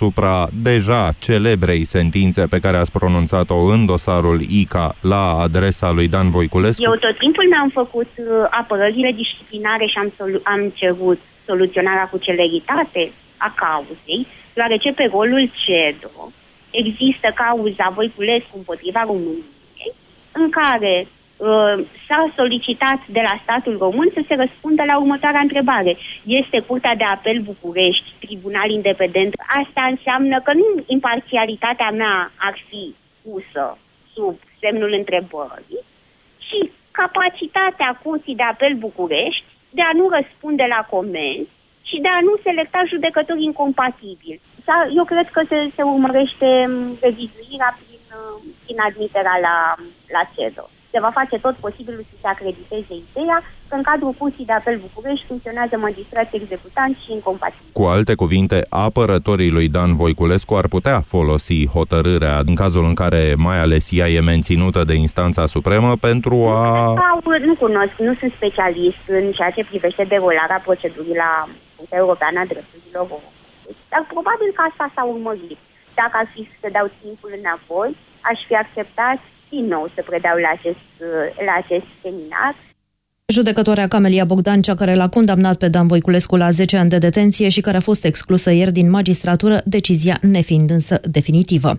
asupra deja celebrei sentințe pe care ați pronunțat-o în dosarul ICA la adresa lui Dan Voiculescu? Eu tot timpul mi-am făcut uh, apărările disciplinare și am, solu- am cerut soluționarea cu celeritate a cauzei, deoarece pe rolul CEDO există cauza Voiculescu împotriva României, în care uh, s-a solicitat de la statul român să se răspundă la următoarea întrebare. Este Curtea de Apel București, tribunal independent? Asta înseamnă că nu imparțialitatea mea ar fi pusă sub semnul întrebării, ci capacitatea Curții de Apel București de a nu răspunde la comenzi și de a nu selecta judecători incompatibili. Eu cred că se, se urmărește revizuirea prin, prin admiterea la, la CEDO se va face tot posibilul să se acrediteze ideea că în cadrul Curții de Apel București funcționează magistrați executanți și incompatibili. Cu alte cuvinte, apărătorii lui Dan Voiculescu ar putea folosi hotărârea în cazul în care mai ales ea e menținută de instanța supremă pentru a... Nu cunosc, nu sunt specialist în ceea ce privește derularea procedurii la Curtea Europeană a Drepturilor Omului. Dar probabil că asta s-a urmărit. Dacă ar fi să dau timpul înapoi, aș fi acceptat din nou să predau la acest, la acest seminar Judecătoarea Camelia Bogdan, cea care l-a condamnat pe Dan Voiculescu la 10 ani de detenție și care a fost exclusă ieri din magistratură, decizia nefiind însă definitivă.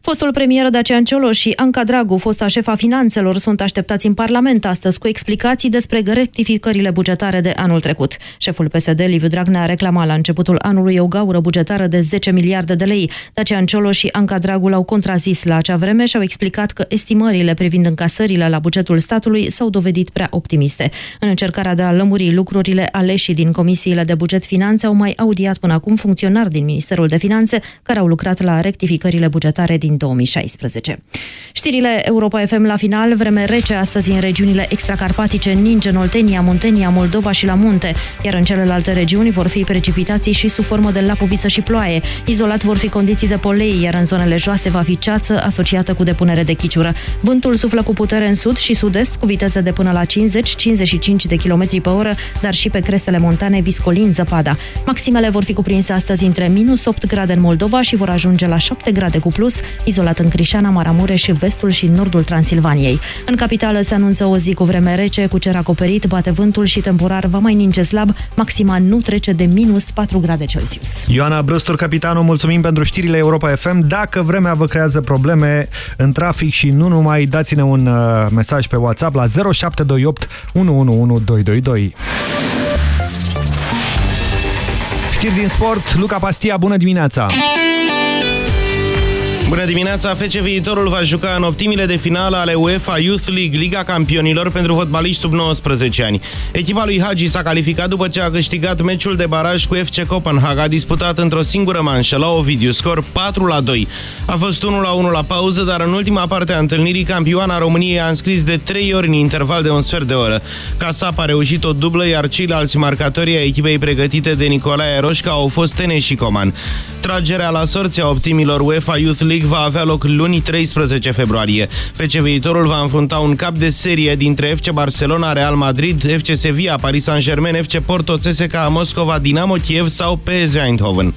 Fostul premier Dacian Ciolo și Anca Dragu, fosta șefa finanțelor, sunt așteptați în Parlament astăzi cu explicații despre rectificările bugetare de anul trecut. Șeful PSD, Liviu Dragnea, a reclamat la începutul anului o gaură bugetară de 10 miliarde de lei. Dacian Ciolo și Anca Dragu l-au contrazis la acea vreme și au explicat că estimările privind încasările la bugetul statului s-au dovedit prea optimiste bugetare. În încercarea de a lămuri lucrurile, aleșii din comisiile de buget finanțe au mai audiat până acum funcționari din Ministerul de Finanțe care au lucrat la rectificările bugetare din 2016. Știrile Europa FM la final, vreme rece astăzi în regiunile extracarpatice, Ninge, Oltenia, Muntenia, Moldova și la munte, iar în celelalte regiuni vor fi precipitații și sub formă de lapoviță și ploaie. Izolat vor fi condiții de polei, iar în zonele joase va fi ceață asociată cu depunere de chiciură. Vântul suflă cu putere în sud și sud-est cu viteză de până la 50 55 de km pe oră, dar și pe crestele montane viscolind zăpada. Maximele vor fi cuprinse astăzi între minus 8 grade în Moldova și vor ajunge la 7 grade cu plus, izolat în Crișana, Maramureș și vestul și nordul Transilvaniei. În capitală se anunță o zi cu vreme rece, cu cer acoperit, bate vântul și temporar va mai ninge slab, maxima nu trece de minus 4 grade Celsius. Ioana Brăstor, capitanul, mulțumim pentru știrile Europa FM. Dacă vremea vă creează probleme în trafic și nu numai, dați-ne un uh, mesaj pe WhatsApp la 0728 111222. Știri din sport, Luca Pastia, bună dimineața! Bună dimineața! FC Viitorul va juca în optimile de finală ale UEFA Youth League, Liga Campionilor pentru fotbaliști sub 19 ani. Echipa lui Hagi s-a calificat după ce a câștigat meciul de baraj cu FC Copenhaga, disputat într-o singură manșă la Ovidiu, scor 4 la 2. A fost 1 la 1 la pauză, dar în ultima parte a întâlnirii, campioana României a înscris de 3 ori în interval de un sfert de oră. Casap a reușit o dublă, iar ceilalți marcatori a echipei pregătite de Nicolae Roșca au fost Tene și Coman. Tragerea la sorția optimilor UEFA Youth League League va avea loc luni 13 februarie. FC Viitorul va înfrunta un cap de serie dintre FC Barcelona, Real Madrid, FC Sevilla, Paris Saint-Germain, FC Porto, CSKA Moscova, Dinamo Kiev sau PSV Eindhoven.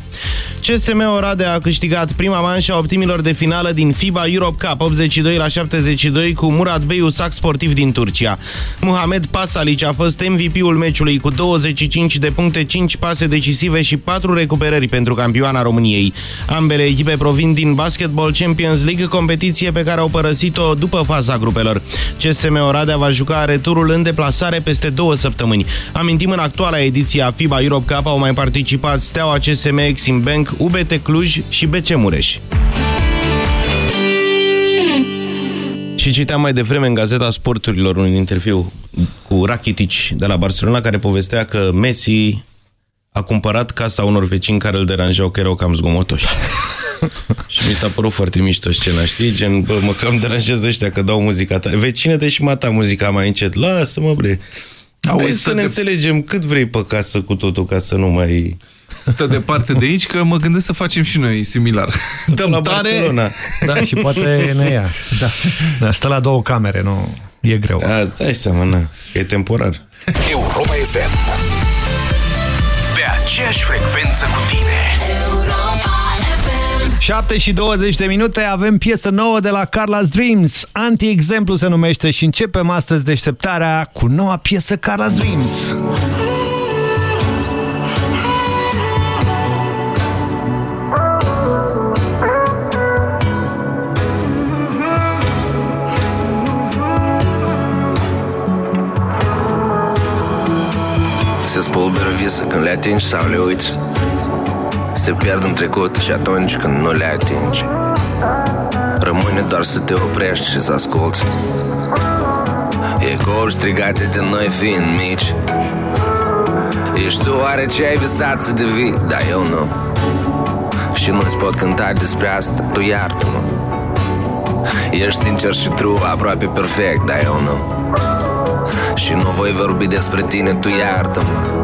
CSM Oradea a câștigat prima manșă a optimilor de finală din FIBA Europe Cup 82 la 72 cu Murat Bey sac sportiv din Turcia. Muhammad Pasalic a fost MVP-ul meciului cu 25 de puncte, 5 pase decisive și 4 recuperări pentru campioana României. Ambele echipe provin din Basketball Champions League, competiție pe care au părăsit-o după faza grupelor. CSM Oradea va juca returul în deplasare peste două săptămâni. Amintim în actuala ediție a FIBA Europe Cup au mai participat Steaua CSM Exim Bank, UBT Cluj și BC Mureș. Și citeam mai devreme în Gazeta Sporturilor un interviu cu Rakitic de la Barcelona care povestea că Messi a cumpărat casa unor vecini care îl deranjau că erau cam zgomotoși. și mi s-a părut foarte mișto scena, știi? Gen, bă, mă cam deranjează ăștia că dau muzica ta. Vecine, te și mata muzica mai încet. Lasă-mă, bre. Auzi, să ne de... înțelegem cât vrei pe casă cu totul ca să nu mai stă departe de aici, că mă gândesc să facem și noi similar. Stăm la tare. Barcelona. Da, și poate ne ia. Da. da, stă la două camere, nu e greu. A, stai seama, na, e temporar. Europa FM. Pe aceeași frecvență cu tine. Europa FM. 7 și 20 de minute, avem piesă nouă de la Carla's Dreams. Anti-exemplu se numește și începem astăzi deșteptarea cu noua piesă Carla's Dreams. Se spulberă vise când le atingi sau le uiți Se pierd în trecut și atunci când nu le atingi. Rămâne doar să te oprești și să asculți. Ecouri strigate de noi fiind mici. Ești tu oare ce ai visat să devii? Dar eu nu. Și nu-ți pot cânta despre asta, tu iartă-mă. Ești sincer și true, aproape perfect, dar eu nu. Și nu voi vorbi despre tine, tu iartă-mă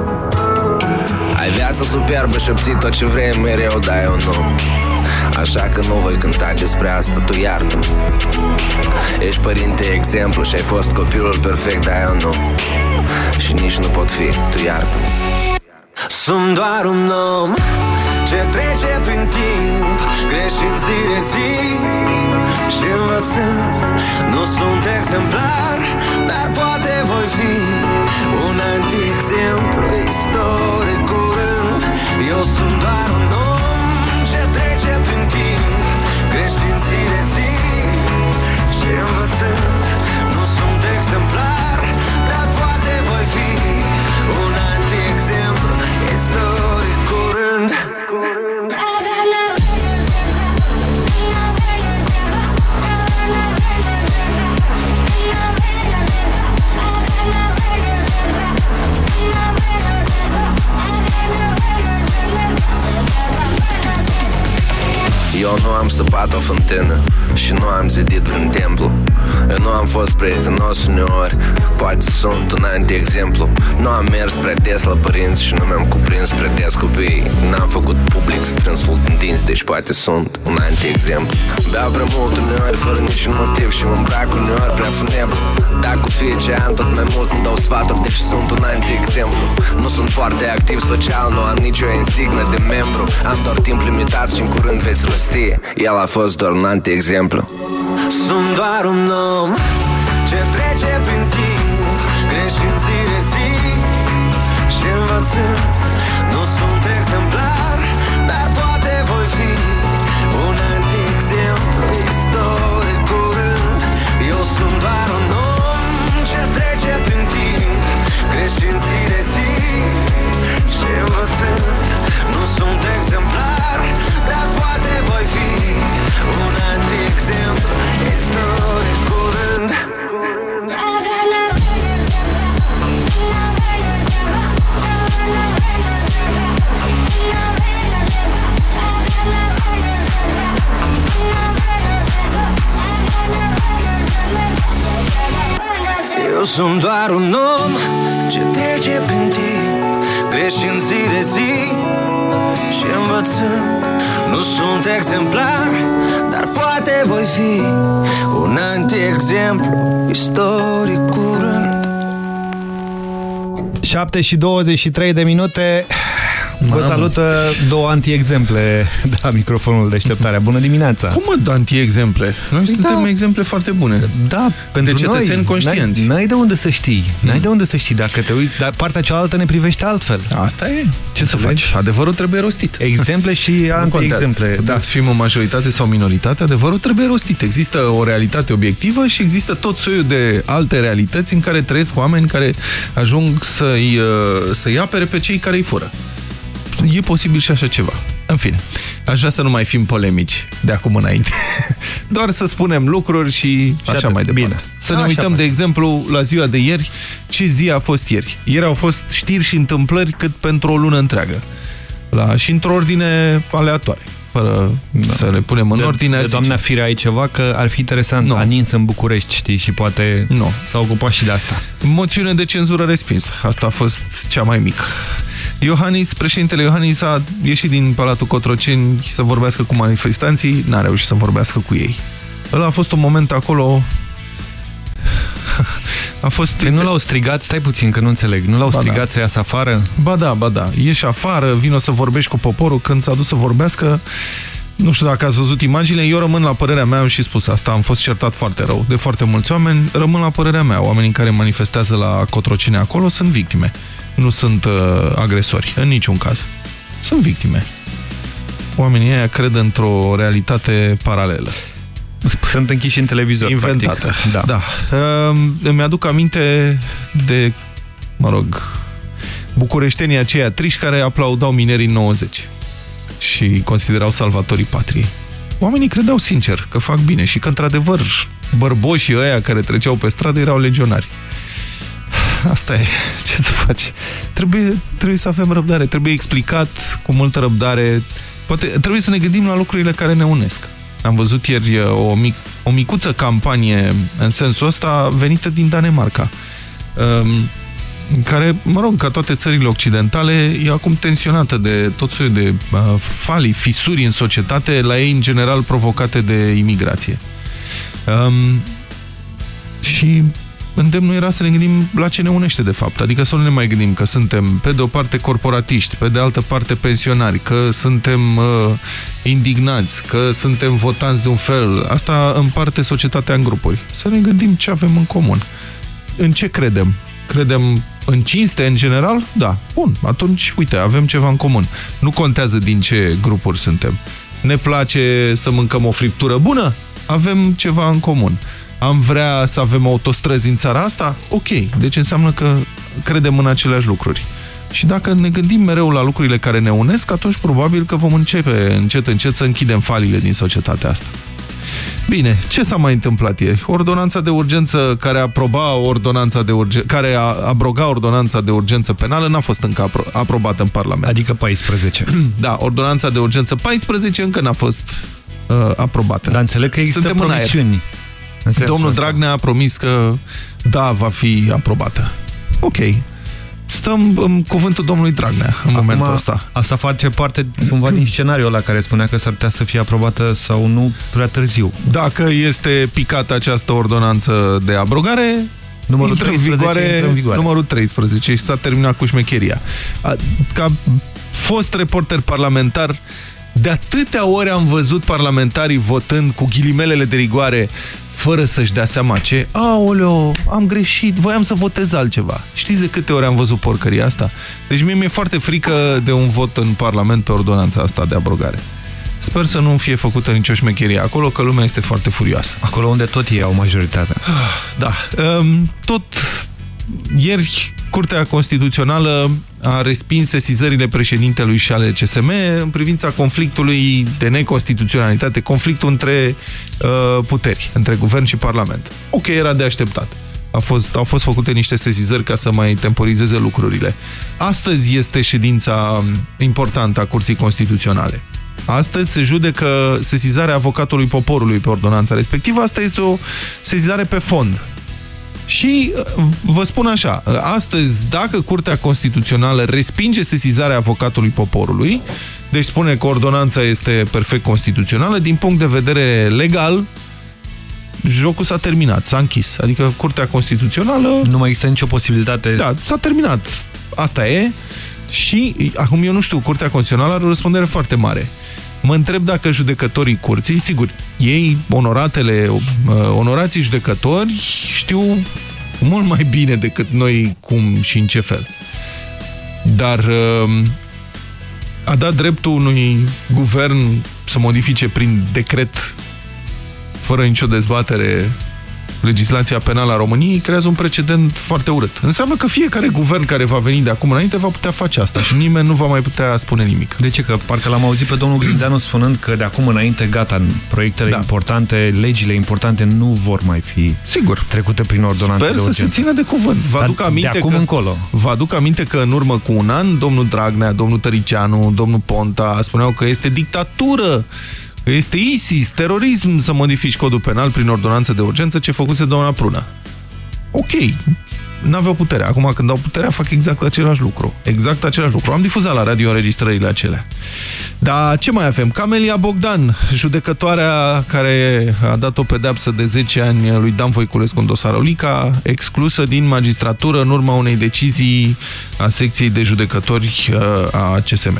Ai viața superbă, șopți tot ce vrei mereu, dar eu nu Așa că nu voi cânta despre asta, tu iartă-mă. Ești părinte exemplu și ai fost copilul perfect, dar eu nu. Și nici nu pot fi, tu iartă-mă. Sunt doar un om ce trece prin timp Greșind zi de zi și învățând. Nu sunt exemplar, dar poate voi fi Un anti-exemplu istoric curând Eu sunt doar un om ce trece prin timp. Greșind zi de zi și învățând. Nu sunt exemplar, dar poate voi fi Un anti-exemplu istoric curând Eu nu am săpat o fântână Și nu am zidit vreun templu. Eu nu am fost prietenos uneori Poate sunt un anti-exemplu. Nu am mers prea des la părinți Și nu mi-am cuprins prea des copiii. N-am făcut public strânsul din dinți Deci poate sunt un anti-exemplu. Beau prea mult uneori fără niciun motiv Și mă îmbrac uneori prea funebru. Dacă cu fiecare an tot mai mult îmi dau sfaturi Deci sunt un anti-exemplu. Nu sunt foarte activ social Nu am nicio insignă de membru. Am doar timp limitat și în curând veți rosti. El a fost doar un anti-exemplu. Sunt doar un om Ce trece prin timp Greșind zi de zi Și învățând Nu sunt exemplar Dar poate voi fi Un anti-exemplu Istoric curând Eu sunt doar un om Ce trece prin timp. Greșind zi de zi Și învățând Nu sunt exemplar Dar poate voi fi Un anti-exemplu Istoric curând Eu sunt doar un om ce trece prin timp Greșind zi de zi și învățând Nu sunt exemplar, dar poate voi fi Un anti-exemplu istoric curând 7 și 23 de minute. Vă Mamă. salută două anti-exemple de la microfonul deșteptarea. Bună dimineața! Cum mă, anti-exemple? Noi suntem da. exemple foarte bune. Da, pentru cetățeni noi. conștienți. N-ai, n-ai de unde să știi. N-ai de unde să știi. Dacă te uiți, dar partea cealaltă ne privește altfel. Asta e. Ce să faci? Adevărul trebuie rostit. Exemple și Nu contează. anti-exemple. Putem Da. să fim în majoritate sau minoritate, adevărul trebuie rostit. Există o realitate obiectivă și există tot soiul de alte realități în care trăiesc oameni care ajung să-i uh, să apere pe cei care îi fură. E posibil și așa ceva. În fine, aș vrea să nu mai fim polemici de acum înainte. Doar să spunem lucruri și, așa atât. mai departe. Bine. Să ne Așa uităm, facem. de exemplu, la ziua de ieri, ce zi a fost ieri. Ieri au fost știri și întâmplări cât pentru o lună întreagă. La, și într-o ordine aleatoare, fără da. să le punem în De, ordine. de aș doamna zice. Firea ai ceva că ar fi interesant. Nu. A nins în București, știi, și poate Nu. s-a ocupat și de asta. Moțiune de cenzură respinsă. Asta a fost cea mai mică. Iohannis, președintele Iohannis a ieșit din Palatul Cotroceni să vorbească cu manifestanții, n-a reușit să vorbească cu ei. Ăla a fost un moment acolo... A fost... Că nu l-au strigat, stai puțin că nu înțeleg, nu l-au Ba da. strigat să iasă afară? Ba da, ba da. Ieși afară, vino să vorbești cu poporul. Când s-a dus să vorbească, Nu știu dacă ați văzut imaginile, eu rămân la părerea mea, am și spus asta, am fost certat foarte rău de foarte mulți oameni, rămân la părerea mea, oamenii care manifestează la Cotrocine acolo sunt victime, nu sunt uh, agresori, în niciun caz. Sunt victime. Oamenii ăia cred într-o realitate paralelă. Sunt închiși în televizor, Inventată. practic. Da. da. Uh, îmi aduc aminte de, mă rog, bucureștenii aceia triși care aplaudau minerii 90 și considerau salvatorii patriei. Oamenii credeau sincer că fac bine și că, într-adevăr, bărboșii ăia care treceau pe stradă erau legionari. Asta e. Ce să faci? Trebuie, trebuie să avem răbdare. Trebuie explicat cu multă răbdare. Poate trebuie să ne gândim la lucrurile care ne unesc. Am văzut ieri uh, o, mic, o micuță campanie în sensul ăsta venită din Danemarca. Um, care, mă rog, ca toate țările occidentale, e acum tensionată de tot soiul de uh, falii, fisuri în societate, la ei în general provocate de imigrație. Um, și îndemnul era să ne gândim la ce ne unește de fapt, adică să nu ne mai gândim că suntem pe de o parte corporatiști, pe de altă parte pensionari, că suntem uh, indignați, că suntem votanți de un fel. Asta împarte societatea în grupuri. Să ne gândim ce avem în comun. În ce credem? Credem în cinste, în general? Da. Bun, atunci, uite, avem ceva în comun. Nu contează din ce grupuri suntem. Ne place să mâncăm o friptură bună? Avem ceva în comun. Am vrea să avem autostrăzi în țara asta? Ok, deci înseamnă că credem în aceleași lucruri. Și dacă ne gândim mereu la lucrurile care ne unesc, atunci probabil că vom începe încet, încet să închidem falile din societatea asta. Bine, ce s-a mai întâmplat ieri? Ordonanța de urgență care aproba ordonanța de urgență, care a abroga ordonanța de urgență penală n-a fost încă apro aprobată în Parlament. Adică 14. da, ordonanța de urgență 14 încă n-a fost uh, aprobată. Dar înțeleg că există Suntem promisiuni. Domnul Dragnea a promis că da, va fi aprobată. Ok. Stăm în cuvântul domnului Dragnea în Acum, momentul ăsta. Asta face parte cumva din scenariul la care spunea că s-ar putea să fie aprobată sau nu prea târziu. Dacă este picată această ordonanță de abrogare, numărul intră 13 în vigoare, intră în vigoare. numărul 13 și s-a terminat cu șmecheria. Ca fost reporter parlamentar, de atâtea ori am văzut parlamentarii votând cu ghilimelele de rigoare fără să-și dea seama ce, aoleo, am greșit, voiam să votez altceva. Știți de câte ori am văzut porcăria asta? Deci mie mi-e foarte frică de un vot în Parlament pe ordonanța asta de abrogare. Sper să nu fie făcută nicio șmecherie acolo, că lumea este foarte furioasă. Acolo unde tot ei au majoritatea. Da. Um, tot ieri Curtea Constituțională a respins sesizările președintelui și ale CSM în privința conflictului de neconstituționalitate, conflictul între uh, puteri, între guvern și parlament. Ok, era de așteptat. A fost, au fost făcute niște sesizări ca să mai temporizeze lucrurile. Astăzi este ședința importantă a Curții Constituționale. Astăzi se judecă sesizarea avocatului poporului pe ordonanța respectivă. Asta este o sesizare pe fond. Și uh, vă spun așa, uh, astăzi, dacă Curtea Constituțională respinge sesizarea avocatului poporului, deci spune că ordonanța este perfect constituțională, din punct de vedere legal, jocul s-a terminat, s-a închis. Adică Curtea Constituțională... Nu mai există nicio posibilitate... Da, s-a terminat. Asta e. Și acum eu nu știu, Curtea Constituțională are o răspundere foarte mare. Mă întreb dacă judecătorii curții, sigur, ei, onoratele, onorații judecători, știu mult mai bine decât noi cum și în ce fel. Dar a dat dreptul unui guvern să modifice prin decret, fără nicio dezbatere, legislația penală a României, creează un precedent foarte urât. Înseamnă că fiecare guvern care va veni de acum înainte va putea face asta și nimeni nu va mai putea spune nimic. De ce? Că parcă l-am auzit pe domnul Grindeanu spunând că de acum înainte, gata, proiectele da. importante, legile importante nu vor mai fi Sigur. trecute prin ordonanță Sper de urgență. să se țină de cuvânt. Vă aduc aminte de acum că, încolo. Vă aduc aminte că în urmă cu un an, domnul Dragnea, domnul Tăricianu, domnul Ponta spuneau că este dictatură este ISIS, terorism să modifici codul penal prin ordonanță de urgență ce făcuse doamna Prună. Ok, n-aveau putere. Acum când au puterea fac exact același lucru. Exact același lucru. Am difuzat la radio înregistrările acelea. Dar ce mai avem? Camelia Bogdan, judecătoarea care a dat o pedeapsă de 10 ani lui Dan Voiculescu în dosarul Lica, exclusă din magistratură în urma unei decizii a secției de judecători uh, a CSM.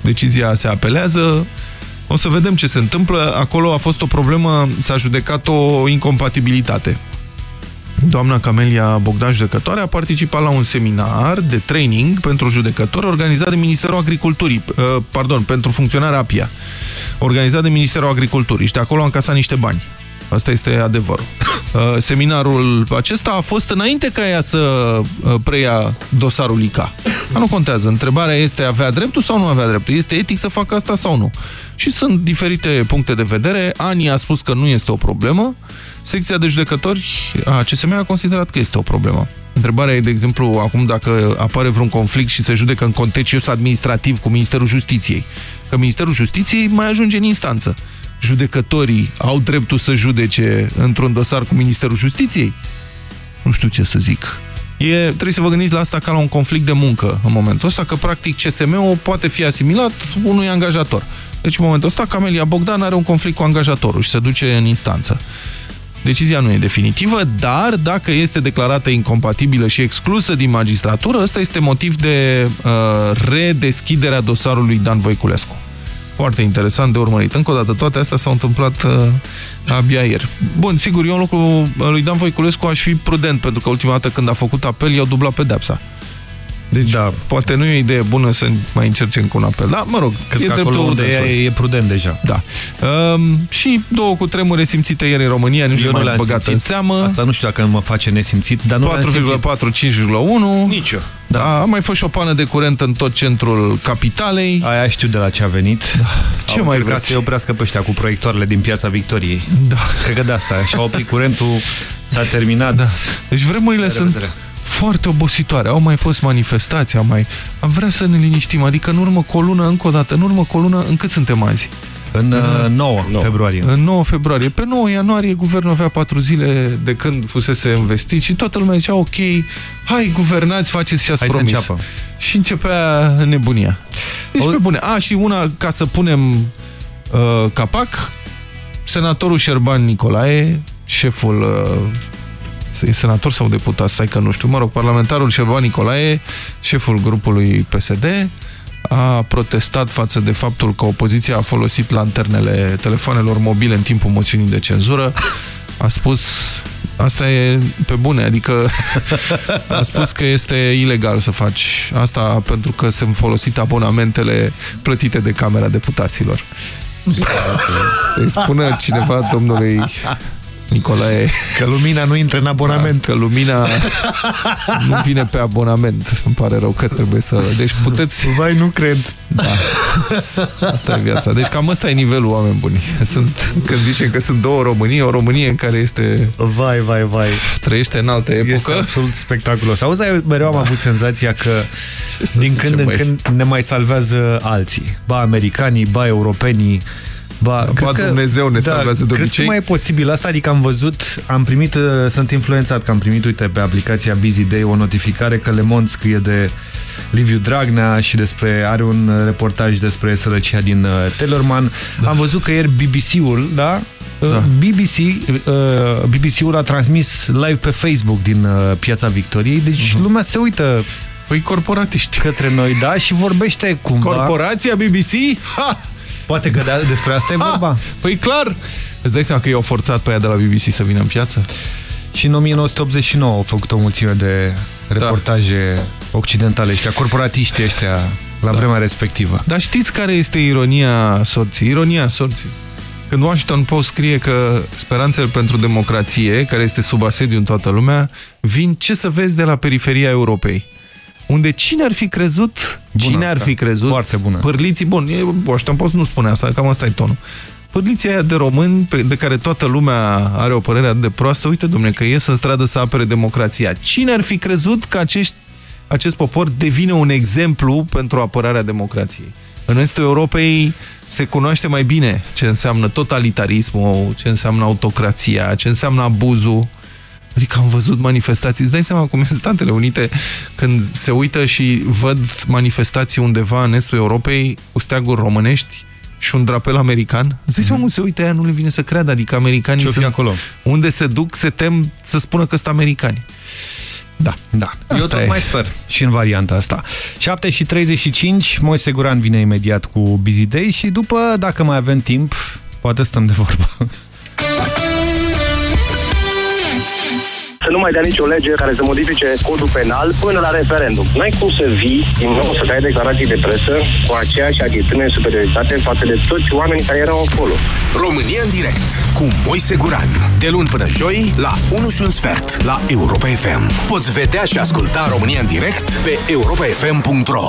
Decizia se apelează, O să vedem ce se întâmplă. Acolo a fost o problemă, s-a judecat o incompatibilitate. Doamna Camelia Bogdan, judecătoare, a participat la un seminar de training pentru judecători organizat de Ministerul Agriculturii, uh, pardon, pentru funcționarea APIA, organizat de Ministerul Agriculturii și de acolo a încasat niște bani. Asta este adevărul. Uh, seminarul acesta a fost înainte ca ea să uh, preia dosarul ICA. Nu contează. Întrebarea este avea dreptul sau nu avea dreptul? Este etic să facă asta sau nu? Și sunt diferite puncte de vedere. Ani a spus că nu este o problemă. Secția de judecători a CSM a considerat că este o problemă. Întrebarea e, de exemplu, acum dacă apare vreun conflict și se judecă în contencios administrativ cu Ministerul Justiției. Că Ministerul Justiției mai ajunge în instanță judecătorii au dreptul să judece într-un dosar cu Ministerul Justiției? Nu știu ce să zic. E, trebuie să vă gândiți la asta ca la un conflict de muncă în momentul ăsta, că practic CSM-ul poate fi asimilat unui angajator. Deci în momentul ăsta Camelia Bogdan are un conflict cu angajatorul și se duce în instanță. Decizia nu e definitivă, dar dacă este declarată incompatibilă și exclusă din magistratură, ăsta este motiv de uh, redeschiderea dosarului Dan Voiculescu foarte interesant de urmărit. Încă o dată, toate astea s-au întâmplat uh, abia ieri. Bun, sigur, eu în locul lui Dan Voiculescu aș fi prudent, pentru că ultima dată când a făcut apel, i-au dublat pedepsa. Deci, da. poate nu e o idee bună să mai încercem cu un apel. Da, mă rog, Cred e că acolo unde e, e prudent deja. Da. Um, și două cu tremure simțite ieri în România, nici nu mai băgat simțit. în seamă. Asta nu știu dacă mă face nesimțit, dar nu 4,4, 5,1. Nici eu. Da, a mai fost și o pană de curent în tot centrul capitalei. Aia știu de la ce a venit. Da. Ce Au mai vreți? să oprească pe ăștia cu proiectoarele din Piața Victoriei. Da. Cred că de asta. Și-a oprit curentul, s-a terminat. Da. Deci vremurile sunt... Vedere foarte obositoare. Au mai fost manifestații, am mai... Am vrea să ne liniștim, adică în urmă cu o lună, încă o dată, în urmă cu o lună, în cât suntem azi? În uh, 9, 9 februarie. În 9 februarie. Pe 9 ianuarie guvernul avea 4 zile de când fusese investit și toată lumea zicea, ok, hai guvernați, faceți ce ați promis. Înceapă. Și începea nebunia. Deci o... pe bune. A, și una, ca să punem uh, capac, senatorul Șerban Nicolae, șeful uh, e senator sau deputat, stai că nu știu, mă rog, parlamentarul Șerban Nicolae, șeful grupului PSD, a protestat față de faptul că opoziția a folosit lanternele telefonelor mobile în timpul moțiunii de cenzură. A spus, asta e pe bune, adică a spus că este ilegal să faci asta pentru că sunt folosite abonamentele plătite de Camera Deputaților. Să-i spună cineva domnului Nicolae. Că lumina nu intră în abonament. Da, că lumina nu vine pe abonament. Îmi pare rău că trebuie să... Deci puteți... Vai, nu cred. Da. Asta e viața. Deci cam ăsta e nivelul oameni buni. Sunt, când zicem că sunt două Românii, o Românie în care este... Vai, vai, vai. Trăiește în altă epocă. Este absolut spectaculos. Auzi, mereu am avut senzația că din când în când ne mai salvează alții. Ba americanii, ba europenii, Ba, ba că, Dumnezeu ne da, salvează de obicei. mai e posibil asta? Adică am văzut, am primit, uh, sunt influențat că am primit, uite, pe aplicația Busy Day o notificare că Le Monde scrie de Liviu Dragnea și despre, are un reportaj despre sărăcia din uh, Tellerman. Da. Am văzut că ieri BBC-ul, da? Uh, da. BBC, uh, BBC-ul a transmis live pe Facebook din uh, Piața Victoriei, deci uh mhm. -huh. lumea se uită Păi corporatiști. Către noi, da? Și vorbește cumva... Corporația BBC? Ha! Poate că de despre asta e vorba. Ha, păi clar! Îți dai seama că i-au forțat pe ea de la BBC să vină în piață? Și în 1989 au făcut o mulțime de reportaje da. occidentale ăștia, corporatiști ăștia, la da. vremea respectivă. Dar știți care este ironia sorții? Ironia sorții. Când Washington Post scrie că speranțele pentru democrație, care este sub asediu în toată lumea, vin, ce să vezi, de la periferia Europei unde cine ar fi crezut, bună, cine ar fi crezut, foarte bună. pârliții, bun, e, Washington Post nu spune asta, cam asta e tonul. Pârliții aia de români, pe, de care toată lumea are o părere atât de proastă, uite, domne, că ies în stradă să apere democrația. Cine ar fi crezut că acești, acest popor devine un exemplu pentru apărarea democrației? În estul Europei se cunoaște mai bine ce înseamnă totalitarismul, ce înseamnă autocrația, ce înseamnă abuzul. Adică am văzut manifestații. Îți dai seama cum în Statele Unite, când se uită și văd manifestații undeva în estul Europei cu steaguri românești și un drapel american, îți dai seama mm -hmm. cum se uită aia, nu le vine să creadă. Adică americanii sunt, acolo? unde se duc, se tem să spună că sunt americani. Da. Da, Asta eu tot e. mai sper și în varianta asta. 7 și 35, Moise Guran vine imediat cu Busy Day și după, dacă mai avem timp, poate stăm de vorbă. Să nu mai dea nicio lege care să modifice codul penal până la referendum. N-ai cum să vii din nou să dai declarații de presă cu aceeași atitudine de superioritate față de toți oamenii care erau acolo. România în direct cu Moise Guran. De luni până joi la 1 și un sfert la Europa FM. Poți vedea și asculta România în direct pe europafm.ro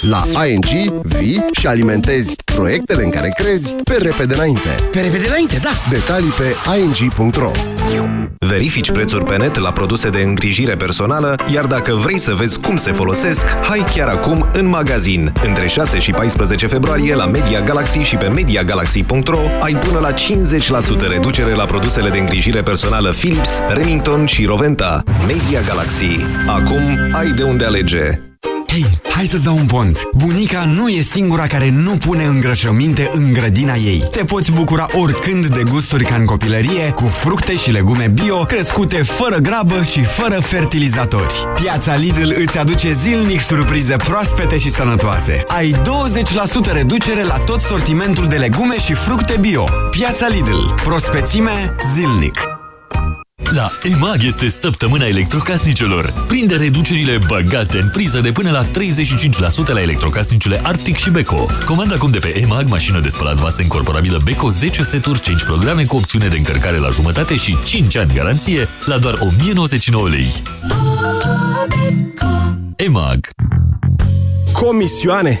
La ING vii și alimentezi proiectele în care crezi pe repede înainte. Pe repede înainte, da. Detalii pe ing.ro Verifici prețuri pe net la produse de îngrijire personală, iar dacă vrei să vezi cum se folosesc, hai chiar acum în magazin. Între 6 și 14 februarie la Media Galaxy și pe MediaGalaxy.ro ai până la 50% reducere la produsele de îngrijire personală Philips, Remington și Roventa. Media Galaxy. Acum ai de unde alege. Hei, hai să-ți dau un pont. Bunica nu e singura care nu pune îngrășăminte în grădina ei. Te poți bucura oricând de gusturi ca în copilărie, cu fructe și legume bio, crescute fără grabă și fără fertilizatori. Piața Lidl îți aduce zilnic surprize proaspete și sănătoase. Ai 20% reducere la tot sortimentul de legume și fructe bio. Piața Lidl. Prospețime zilnic. La EMAG este săptămâna electrocasnicelor. Prinde reducerile băgate în priză de până la 35% la electrocasnicele Arctic și Beko. Comanda acum de pe EMAG mașină de spălat vase incorporabilă Beko 10 seturi, 5 programe cu opțiune de încărcare la jumătate și 5 ani garanție la doar 1099 lei. EMAG Comisioane?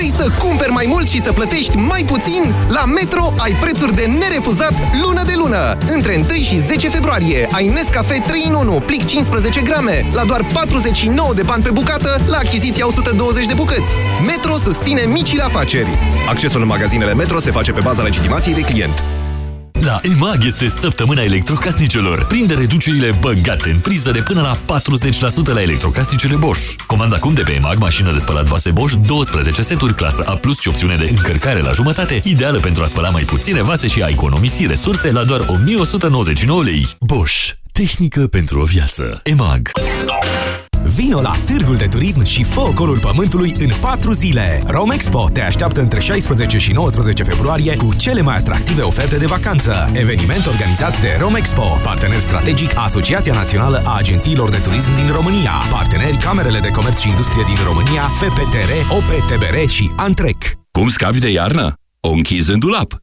Vrei să cumperi mai mult și să plătești mai puțin? La Metro ai prețuri de nerefuzat lună de lună. Între 1 și 10 februarie ai Nescafe 3 în 1, plic 15 grame, la doar 49 de bani pe bucată, la achiziția 120 de bucăți. Metro susține micile afaceri. Accesul în magazinele Metro se face pe baza legitimației de client. La EMAG este săptămâna electrocasnicelor. Prinde reducerile băgate în priză de până la 40% la electrocasnicele Bosch. Comanda acum de pe EMAG mașină de spălat vase Bosch 12 seturi clasă A+, și opțiune de încărcare la jumătate, ideală pentru a spăla mai puține vase și a economisi resurse la doar 1199 lei. Bosch. Tehnică pentru o viață. EMAG. Vino la Târgul de Turism și fă ocolul pământului în 4 zile. Romexpo te așteaptă între 16 și 19 februarie cu cele mai atractive oferte de vacanță. Eveniment organizat de Romexpo, partener strategic Asociația Națională a Agențiilor de Turism din România, parteneri Camerele de Comerț și Industrie din România, FPTR, OPTBR și Antrec. Cum scapi de iarnă? O închizi în dulap.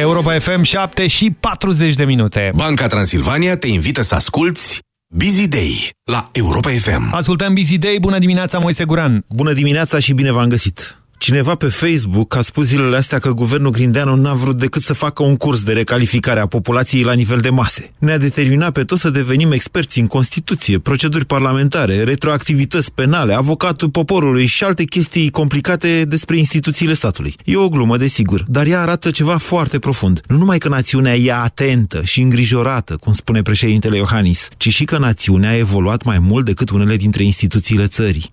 Europa FM 7 și 40 de minute. Banca Transilvania te invită să asculti Busy Day la Europa FM. Ascultăm Busy Day. Bună dimineața, Moise Guran. Bună dimineața și bine v-am găsit. Cineva pe Facebook a spus zilele astea că guvernul Grindeanu n-a vrut decât să facă un curs de recalificare a populației la nivel de mase. Ne-a determinat pe toți să devenim experți în Constituție, proceduri parlamentare, retroactivități penale, avocatul poporului și alte chestii complicate despre instituțiile statului. E o glumă, desigur, dar ea arată ceva foarte profund. Nu numai că națiunea e atentă și îngrijorată, cum spune președintele Iohannis, ci și că națiunea a evoluat mai mult decât unele dintre instituțiile țării.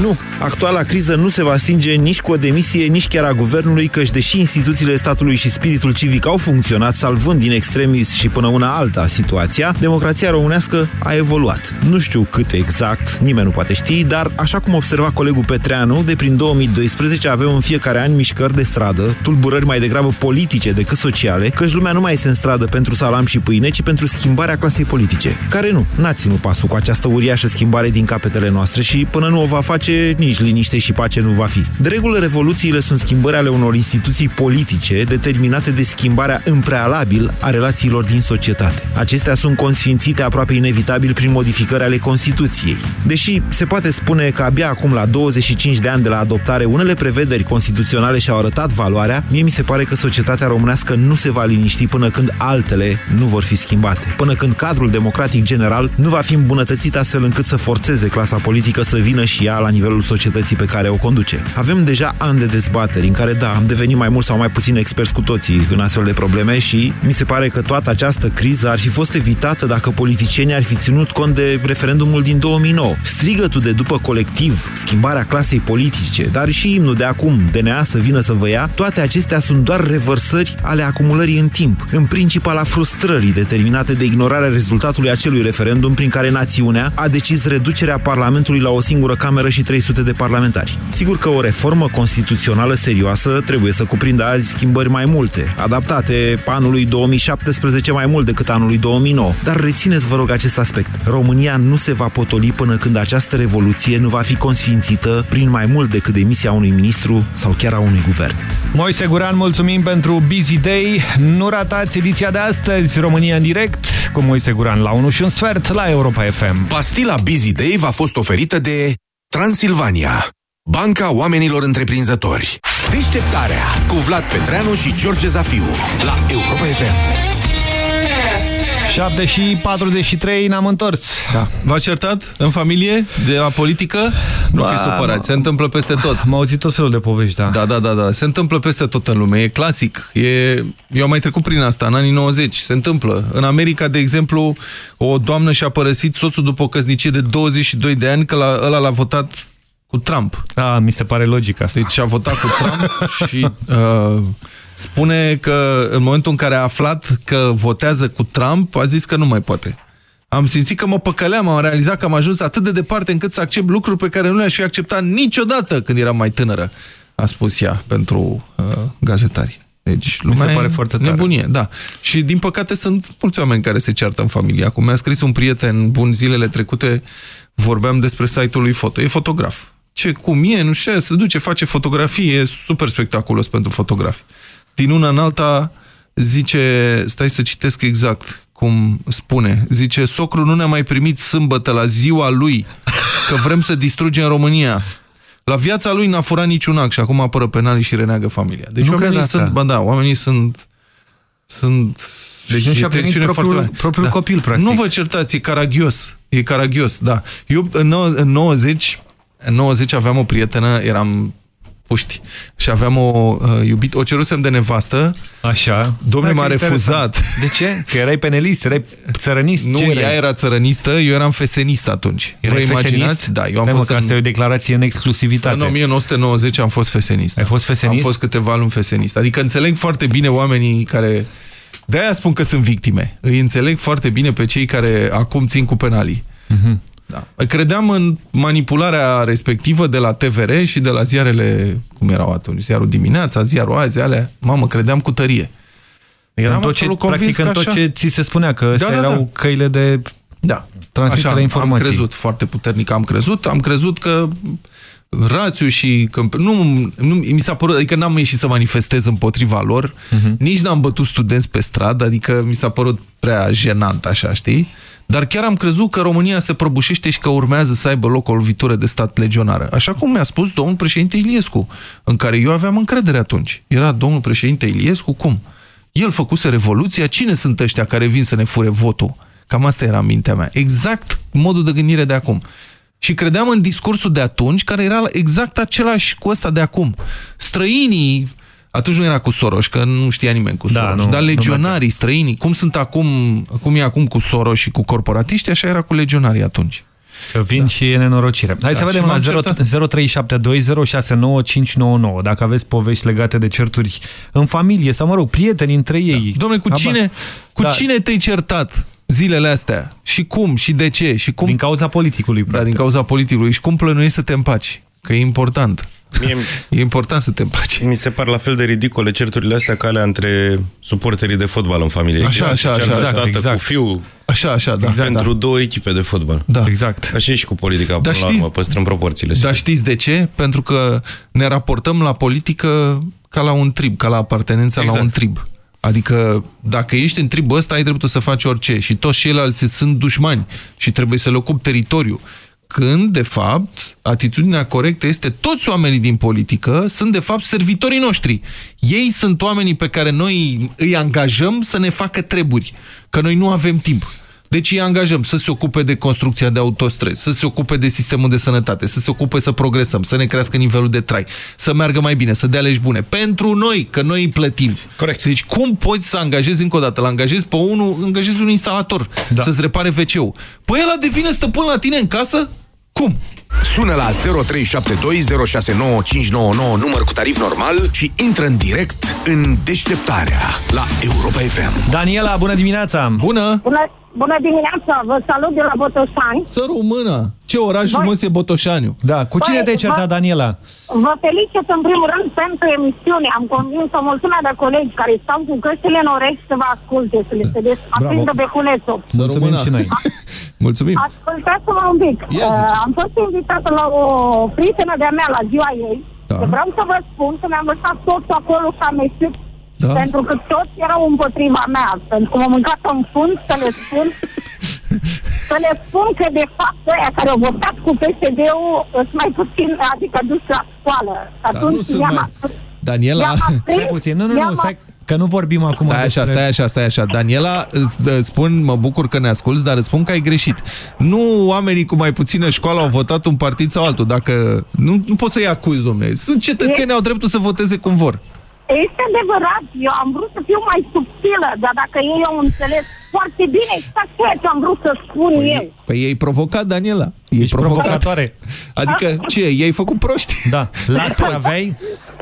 Nu, actuala criză nu se va stinge nici cu o demisie, nici chiar a guvernului, căci deși instituțiile statului și spiritul civic au funcționat, salvând din extremis și până una alta situația, democrația românească a evoluat. Nu știu cât exact, nimeni nu poate ști, dar așa cum observa colegul Petreanu, de prin 2012 avem în fiecare an mișcări de stradă, tulburări mai degrabă politice decât sociale, căci lumea nu mai este în stradă pentru salam și pâine, ci pentru schimbarea clasei politice, care nu, n-a ținut pasul cu această uriașă schimbare din capetele noastre și până nu o va face nici liniște și pace nu va fi. De regulă, revoluțiile sunt schimbări ale unor instituții politice determinate de schimbarea în prealabil a relațiilor din societate. Acestea sunt consfințite aproape inevitabil prin modificări ale Constituției. Deși se poate spune că abia acum, la 25 de ani de la adoptare, unele prevederi constituționale și-au arătat valoarea, mie mi se pare că societatea românească nu se va liniști până când altele nu vor fi schimbate, până când cadrul democratic general nu va fi îmbunătățit astfel încât să forțeze clasa politică să vină și ea la nivelul societății pe care o conduce. Avem deja ani de dezbateri în care, da, am devenit mai mult sau mai puțin experți cu toții în astfel de probleme și mi se pare că toată această criză ar fi fost evitată dacă politicienii ar fi ținut cont de referendumul din 2009. Strigătul de după colectiv, schimbarea clasei politice, dar și imnul de acum, DNA să vină să vă ia, toate acestea sunt doar revărsări ale acumulării în timp, în principal a frustrării determinate de ignorarea rezultatului acelui referendum prin care națiunea a decis reducerea Parlamentului la o singură cameră și 300 de parlamentari. Sigur că o reformă constituțională serioasă trebuie să cuprindă azi schimbări mai multe, adaptate anului 2017 mai mult decât anului 2009. Dar rețineți, vă rog, acest aspect. România nu se va potoli până când această revoluție nu va fi consfințită prin mai mult decât demisia unui ministru sau chiar a unui guvern. Moise Guran, mulțumim pentru Busy Day. Nu ratați ediția de astăzi, România în direct, cu Moise Guran la 1 și un sfert la Europa FM. Pastila Busy Day v-a fost oferită de Transilvania, banca oamenilor întreprinzători. Deșteptarea cu Vlad Petreanu și George Zafiu la Europa FM. 7 și 43 ne-am întors. Da. V-ați certat în familie de la politică? Nu Ba, fiți supărați, se întâmplă peste tot. Am auzit tot felul de povești, da. Da, da, da, da. Se întâmplă peste tot în lume, e clasic. E... Eu am mai trecut prin asta în anii 90, se întâmplă. În America, de exemplu, o doamnă și-a părăsit soțul după o căsnicie de 22 de ani, că la, ăla l-a votat cu Trump. Da, mi se pare logic asta. Deci a votat cu Trump și uh, spune că în momentul în care a aflat că votează cu Trump, a zis că nu mai poate. Am simțit că mă păcăleam, am realizat că am ajuns atât de departe încât să accept lucruri pe care nu le-aș fi acceptat niciodată când eram mai tânără, a spus ea pentru uh, gazetari. Deci lumea Mi se pare e foarte tare. nebunie, da. Și din păcate sunt mulți oameni care se ceartă în familie. Acum mi-a scris un prieten bun zilele trecute, vorbeam despre site-ul lui foto. E fotograf. Ce, cum e, nu știu, se duce, face fotografii, e super spectaculos pentru fotografi. Din una în alta zice, stai să citesc exact cum spune, zice, socru nu ne-a mai primit sâmbătă la ziua lui, că vrem să distrugem România. La viața lui n-a furat niciun act și acum apără penalii și reneagă familia. Deci Nu oamenii cred asta. sunt, ba da, oamenii sunt sunt Deci nu și-a e primit tensiune propriul- foarte mare. propriul copil, practic. Nu vă certați, e caragios. E caragios, da. Eu în, nou- în 90, în 90 aveam o prietenă, eram puști, și aveam o uh, iubit, o cerusem de nevastă. Așa. Domnule Hai m-a că e interesant. refuzat. De ce? Că erai penelist, erai țărănist? Nu, ce ea erai? era țărănistă, eu eram fesenist atunci. Erai Vă fesenist? imaginați? Da, eu am Stai, mă, fost că în... asta e o declarație în exclusivitate. În 1990 am fost fesenist. Ai fost fesenist? Am fost câteva luni fesenist. Adică înțeleg foarte bine oamenii care... De-aia spun că sunt victime. Îi înțeleg foarte bine pe cei care acum țin cu penalii. Mhm. Da. Credeam în manipularea respectivă de la TVR și de la ziarele, cum erau atunci, ziarul dimineața, ziarul azi, alea. Mamă, credeam cu tărie. Eram în tot ce, practic în tot ce ți se spunea, că astea da, da, erau da. căile de da. transmitere informației. am crezut foarte puternic, am crezut. Am crezut că rațiu și că nu, nu mi s-a părut, adică n-am ieșit să manifestez împotriva lor, uh Mhm. -huh. nici n-am bătut studenți pe stradă, adică mi s-a părut prea jenant așa, știi? Dar chiar am crezut că România se prăbușește și că urmează să aibă loc o lovitură de stat legionară. Așa cum mi-a spus domnul președinte Iliescu, în care eu aveam încredere atunci. Era domnul președinte Iliescu, cum? El făcuse revoluția, cine sunt ăștia care vin să ne fure votul? Cam asta era în mintea mea. Exact modul de gândire de acum. Și credeam în discursul de atunci, care era exact același cu ăsta de acum. Străinii, atunci nu era cu Soros, că nu știa nimeni cu Da, Soros, nu, dar nu legionarii, străinii, cum sunt acum, cum e acum cu Soros și cu corporatiști, așa era cu legionarii atunci. Că vin da. și e nenorocire. Hai Da, să și vedem m-am la 0372069599 dacă aveți povești legate de certuri în familie sau, mă rog, prieteni între ei. Da. Dom'le, cu Aba- cine, cu Da. cine te-ai certat zilele astea? Și cum? Și de ce? Și cum... Din cauza politicului. Da, din cauza politicului. Și cum plănuiești să te împaci? Că e important. Mie, E important să te împaci. mi se par la fel de ridicole certurile astea ca alea între suporterii de fotbal în familie. Așa, Era așa, ce așa, ceartă exact, tată exact. cu fiu Așa, așa, da. exact, pentru da. două echipe de fotbal. Da. Exact. Așa e și cu politica, Dar până la știți- urmă, păstrăm proporțiile. Dar sigur. știți de ce? Pentru că ne raportăm la politică ca la un trib, ca la apartenența Exact. la un trib. Adică dacă ești în tribul ăsta, ai dreptul să faci orice și toți ceilalți sunt dușmani și trebuie să le ocupi teritoriu. Când, de fapt, atitudinea corectă este toți oamenii din politică sunt, de fapt, servitorii noștri. Ei sunt oamenii pe care noi îi angajăm să ne facă treburi, că noi nu avem timp. Deci îi angajăm să se ocupe de construcția de autostrăzi, să se ocupe de sistemul de sănătate, să se ocupe să progresăm, să ne crească nivelul de trai, să meargă mai bine, să dea legi bune. Pentru noi, că noi îi plătim. Corect. Deci cum poți să angajezi încă o dată? Îl angajezi pe unul, angajezi un instalator da. să-ți repare WC-ul. Păi ăla devine stăpân la tine în casă? Cum? Sună la 0372069599 număr cu tarif normal și intră în direct în deșteptarea la Europa FM. Daniela, bună dimineața! Bună! Bună, bună dimineața, vă salut de la Botoșani. Să română! Ce oraș frumos e Botoșaniu? Da, cu cine Băi, te-ai certat, vă- Daniela? Vă felicit în primul rând pentru emisiune. Am convins o mulțime de colegi care stau cu căștile în urechi să vă asculte, să le se desaprindă beculețul. Să Mulțumim rămână. și noi. Mulțumim! Ascultați-mă un pic. Ia zice. Uh, am fost invitată la o prietenă de-a mea la ziua ei. Da. Și vreau să vă spun că mi-am lăsat totul acolo ca amestec Da. Pentru că toți erau împotriva mea. Pentru că m-am mâncat în fund să le spun să le spun că de fapt ăia care au votat cu PSD-ul sunt mai puțin, adică dus la școală. Atunci nu sunt i-am mai- aprins- Daniela... i-am aprins- Stai puțin, nu, nu, nu, i-am stai, că nu vorbim acum Stai așa, despre- stai așa, stai așa. Daniela, îți dă- spun, mă bucur că ne asculți, dar îți spun că ai greșit. Nu oamenii cu mai puțină școală au votat un partid sau altul. Dacă nu, nu poți să-i acuzi, domnule. Sunt cetățeni, au dreptul să voteze cum vor. Este adevărat, eu am vrut să fiu mai subtilă, dar dacă ei au înțeles foarte bine exact ceea ce am vrut să spun eu. Păi ei provocat, Daniela. Ei Ești provocatoare. Adică ce? Ei făcut proști? Da. Laser aveai?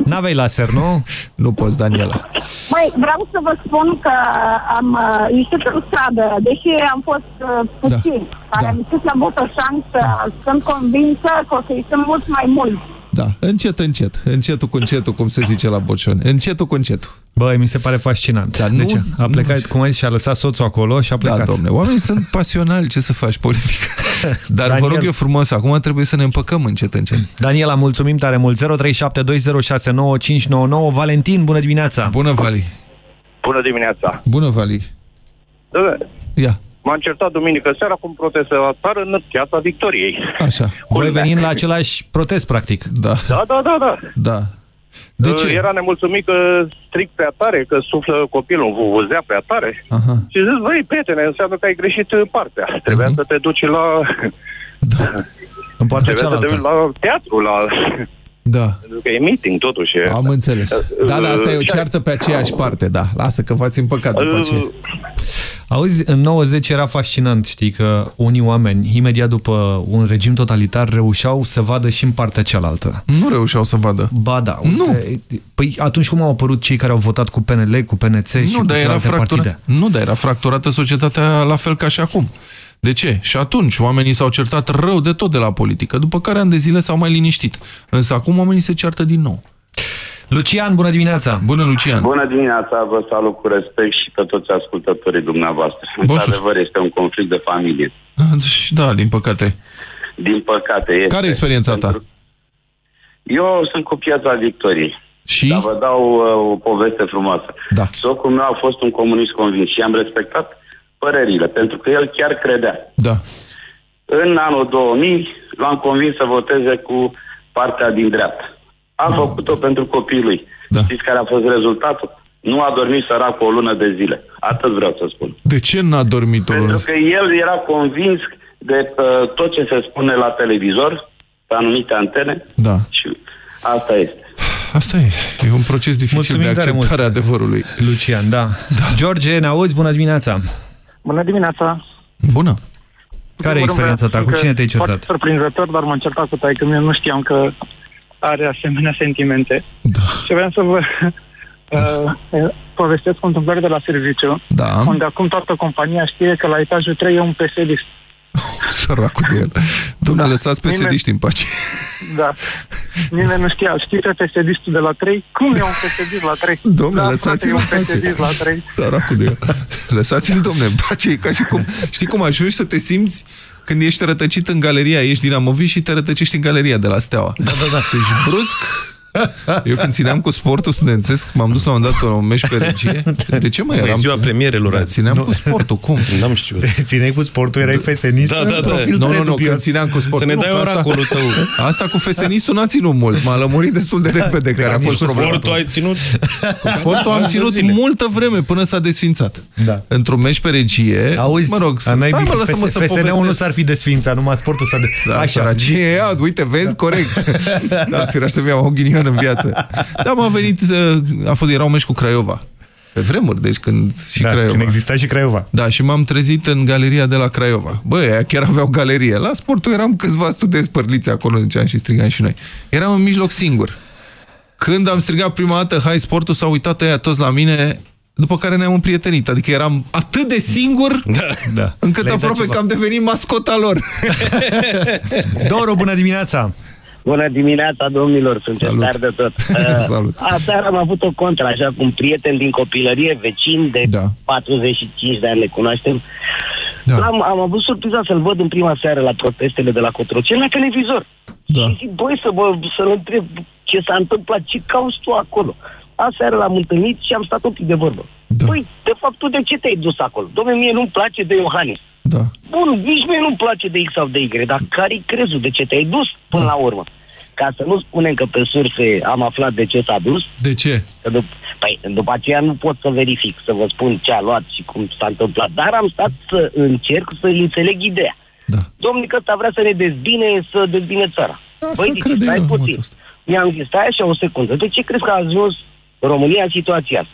N-aveai laser, nu? Nu poți, Daniela. Măi, vreau să vă spun că am uh, ieșit în stradă, deși am fost uh, puțin, care da. am ieșit la Botoșani, să sunt convinsă că o să ieșim mult mai mult. Da, încet, încet. Încetul cu încetul, cum se zice la Bocion. Încetul cu încetul. Băi, mi se pare fascinant. Dar de nu- ce? A plecat, cum ai zis, și a lăsat soțul acolo și a Da, plecat. domne, oamenii sunt pasionali, ce să faci politică. Dar vă Daniel. rog eu frumos, acum trebuie să ne împăcăm încet, încet. Daniela, mulțumim tare mult. 0372069599. Valentin, bună dimineața! Bună, Vali! Bună dimineața! Bună, Vali! Dom'le, Ia, M-am certat duminică seara cu un protestatar în Piața Victoriei. așa. Voi venind la același protest, practic. Da, Da, da, da, da. da. De ce? Era nemulțumit că stric prea tare, că suflă copilul, vuvuzea prea tare. Aha. Și zic, băi, prietene, înseamnă că ai greșit partea. Trebuia Mhm. să te duci la... În partea Trebuia să te duci cealaltă. la teatru, la... Da. Pentru că e meeting, totuși. Am înțeles. Da, da, asta e o Și- ceartă pe aceeași parte, da. Lasă că v-ați împăcat după ce. Auzi, în 90 era fascinant, știi, că unii oameni, imediat după un regim totalitar, reușeau să vadă și în partea cealaltă. Nu reușeau să vadă. Ba da. Nu. Păi atunci cum au apărut cei care au votat cu PNL, cu PNC și Nu, cu dar era celelalte fracturată. partide? Nu, dar era fracturată societatea la fel ca și acum. De ce? Și atunci oamenii s-au certat rău de tot de la politică, după care ani de zile s-au mai liniștit. Însă acum oamenii se ceartă din nou. Lucian, bună dimineața! Bună, Lucian! Bună dimineața, vă salut cu respect și pe toți ascultătorii dumneavoastră. Într-adevăr, este un conflict de familie. Da, din păcate. Din păcate este. Care e experiența ta? Eu sunt cu piața Victoriei. Și? Dar vă dau uh, o poveste frumoasă. Da. Socul meu a fost un comunist convins și am respectat părerile, pentru că el chiar credea. Da. În anul 2000 l-am convins să voteze cu partea din dreapta. A făcut-o pentru copiii lui. Da. Știți care a fost rezultatul? Nu a dormit săracul o lună de zile. Atât vreau să spun. De ce n-a dormit o lună? Pentru că el era convins de uh, tot ce se spune la televizor, pe anumite antene, Da. și asta este. Asta e. E un proces dificil Mulțumim de tare acceptare a mult. adevărului. Lucian, da. da. George, ne auzi? Bună dimineața! Bună dimineața! Bună! Care e experiența ta? Cu cine te-ai certat? Foarte surprinzător, dar m-am certat cu taică meu. Nu știam că are asemenea sentimente. Da. Și vreau să vă uh, povestesc o întâmplare de la serviciu, Da. unde acum toată compania știe că la etajul 3 e un psd Săracul de el. Domnule, lăsați Nimeni- psd în pace. Da. Nimeni nu știa. Știi pe psd de la 3? Cum e un psd la 3? Domnule, da, lăsați-l frate, e un în pace. psd la 3. Săracul de el. Lăsați-l, domne, în pace. E ca și cum... Știi cum ajungi să te simți când ești rătăcit în galeria, ești dinamovist și te rătăcești în galeria de la Steaua. Da, da, da. Deci, brusc, eu când țineam cu sportul studențesc, m-am dus la un dat la un meci pe regie. De ce mă Măi, eram? ziua premierelor da, azi. Țineam cu sportul, cum? N-am știut. Te țineai cu sportul, erai fesenist? Da, da, da. Profil Nu, tare nu, nu, dubios. când țineam cu sportul. Să ne Nu, dai că asta- oracolul tău. Asta cu fesenistul n-a ținut mult. M-a lămurit destul de repede care a Nici fost cu problema. sportul ai ținut? Cu sportul am ținut zile. multă vreme până s-a desfințat. Da. Într-un meci pe regie, Auzi, mă rog, a, n-ai stai mă, bine, lasă-mă PS- să FSN-ul nu povestesc. s-ar fi desfințat, numai sportul s-a de... Da, Așa. săracie, ia, uite, vezi, corect. da, firar să-mi iau o ghinion în viață. Da, m-a venit, uh, a fost, era un meci cu Craiova. Pe vremuri, deci când și Da, Craiova. când exista și Craiova. Da, și m-am trezit în galeria de la Craiova. Bă, ea chiar aveau galerie. La sportul eram câțiva studenți părliți acolo, ziceam și strigam și noi. Eram în mijloc singur. Când am strigat prima dată, hai, sportul, s-au uitat ăia toți la mine, după care ne-am împrietenit. Adică eram atât de singur, Da. Da. încât Le-ai dat aproape ceva. că am devenit mascota lor. Doru, bună dimineața! Bună dimineața, domnilor, sunteți Salut. tari de tot. Salut. Aseară am avut o contra, așa, cu un prieten din copilărie, vecin de Da. 45 de ani, ne cunoaștem. Da. Am, am avut surpriza să-l văd în prima seară la protestele de la Cotroceni la televizor. Da. Și zic, băi, să vă, să-l întreb ce s-a întâmplat, ce cauți tu acolo? Aseară l-am întâlnit și am stat un pic de vorbă. Da. Păi, de fapt, tu de ce te-ai dus acolo? Dom'le, mie nu-mi place de Iohannis. Da. Bun, nici mie nu-mi place de X sau de Y, dar care-i crezul? De ce te-ai dus până la urmă? Ca să nu spunem că pe surse am aflat de ce s-a dus, De ce? că dup- păi, după aceea nu pot să verific, să vă spun ce a luat și cum s-a întâmplat, dar am stat să încerc să înțeleg ideea. Da. Domnul că ăsta vrea să ne dezbine, să dezbine țara. Asta Băi, zice, crede stai el, puțin. Mi-am zis, stai așa o secundă, de ce crezi că a ajuns România în situația asta?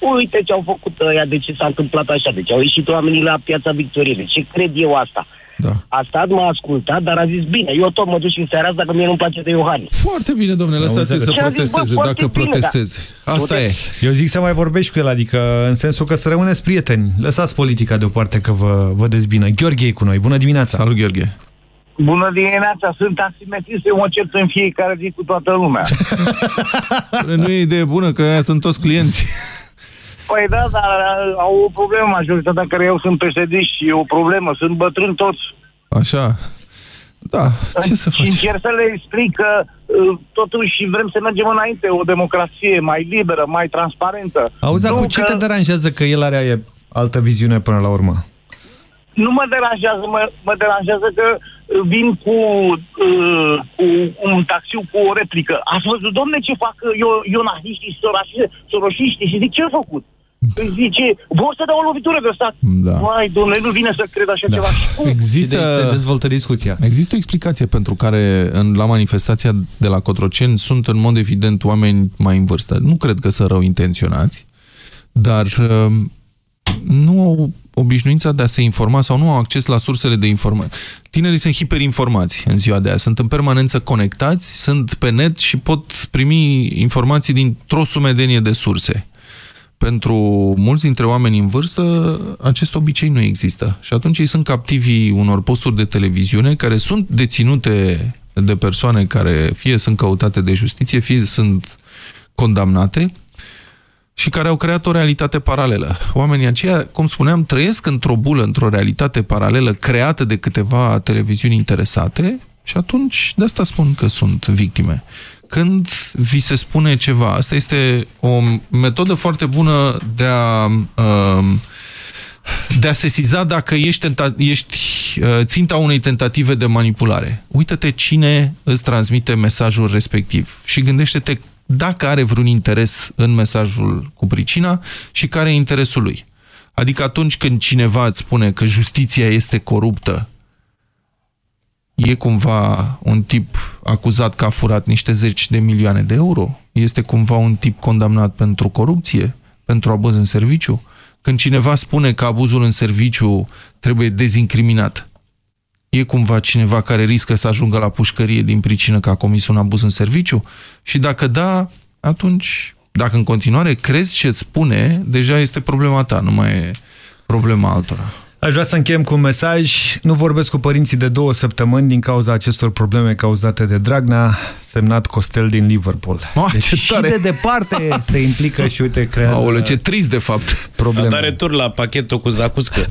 Uite ce au făcut ăia, de ce s-a întâmplat așa, de ce au ieșit oamenii la piața Victoriei, de ce cred eu asta? Da. A stat, m-a ascultat, dar a zis, bine, eu tot mă duc și în seara asta, că mie nu-mi place de Iohannis. Foarte bine, domnule, lăsați-l să Și a zis, bă, protesteze, foarte dacă bine, protesteze. da. Asta e. Eu zic să mai vorbești cu el, adică în sensul că să rămâneți prieteni. Lăsați politica deoparte că vă, vă dezbină. Gheorghe e cu noi. Bună dimineața! Salut, Gheorghe! Bună dimineața, sunt asimetrist, eu mă cert în fiecare zi cu toată lumea. Nu e idee bună că aia sunt toți clienți. Păi da, dar uh, au o problemă majoritatea care eu sunt psd și e o problemă, sunt bătrâni toți. Așa. Da, ce să Și faci? încerc să le explic că uh, totuși vrem să mergem înainte, o democrație mai liberă, mai transparentă. Auzi, dar Nu cu ce că- te deranjează că el are altă viziune până la urmă? Nu mă deranjează, mă, mă deranjează că uh, vin cu, uh, cu un taxiu cu o replică. Ați văzut, domne, ce fac uh, io, ionariștii și soroșiștii, soroșiștii? Și zic, ce a făcut? Îi zice, vor să dau o lovitură de stat. Da. Mai, domne, nu vine să cred așa ceva. Și cum? Există, Se dezvoltă discuția. Există o explicație pentru care în, la manifestația de la Cotroceni sunt în mod evident oameni mai în vârstă. Nu cred că sunt rău intenționați, dar uh, nu au obișnuința de a se informa sau nu au acces la sursele de informare. Tinerii sunt hiperinformați în ziua de azi, sunt în permanență conectați, sunt pe net și pot primi informații dintr-o sumedenie de surse. Pentru mulți dintre oameni în vârstă, acest obicei nu există. Și atunci ei sunt captivii unor posturi de televiziune care sunt deținute de persoane care fie sunt căutate de justiție, fie sunt condamnate și care au creat o realitate paralelă. Oamenii aceia, cum spuneam, trăiesc într-o bulă, într-o realitate paralelă creată de câteva televiziuni interesate și atunci de asta spun că sunt victime. Când vi se spune ceva, asta este o metodă foarte bună de a... Um, de a sesiza dacă ești, ești uh, ținta unei tentative de manipulare. Uită-te cine îți transmite mesajul respectiv și gândește-te dacă are vreun interes în mesajul cu pricina și care e interesul lui. Adică atunci când cineva îți spune că justiția este coruptă, e cumva un tip acuzat că a furat niște zeci de milioane de euro? Este cumva un tip condamnat pentru corupție? Pentru abuz în serviciu? Când cineva spune că abuzul în serviciu trebuie dezincriminat, e cumva cineva care riscă să ajungă la pușcărie din pricină că a comis un abuz în serviciu? Și dacă da, atunci, dacă în continuare crezi ce îți spune, deja este problema ta, nu mai e problema altora. Aș vrea să încheiem cu un mesaj. Nu vorbesc cu părinții de două săptămâni din cauza acestor probleme cauzate de Dragnea, semnat Costel din Liverpool. Oh, deci ce tare. și de departe se implică și uite, creează Aole, ce trist de fapt. probleme. Dar retur la pachetul cu zacuscă.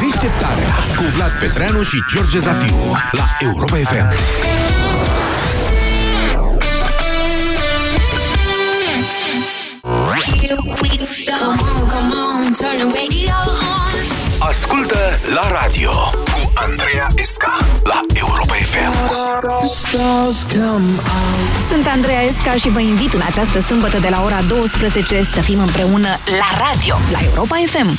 Deșteptarea cu Vlad Petreanu și George Zafiu la Europa FM. Ascultă la radio cu Andreea Esca la Europa FM. Sunt Andreea Esca și vă invit în această sâmbătă de la ora 12 să fim împreună la radio, la Europa FM.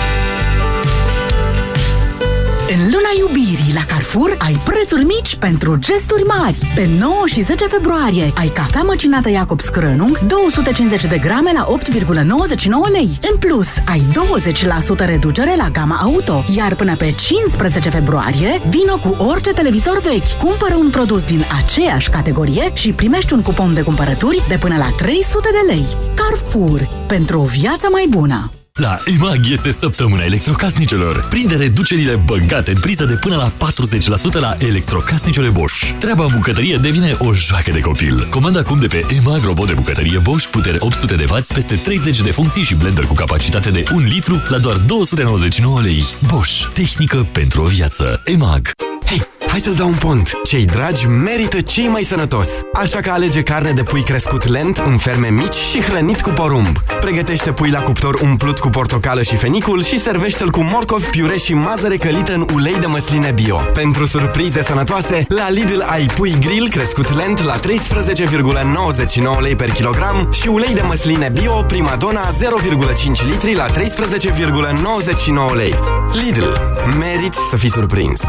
În luna iubirii la Carrefour ai prețuri mici pentru gesturi mari. Pe 9 și 10 februarie ai cafea măcinată Jacobs Krönung 250 de grame la 8,99 lei. În plus, ai 20% reducere la gama auto. Iar până pe 15 februarie, vino cu orice televizor vechi. Cumpără un produs din aceeași categorie și primești un cupon de cumpărături de până la 300 de lei. Carrefour. Pentru o viață mai bună. La EMAG este săptămâna electrocasnicelor. Prinde reducerile băgate în priză de până la 40% la electrocasnicele Bosch. Treaba în bucătărie devine o joacă de copil. Comanda acum de pe EMAG robot de bucătărie Bosch, putere 800 de W, peste 30 de funcții și blender cu capacitate de 1 litru la doar 299 lei. Bosch. Tehnică pentru o viață. EMAG. Hei, hai să-ți dau un pont. Cei dragi merită cei mai sănătos. Așa că alege carne de pui crescut lent, în ferme mici și hrănit cu porumb. Pregătește pui la cuptor umplut cu portocală și fenicul și servește-l cu morcov, piure și mazăre călită în ulei de măsline bio. Pentru surprize sănătoase, la Lidl ai pui grill crescut lent la 13,99 lei per kilogram și ulei de măsline bio Primadonna 0,5 litri la 13,99 lei. Lidl. Meriți să fii surprins!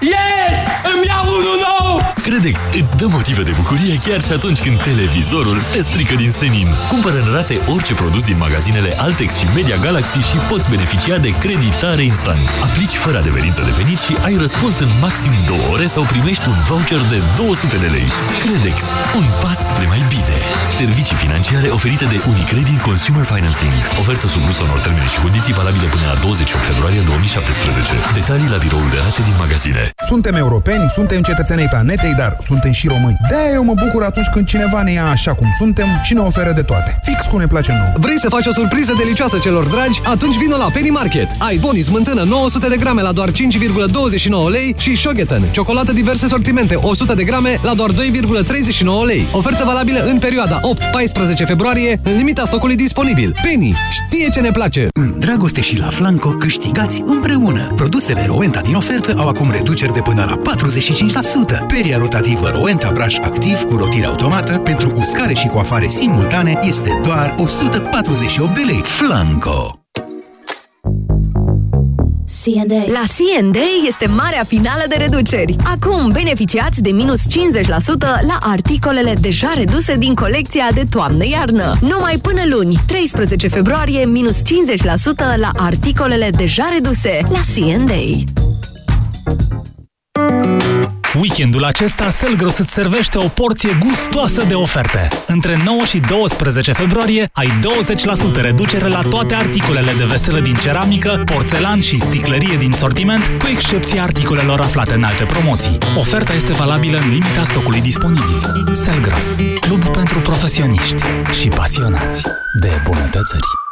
Yes! Îmi iau unul nou! Credex îți dă motive de bucurie chiar și atunci când televizorul se strică din senin. Cumpără în rate orice produs din magazinele Altex și Media Galaxy și poți beneficia de creditare instant. Aplici fără adeverință de venit și ai răspuns în maxim 2 ore sau primești un voucher de 200 de lei. Credex. Un pas spre mai bine. Servicii financiare oferite de Unicredit Consumer Financing. Ofertă supusă unor termene și condiții valabile până la 28 februarie 2017. Detalii la biroul de rate din magazine. Suntem europeni, suntem cetățenii planetei Ei, dar suntem și români. de eu mă bucur atunci când cineva ne ia așa cum suntem și ne oferă de toate. Fix cum ne place nouă. Vrei să faci o surpriză delicioasă celor dragi? Atunci vino la Penny Market. Ai Bonis smântână 900 de grame la doar 5,29 lei și Shogeten, ciocolată diverse sortimente 100 de grame la doar 2,39 lei. Ofertă valabilă în perioada 8-14 februarie, în limita stocului disponibil. Penny știe ce ne place! În dragoste și la Flanco câștigați împreună. Produsele Rowenta din ofertă au acum reduceri de până la 45%. Peria rotativă Rowenta Brush activ cu rotire automată pentru uscare și coafare simultane este doar 148 de lei. Flanco! C&A. La C&A este marea finală de reduceri. Acum beneficiați de minus 50% la articolele deja reduse din colecția de toamnă-iarnă. Numai până luni, 13 februarie, minus 50% la articolele deja reduse la C&A. Weekendul acesta Selgros îți servește o porție gustoasă de oferte. Între 9 și 12 februarie ai 20% reducere la toate articolele de veselă din ceramică, porțelan și sticlărie din sortiment, cu excepția articolelor aflate în alte promoții. Oferta este valabilă în limita stocului disponibil. Selgros, club pentru profesioniști și pasionați de bunătățări.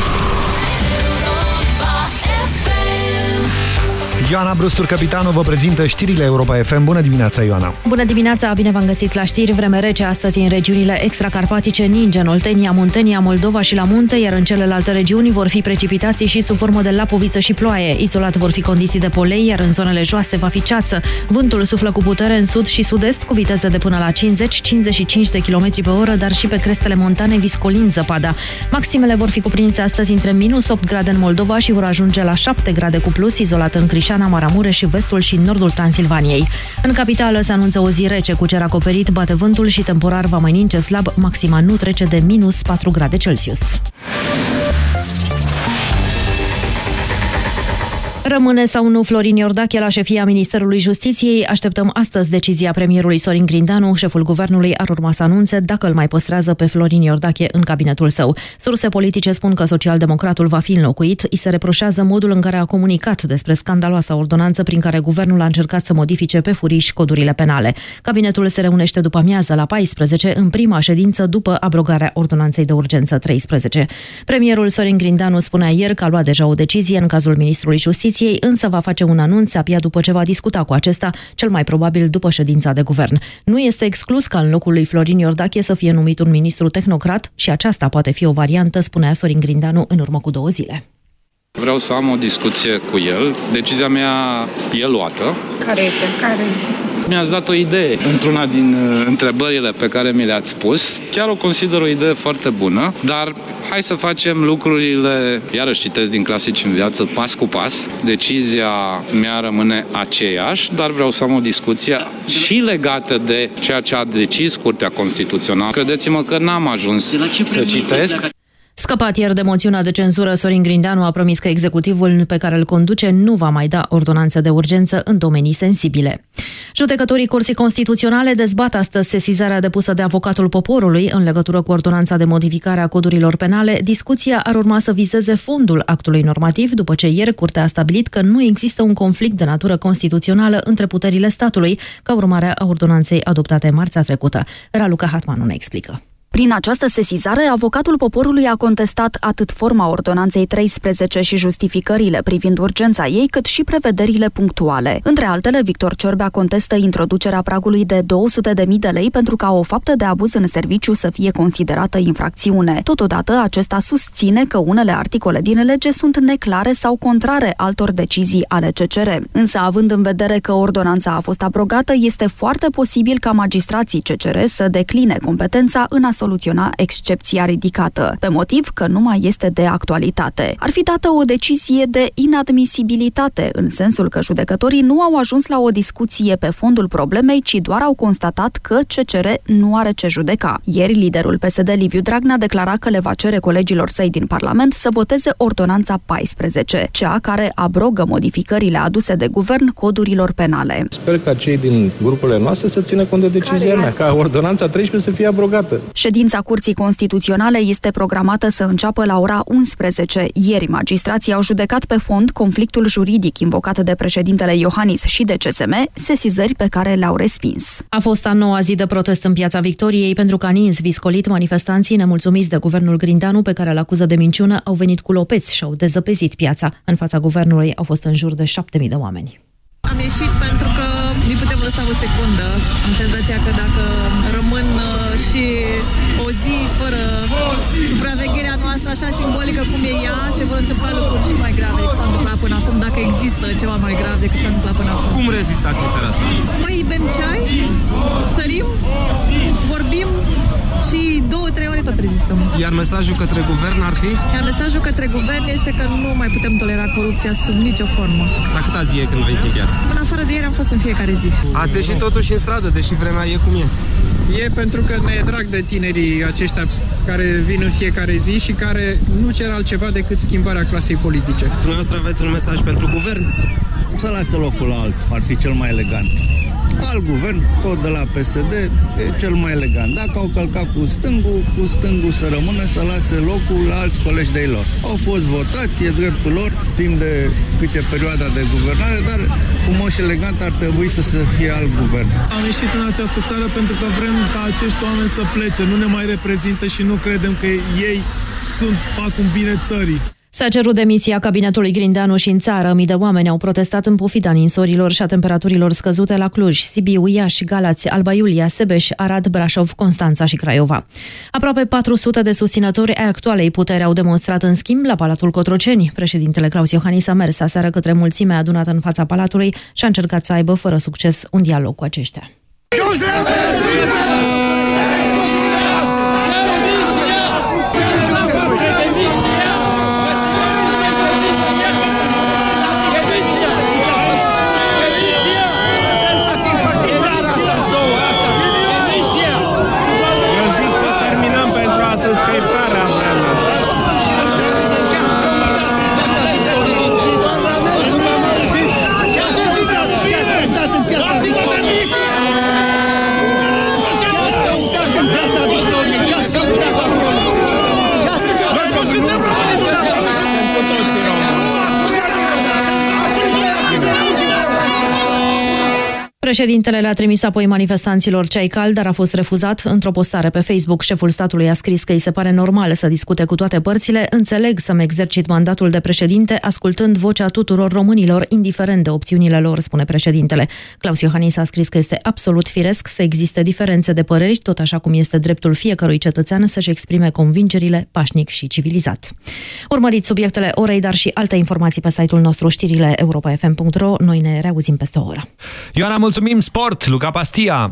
Ioana Brustur, capitanul, vă prezintă știrile Europa FM. Bună dimineața, Ioana! Bună dimineața, bine v-am găsit la știri. Vreme rece astăzi în regiunile extracarpatice, Ninge, Oltenia, Muntenia, Moldova și la munte, iar în celelalte regiuni vor fi precipitații și sub formă de lapoviță și ploaie. Izolat vor fi condiții de polei, iar în zonele joase va fi ceață. Vântul suflă cu putere în sud și sud-est, cu viteză de până la 50-55 de km pe oră, dar și pe crestele montane viscolind zăpada. Maximele vor fi cuprinse astăzi între minus 8 grade în Moldova și vor ajunge la 7 grade cu plus, izolat în Crișan Montana, Maramureș și vestul și nordul Transilvaniei. În capitală se anunță o zi rece cu cer acoperit, bate vântul și temporar va mai ninge slab, maxima nu trece de minus 4 grade Celsius. Rămâne sau nu Florin Iordache la șefia Ministerului Justiției? Așteptăm astăzi decizia premierului Sorin Grindanu. Șeful guvernului ar urma să anunțe dacă îl mai păstrează pe Florin Iordache în cabinetul său. Surse politice spun că socialdemocratul va fi înlocuit. I se reproșează modul în care a comunicat despre scandaloasa ordonanță prin care guvernul a încercat să modifice pe furiș codurile penale. Cabinetul se reunește după amiază la 14, în prima ședință după abrogarea ordonanței de urgență 13. Premierul Sorin Grindanu spunea ieri că a luat deja o decizie în cazul ministrului Justiției Justiției, însă va face un anunț abia după ce va discuta cu acesta, cel mai probabil după ședința de guvern. Nu este exclus ca în locul lui Florin Iordache să fie numit un ministru tehnocrat și aceasta poate fi o variantă, spunea Sorin Grindanu în urmă cu două zile. Vreau să am o discuție cu el. Decizia mea e luată. Care este? Care? Mi-ați dat o idee într-una din uh, întrebările pe care mi le-ați spus. Chiar o consider o idee foarte bună, dar hai să facem lucrurile, iarăși citesc din clasici în viață, pas cu pas. Decizia mea rămâne aceeași, dar vreau să am o discuție și legată de ceea ce a decis Curtea Constituțională. Credeți-mă că n-am ajuns să citesc. Scăpat ieri de moțiunea de cenzură, Sorin Grindeanu a promis că executivul pe care îl conduce nu va mai da ordonanță de urgență în domenii sensibile. Judecătorii Curții Constituționale dezbat astăzi sesizarea depusă de avocatul poporului în legătură cu ordonanța de modificare a codurilor penale. Discuția ar urma să vizeze fondul actului normativ, după ce ieri Curtea a stabilit că nu există un conflict de natură constituțională între puterile statului, ca urmare a ordonanței adoptate marțea trecută. Raluca Hatmanu ne explică. Prin această sesizare, avocatul poporului a contestat atât forma ordonanței 13 și justificările privind urgența ei, cât și prevederile punctuale. Între altele, Victor Ciorbea contestă introducerea pragului de 200.000 de lei pentru ca o faptă de abuz în serviciu să fie considerată infracțiune. Totodată, acesta susține că unele articole din lege sunt neclare sau contrare altor decizii ale CCR. Însă, având în vedere că ordonanța a fost abrogată, este foarte posibil ca magistrații CCR să decline competența în a soluționa excepția ridicată, pe motiv că nu mai este de actualitate. Ar fi dată o decizie de inadmisibilitate, în sensul că judecătorii nu au ajuns la o discuție pe fondul problemei, ci doar au constatat că CCR nu are ce judeca. Ieri, liderul PSD Liviu Dragnea declara că le va cere colegilor săi din Parlament să voteze ordonanța 14, cea care abrogă modificările aduse de guvern codurilor penale. Sper ca cei din grupurile noastre să țină cont de decizia mea, ca ordonanța 13 să fie abrogată. Ședința Curții Constituționale este programată să înceapă la ora 11. Ieri, magistrații au judecat pe fond conflictul juridic invocat de președintele Iohannis și de CSM, sesizări pe care le-au respins. A fost a noua zi de protest în Piața Victoriei pentru că ninți viscolit manifestanții nemulțumiți de guvernul Grindanu pe care îl acuză de minciună au venit cu lopeți și au dezăpezit piața. În fața guvernului au fost în jur de 7.000 de oameni. Am ieșit pentru că nu putem lăsa o secundă. Am senzația că dacă rămân uh, și o zi fără supravegherea noastră așa simbolică cum e ea, se vor întâmpla lucruri și mai grave decât s-a întâmplat până acum, dacă există ceva mai grav decât s-a întâmplat până acum. Cum rezistați în seara asta? Păi bem ceai, sărim, vorbim și două, trei ore tot rezistăm. Iar mesajul către guvern ar fi? Iar mesajul către guvern este că nu mai putem tolera corupția sub nicio formă. La câta zi e când veniți în piață? În afară de ieri am fost în fiecare zi. Ați ieșit totuși în stradă, deși vremea e cum e. E pentru că ne e drag de tinerii aceștia care vin în fiecare zi și care nu cer altceva decât schimbarea clasei politice. Dumneavoastră aveți un mesaj pentru guvern? Să lase locul alt, ar fi cel mai elegant. Alt guvern, tot de la PSD, e cel mai elegant. Dacă au călcat cu stângul, cu stângul să rămână, să lase locul la alți colegi de lor. Au fost votați, e dreptul lor, timp de câte perioada de guvernare, dar frumos și elegant ar trebui să se fie alt guvern. Am ieșit în această seară pentru că vrem ca acești oameni să plece, nu ne mai reprezintă și nu credem că ei sunt, fac un bine țării. S-a cerut demisia cabinetului Grindeanu și în țară. Mii de oameni au protestat în pofida ninsorilor și a temperaturilor scăzute la Cluj, Sibiu, Iași, Galați, Alba Iulia, Sebeș, Arad, Brașov, Constanța și Craiova. Aproape 400 de susținători ai actualei puteri au demonstrat în schimb la Palatul Cotroceni. Președintele Claus Iohannis a mers aseară către mulțimea adunată în fața Palatului și a încercat să aibă fără succes un dialog cu aceștia. Terminăm Președintele le-a trimis apoi manifestanților ceai cald, dar a fost refuzat. Într-o postare pe Facebook, șeful statului a scris că îi se pare normal să discute cu toate părțile. Înțeleg să-mi exercit mandatul de președinte, ascultând vocea tuturor românilor, indiferent de opțiunile lor, spune președintele. Claus Iohannis a scris că este absolut firesc să existe diferențe de păreri, tot așa cum este dreptul fiecărui cetățean să-și exprime convingerile pașnic și civilizat. Urmăriți subiectele orei, dar și alte informații pe site-ul nostru, știrile europa.fm.ro. Noi ne reauzim peste o oră. Ioana, mulțumim! Sport! Luca Pastia!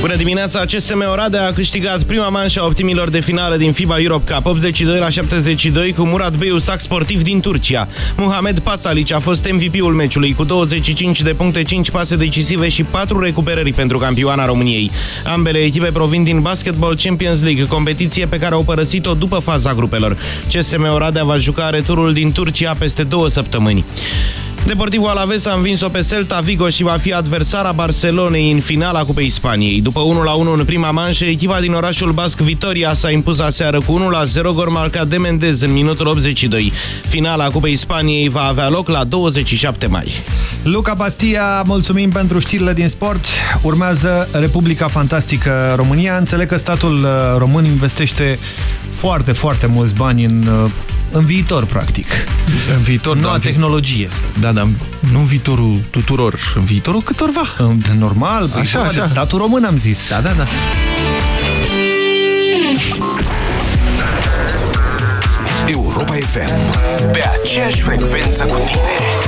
Bună dimineața! CSM Oradea a câștigat prima manșă a optimilor de finală din FIBA Europe Cup 82 la 72 cu Murat Beiusac sportiv din Turcia. Muhamed Pasalic a fost MVP-ul meciului cu 25 de puncte, 5 pase decisive și 4 recuperări pentru campioana României. Ambele echipe provin din Basketball Champions League, competiție pe care au părăsit-o după faza grupelor. CSM Oradea va juca returul din Turcia peste două săptămâni. Deportivo Alaves a învins-o pe Celta Vigo și va fi adversara Barcelonei în finala Cupei Spaniei. După 1-1 în prima manșă, echipa din orașul basc Vitoria s-a impus aseară cu 1-0 gol marcat de Mendez în minutul 82. Finala Cupei Spaniei va avea loc la 27 mai. Luca Pastia, mulțumim pentru știrile din sport. Urmează Republica Fantastică România. Înțeleg că statul uh, român investește foarte, foarte mulți bani în, uh, în viitor, practic. În viitor, Noua da, în vi- tehnologie. Da, dar nu în viitorul tuturor, în viitorul câtorva. Normal, păi așa, vorba de așa. statul român am zis. Da, da, da. Europa FM. Pe aceeași frecvență cu tine.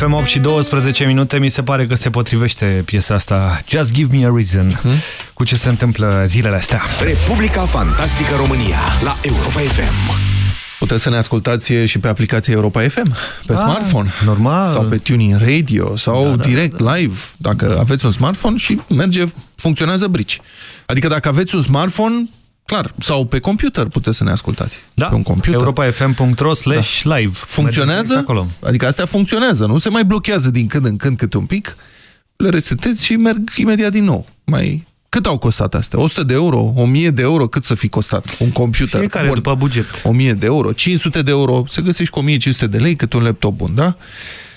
FM 8 și 12 minute, mi se pare că se potrivește piesa asta Just Give Me a Reason hmm? cu ce se întâmplă zilele astea. Republica Fantastică România la Europa FM. Puteți să ne ascultați și pe aplicația Europa FM, pe Ah, smartphone. normal. Sau pe Tuning Radio, sau Da, da, direct live, dacă aveți un smartphone și merge, funcționează brici. Adică dacă aveți un smartphone, clar, sau pe computer puteți să ne ascultați. Da, pe un computer. europafm.ro slash live. Mergeți Funcționează? acolo. Adică astea funcționează, nu se mai blochează din când în când câte un pic, le resetezi și merg imediat din nou. Mai... Cât au costat astea? 100 de euro? 1000 de euro? Cât să fi costat? Un computer? Fiecare bun. după buget. 1000 de euro, 500 de euro, se găsești cu 1500 de lei cât un laptop bun, da?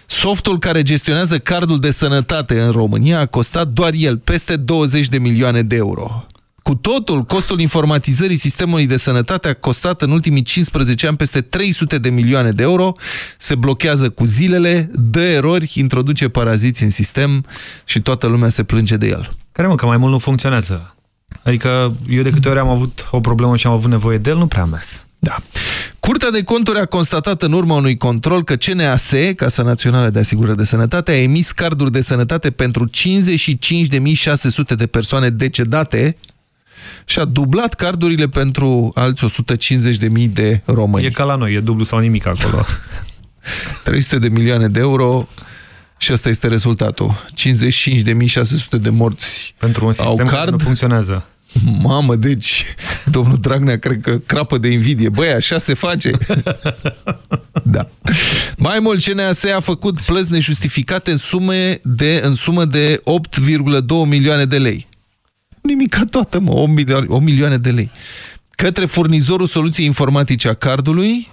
Softul care gestionează cardul de sănătate în România a costat doar el peste 20 de milioane de euro. Cu totul, costul informatizării sistemului de sănătate a costat în ultimii 15 ani peste 300 de milioane de euro, se blochează cu zilele, dă erori, introduce paraziți în sistem și toată lumea se plânge de el. Care mă, că mai mult nu funcționează. Adică eu de câte ori am avut o problemă și am avut nevoie de el, nu prea am mers. Da. Curtea de conturi a constatat în urma unui control că CNAS, Casa Națională de Asigurări de Sănătate, a emis carduri de sănătate pentru 55.600 de persoane decedate și a dublat cardurile pentru alți 150.000 de români. E ca la noi, e dublu sau nimic acolo. 300 de milioane de euro și ăsta este rezultatul. 55.600 de morți Pentru un sistem au care card, nu funcționează. Mamă, deci, domnul Dragnea cred că crapă de invidie. Băi, așa se face. da. Mai mult, CNAS a făcut plăți nejustificate în, sume de, în sumă de 8,2 milioane de lei. Nimica toată, mă, 8 milioane, 8 milioane de lei. Către furnizorul soluției informatice a cardului,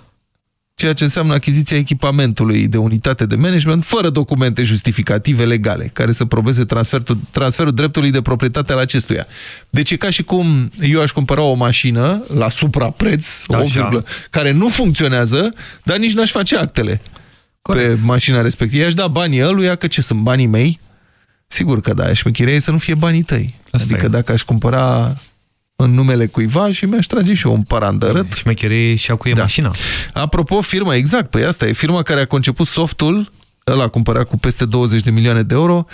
ceea ce înseamnă achiziția echipamentului de unitate de management, fără documente justificative legale, care să probeze transferul, transferul dreptului de proprietate al acestuia. Deci e ca și cum eu aș cumpăra o mașină la suprapreț, o Așa. virgulă, care nu funcționează, dar nici n-aș face actele pe mașina respectivă. I-aș da banii ăluia, că ce sunt banii mei? Sigur că da, șmecheria e să nu fie banii tăi. Asta adică e. dacă aș cumpăra în numele cuiva și mi-aș trage și eu un parandărăt. Șmecherie și acuie da. mașina. Apropo, firma, exact, păi asta e firma care a conceput softul, ăla a cumpărat cu peste 20 de milioane de euro,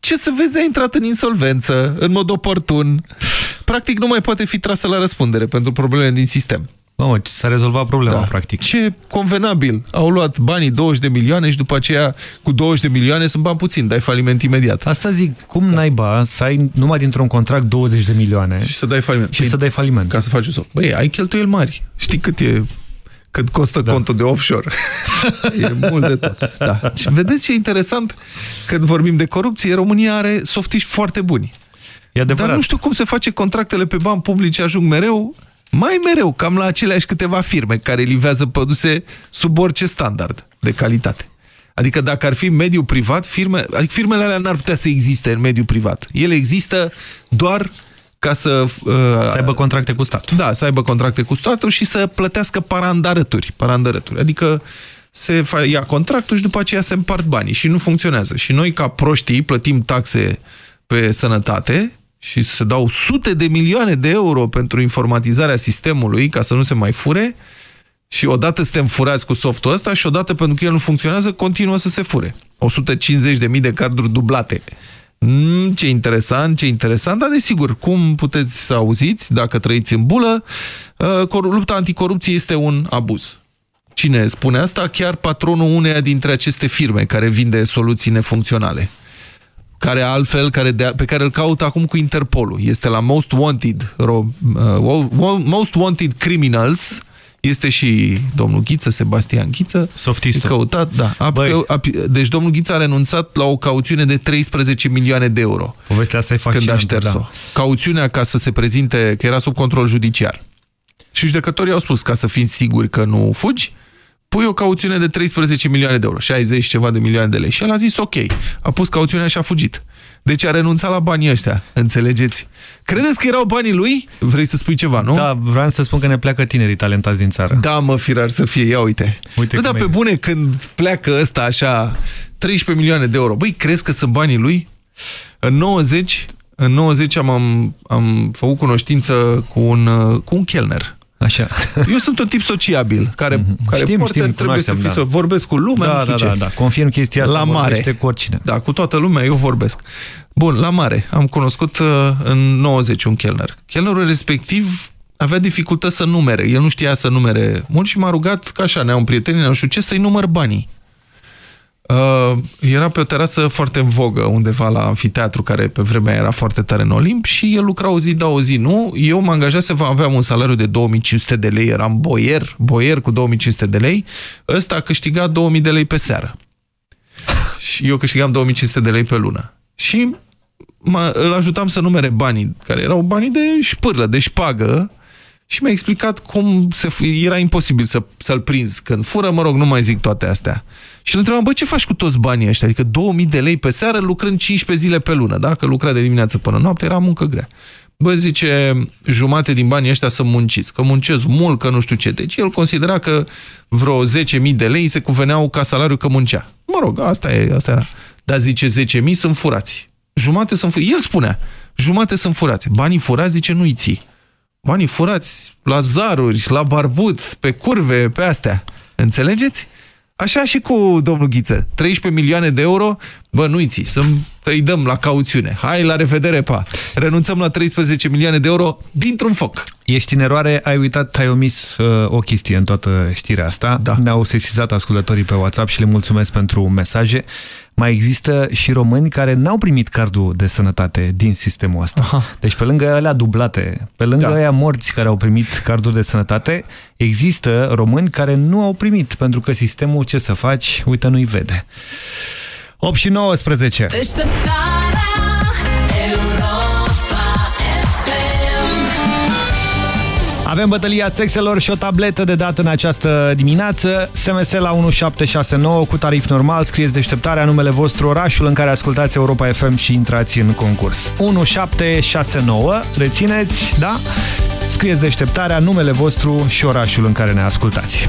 ce să vezi, a intrat în insolvență, în mod oportun. Practic nu mai poate fi trasă la răspundere pentru problemele din sistem. Mamă, s-a rezolvat problema, Da. practic. Ce convenabil. Au luat banii 20 de milioane și după aceea cu 20 de milioane sunt bani puțin, dai faliment imediat. Asta zic, cum naiba să ai numai dintr-un contract 20 de milioane Și să dai faliment. și să dai faliment? Ca să faci un soft. Băi, ai cheltuieli mari. Știi cât e cât costă da. contul de offshore. e mult de tot. Da. Și vedeți ce interesant? Când vorbim de corupție, România are softiști foarte buni. E adevărat. Dar nu știu cum se face contractele pe bani publici ajung mereu, mai mereu, cam la aceleași câteva firme care livează produse sub orice standard de calitate. Adică dacă ar fi mediul privat, firme, adică firmele alea n-ar putea să existe în mediul privat. Ele există doar ca să... Uh, Să aibă contracte cu statul. Da, să aibă contracte cu statul și să plătească parandarături. parandarături. Adică se fa- ia contractul și după aceea se împart banii și nu funcționează. Și noi, ca proștii, plătim taxe pe sănătate și se dau sute de milioane de euro pentru informatizarea sistemului ca să nu se mai fure și odată suntem furați cu softul ăsta și odată pentru că el nu funcționează, continuă să se fure. 150.000 de carduri dublate. Mm, ce interesant, ce interesant, dar desigur, cum puteți să auziți, dacă trăiți în bulă, uh, cor- lupta anticorupție este un abuz. Cine spune asta? Chiar patronul uneia dintre aceste firme care vinde soluții nefuncționale care altfel, care de, pe care îl caut acum cu Interpolul. Este la Most Wanted, ro, uh, Most Wanted Criminals, este și domnul Ghiță, Sebastian Ghiță. Softistul. E Căutat, da. A, a, a, deci domnul Ghiță a renunțat la o cauțiune de 13 milioane de euro. Povestea asta e Când a fascinantă. șters-o. Da. Cauțiunea ca să se prezinte, că era sub control judiciar. Și judecătorii au spus, ca să fim siguri că nu fugi, pui o cauțiune de 13 milioane de euro, 60 ceva de milioane de lei. Și el a zis ok, a pus cauțiunea și a fugit. Deci a renunțat la banii ăștia, înțelegeți? Credeți că erau banii lui? Vrei să spui ceva, nu? Da, vreau să spun că ne pleacă tinerii talentați din țară. Da, mă, firar să fie, ia uite. Uite nu, cum dar e. pe bune, când pleacă ăsta așa, 13 milioane de euro, băi, crezi că sunt banii lui? În 90, în 90 am, am, am făcut cunoștință cu un, uh, cu un chelner. Așa. Eu sunt un tip sociabil, care, care Știm, porter știm, trebuie să cunoaștem, fii, da. să vorbesc cu lumea, Da, nu știu da, ce. da, da. Confirm chestia asta, La mare. vorbește cu oricine. Da, cu toată lumea eu vorbesc. Bun, la mare. Am cunoscut uh, în 90 un chelner. Chelnerul respectiv avea dificultăți să numere. El nu știa să numere mult și m-a rugat, ca așa, ne-am prieteni, nu știu ce, să-i număr banii. Uh, era pe o terasă foarte în vogă, undeva la amfiteatru, care pe vremea era foarte tare în Olimp și el lucra o zi, da o zi, nu. Eu mă angajase, aveam un salariu de 2500 de lei, eram boier, boier cu 2500 de lei. Ăsta a câștigat 2000 de lei pe seară. Și eu câștigam 2500 de lei pe lună. Și mă, îl ajutam să numere banii, care erau banii de șpârlă, de șpagă, și mi-a explicat cum se, era imposibil să, să-l prinzi când fură, mă rog, nu mai zic toate astea. Și îl întrebam, bă, ce faci cu toți banii ăștia? Adică 2000 de lei pe seară, lucrând 15 zile pe lună, da? Că lucra de dimineață până noapte, era muncă grea. Bă, zice, jumate din banii ăștia să munciți, că muncesc mult, că nu știu ce. Deci el considera că vreo 10.000 de lei se cuveneau ca salariu că muncea. Mă rog, asta, e, asta era. Dar zice, 10.000 sunt furați. Jumate sunt furați. El spunea, jumate sunt furați. Banii furați, zice, nu-i ții. Banii furați la zaruri, la barbut, pe curve, pe astea. Înțelegeți? Așa și cu domnul Ghiță. 13 milioane de euro, Bă, nu-i ții, să îi dăm la cauțiune. Hai, la revedere, pa! Renunțăm la 13 milioane de euro dintr-un foc. Ești în eroare, ai uitat, ai omis uh, o chestie în toată știrea asta. Da. Ne-au sesizat ascultătorii pe WhatsApp și le mulțumesc pentru mesaje. Mai există și români care n-au primit cardul de sănătate din sistemul ăsta. Aha. Deci pe lângă alea dublate, pe lângă da. aia morți care au primit cardul de sănătate, există români care nu au primit, pentru că sistemul, ce să faci, uite, nu-i vede. 8 și 19. Deșteptarea Europa FM Avem bătălia sexelor și o tabletă de dat în această dimineață. SMS la 1769 cu tarif normal. Scrieți deșteptarea, numele vostru, orașul în care ascultați Europa FM și intrați în concurs. 1769, rețineți, da? Scrieți deșteptarea, numele vostru și orașul în care ne ascultați.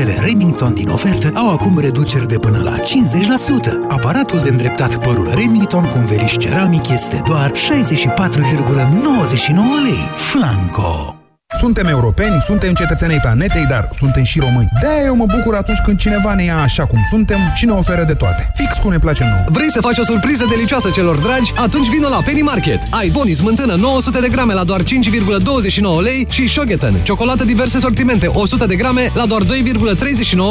Produsele Remington din ofertă au acum reduceri de până la 50%. Aparatul de îndreptat părul Remington cu un veriș ceramic este doar 64,99 lei. Flanco! Suntem europeni, suntem cetățenii planetei, dar suntem și români. de eu mă bucur atunci când cineva ne ia așa cum suntem și ne oferă de toate. Fix cum ne place nouă. Vrei să faci o surpriză delicioasă celor dragi? Atunci vino la Penny Market. Ai Boni smântână 900 de grame la doar 5,29 lei și Shogeten, ciocolată diverse sortimente 100 de grame la doar 2,39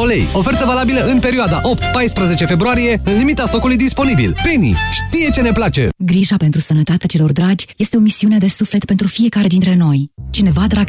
lei. Ofertă valabilă în perioada 8-14 februarie, în limita stocului disponibil. Penny știe ce ne place! Grija pentru sănătatea celor dragi este o misiune de suflet pentru fiecare dintre noi. Cineva drag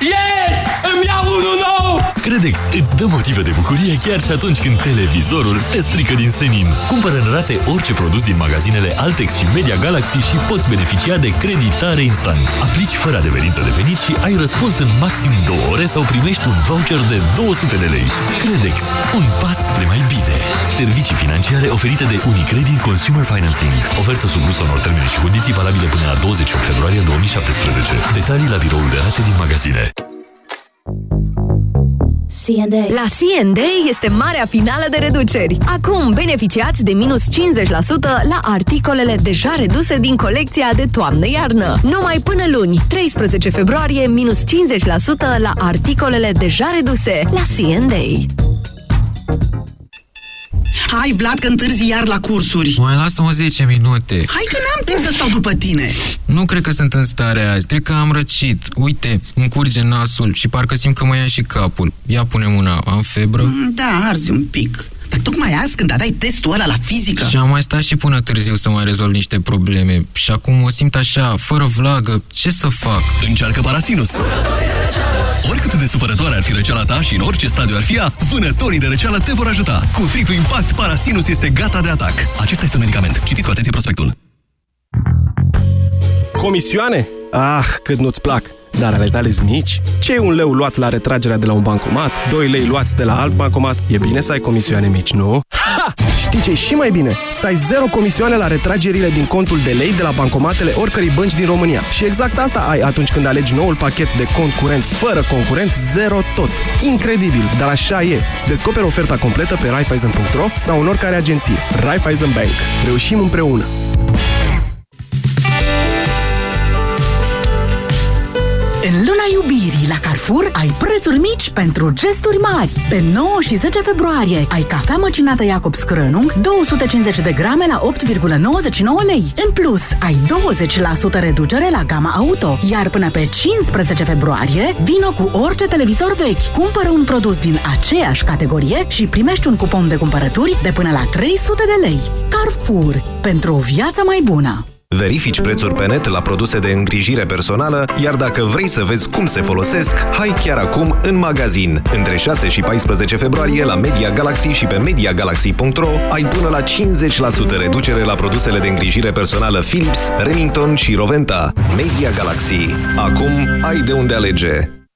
Yes! Îmi iau unul nou! Credex îți dă motive de bucurie chiar și atunci când televizorul se strică din senin. Cumpără în rate orice produs din magazinele Altex și Media Galaxy și poți beneficia de creditare instant. Aplici fără adeverință de venit și ai răspuns în maxim 2 ore sau primești un voucher de 200 de lei. Credex. Un pas spre mai bine. Servicii financiare oferite de Unicredit Consumer Financing. Ofertă supusă unor termeni și condiții valabile până la 28 februarie 2017. Detalii la biroul de rate din magazine. La C&A este marea finală de reduceri. Acum beneficiați de minus 50% la articolele deja reduse din colecția de toamnă-iarnă. Numai până luni, 13 februarie, minus 50% la articolele deja reduse la C&A. Hai, Vlad, că întârzi iar la cursuri. Mai lasă-mă 10 minute. Hai că n-am timp să stau după tine. Nu cred că sunt în stare azi. Cred că am răcit. Uite, îmi curge nasul și parcă simt că mă ia și capul. Ia pune mâna. Am febră? Mm, Da, arzi un pic. Dar tocmai azi, când aveai testul ăla la fizică... Și am mai stat și până târziu să mai rezolv niște probleme. Și acum o simt așa, fără vlagă. Ce să fac? Încearcă Parasinus! Oricât de supărătoare ar fi răceala ta și în orice stadiu ar fi ea, vânătorii de răceală te vor ajuta. Cu triplu impact, Parasinus este gata de atac. Acesta este un medicament. Citiți cu atenție prospectul. Comisioane? Ah, cât nu-ți plac! Dar ale tale mici? Ce e un leu luat la retragerea de la un bancomat? 2 lei luați de la alt bancomat? E bine să ai comisioane mici, nu? Ha! Știi ce și mai bine? Să ai zero comisioane la retragerile din contul de lei de la bancomatele oricărei bănci din România. Și exact asta ai atunci când alegi noul pachet de cont curent fără concurent, zero tot. Incredibil, dar așa e. Descoperă oferta completă pe Raiffeisen.ro sau în oricare agenție. Raiffeisen Bank. Reușim împreună! În luna iubirii la Carrefour ai prețuri mici pentru gesturi mari. Pe 9 și 10 februarie ai cafea măcinată Jacobs Crănung 250 de grame la 8,99 lei. În plus, ai 20% reducere la gama auto. Iar până pe 15 februarie, vino cu orice televizor vechi. Cumpără un produs din aceeași categorie și primești un cupon de cumpărături de până la 300 de lei. Carrefour. Pentru o viață mai bună. Verifici prețuri pe net la produse de îngrijire personală, iar dacă vrei să vezi cum se folosesc, hai chiar acum în magazin. Între 6 și 14 februarie la Media Galaxy și pe MediaGalaxy.ro ai până la 50% reducere la produsele de îngrijire personală Philips, Remington și Roventa. Media Galaxy. Acum ai de unde alege.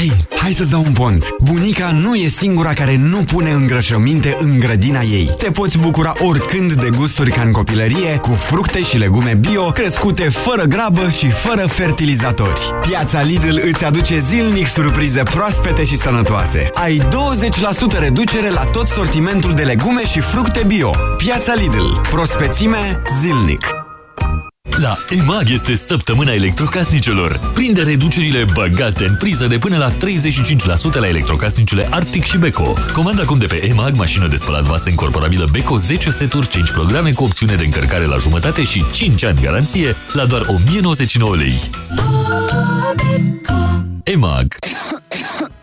Hei, hai să-ți dau un pont. Bunica nu e singura care nu pune îngrășăminte în grădina ei. Te poți bucura oricând de gusturi ca în copilărie, cu fructe și legume bio, crescute fără grabă și fără fertilizatori. Piața Lidl îți aduce zilnic surprize proaspete și sănătoase. Ai 20% reducere la tot sortimentul de legume și fructe bio. Piața Lidl. Prospețime zilnic. La EMAG este săptămâna electrocasnicelor. Prinde reducerile băgate în priză de până la 35% la electrocasnicele Arctic și Beko. Comanda acum de pe EMAG mașină de spălat vase incorporabilă Beko 10 seturi, 5 programe cu opțiune de încărcare la jumătate și 5 ani garanție la doar 1099 lei. EMAG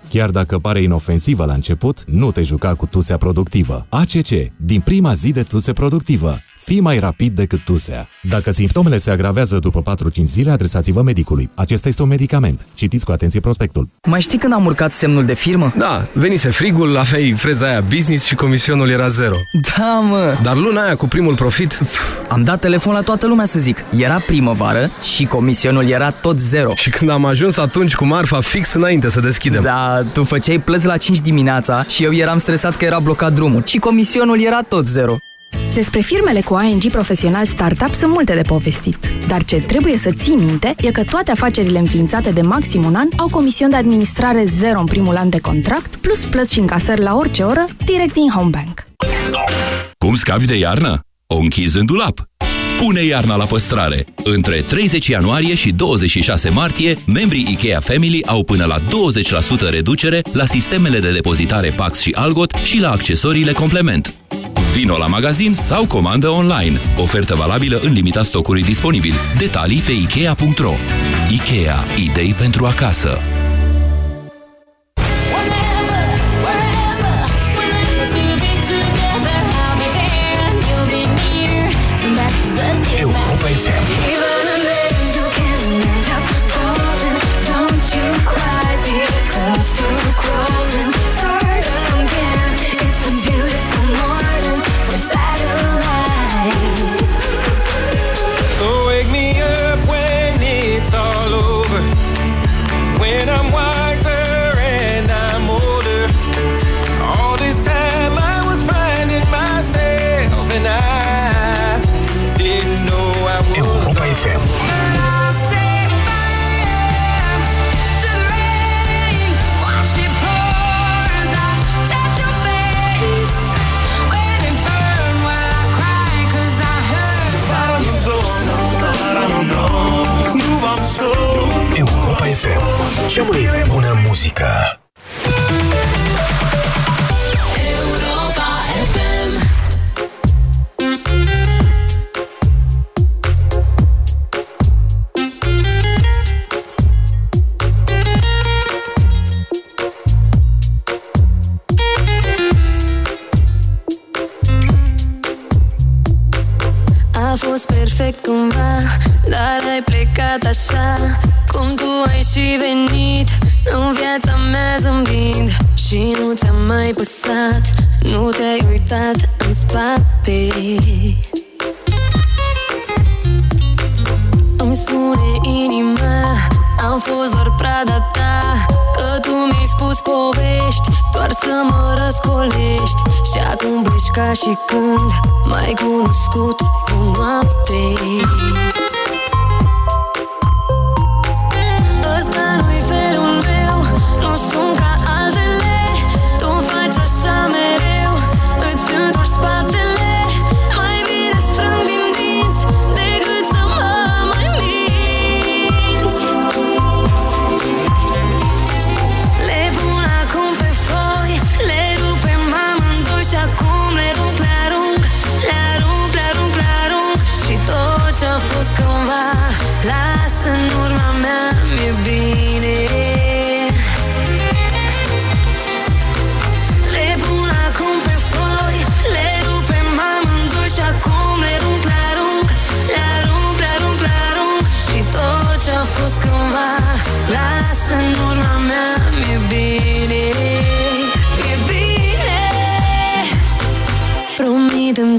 Chiar dacă pare inofensivă la început, nu te juca cu tusea productivă. ACC. Din prima zi de tuse productivă. Fii mai rapid decât tusea. Dacă simptomele se agravează după 4-5 zile, adresați-vă medicului. Acesta este un medicament. Citiți cu atenție prospectul. Mai știi când am urcat semnul de firmă? Da, venise frigul, aveai freza aia business și comisionul era zero. Da, mă! Dar luna aia cu primul profit... Pf, am dat telefon la toată lumea să zic. Era primăvară și comisionul era tot zero. Și când am ajuns atunci cu marfa fix înainte să deschidem. Da, tu făceai plăți la 5 dimineața și eu eram stresat că era blocat drumul. Și comisionul era tot zero. Despre firmele cu ING Profesional Startup sunt multe de povestit. Dar ce trebuie să ții minte e că toate afacerile înființate de maxim un an au comision de administrare zero în primul an de contract, plus plăți și încasări la orice oră, direct din Homebank. Cum scapi de iarnă? O închizi în dulap. Pune iarna la păstrare. Între 30 ianuarie și 26 martie, membrii IKEA Family au până la 20% reducere la sistemele de depozitare Pax și Algot și la accesoriile complement. Vino la magazin sau comandă online. Ofertă valabilă în limita stocului disponibil. Detalii pe Ikea.ro Ikea. Idei pentru acasă. So Cea mai ca și când M-ai cunoscut o noapte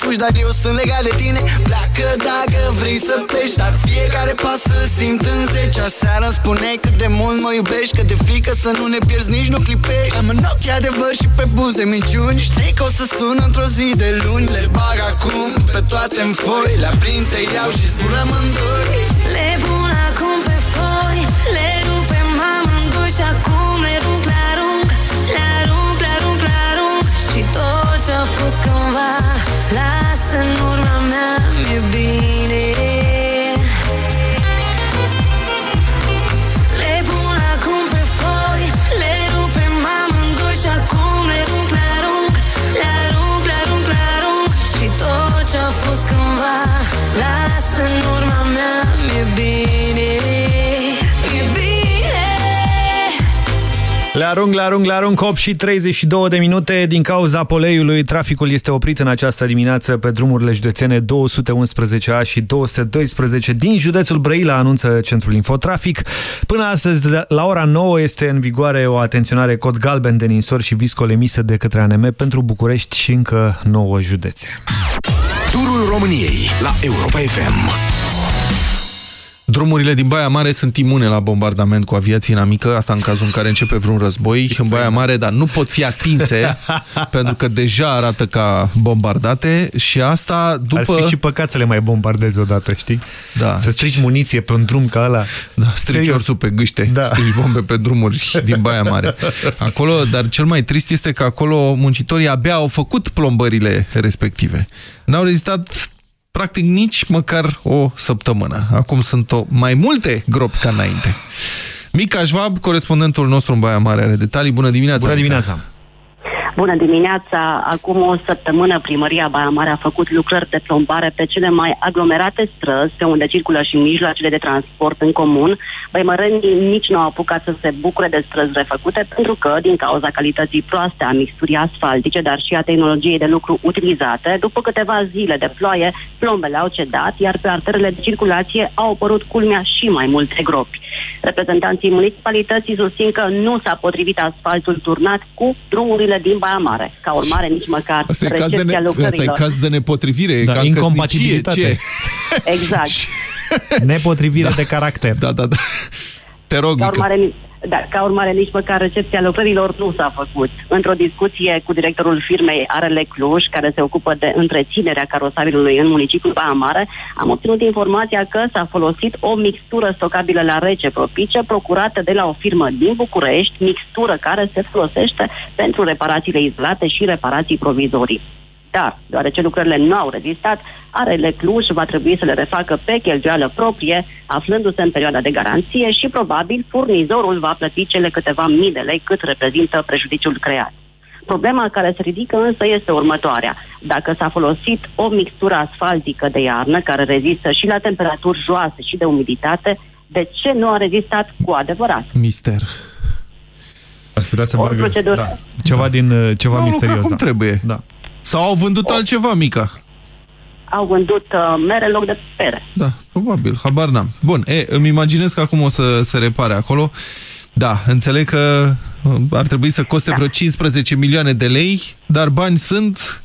fugi, dar eu sunt legat de tine. Pleacă dacă vrei să pleci Dar fiecare pas îl simt în zece. Aseară îmi spuneai cât de mult mă iubești Că de frică să nu ne pierzi, nici nu clipești. Am în ochi adevăr și pe buze minciuni. Știi că o să sun într-o zi de luni. Le bag acum pe toate în foi Le aprind, te iau și zburăm în doi. Le pun tot ce-a fost cândva Lasă în urma mea, mi-e bine. Le pun acum pe foi Le rupem amândoi și acum le arunc, le arunc Le arunc, le arunc, le arunc. Și tot ce-a fost cândva Lasă în urma mea, mi-e bine Le arunc, le arunc, le arunc 8 și 32 de minute din cauza poleiului. Traficul este oprit în această dimineață pe drumurile județene 211A și 212 din județul Brăila, anunță Centrul Infotrafic. Până astăzi, la ora 9, este în vigoare o atenționare cod galben de ninsori și viscol emisă de către ANM pentru București și încă 9 județe. Turul României la Europa FM. Drumurile din Baia Mare sunt imune la bombardament cu aviație inamică, asta în cazul în care începe vreun război în Baia Mare, dar nu pot fi atinse pentru că deja arată ca bombardate și asta după... Ar fi și păcat să le mai bombardezi odată, știi? Da. Să strici muniție pe un drum ca ăla. Da, strici Serios. orsul pe gâște, Da. strici bombe pe drumuri din Baia Mare. Acolo, dar cel mai trist este că acolo muncitorii abia au făcut plombările respective. N-au rezistat practic nici măcar o săptămână. Acum sunt o, mai multe gropi ca înainte. Mica Schwab, corespondentul nostru în Baia Mare, are detalii. Bună dimineața! Bună Mica. Dimineața! Bună dimineața! Acum o săptămână primăria Baia Mare a făcut lucrări de plombare pe cele mai aglomerate străzi, pe unde circulă și mijloacele de transport în comun. Băimărenii nici nu au apucat să se bucure de străzi refăcute, pentru că, din cauza calității proaste a mixturii asfaltice, dar și a tehnologiei de lucru utilizate, după câteva zile de ploaie, plombele au cedat, iar pe arterele de circulație au apărut culmea și mai multe gropi. Reprezentanții municipalității susțin că nu s-a potrivit asfaltul turnat cu drumurile din Baia Mare. Ca urmare, nici măcar Asta e, caz de, recepția ne... Asta e lucrărilor. caz de nepotrivire, Da, ca în incompatibilitate. căsnicie, Ce? Exact. Nepotrivire de caracter. Da, da, da. Te rog, Ca Mica. urmare, ni- da, ca urmare, nici măcar recepția lucrărilor nu s-a făcut. Într-o discuție cu directorul firmei ARL Cluj, care se ocupă de întreținerea carosabilului în municipiul Baia Mare, am obținut informația că s-a folosit o mixtură stocabilă la rece propice, procurată de la o firmă din București, mixtură care se folosește pentru reparațiile izolate și reparații provizorii. Dar, deoarece lucrările nu au rezistat, ARL Cluj va trebui să le refacă pe cheltuială proprie, aflându-se în perioada de garanție și probabil furnizorul va plăti cele câteva mii de lei cât reprezintă prejudiciul creat. Problema care se ridică însă este următoarea. Dacă s-a folosit o mixtură asfaltică de iarnă care rezistă și la temperaturi joase și de umiditate, de ce nu a rezistat cu adevărat? Mister. Aș putea să O bagă procedură. da, ceva din uh, ceva Nu, misterios. cum da. trebuie. Da. Sau au vândut altceva, Mica? Au vândut uh, mere în loc de pere. Da, probabil, habar n-am. Bun, e, îmi imaginez că acum o să se repare acolo. Da, înțeleg că uh, ar trebui să coste vreo 15 milioane de lei, dar bani sunt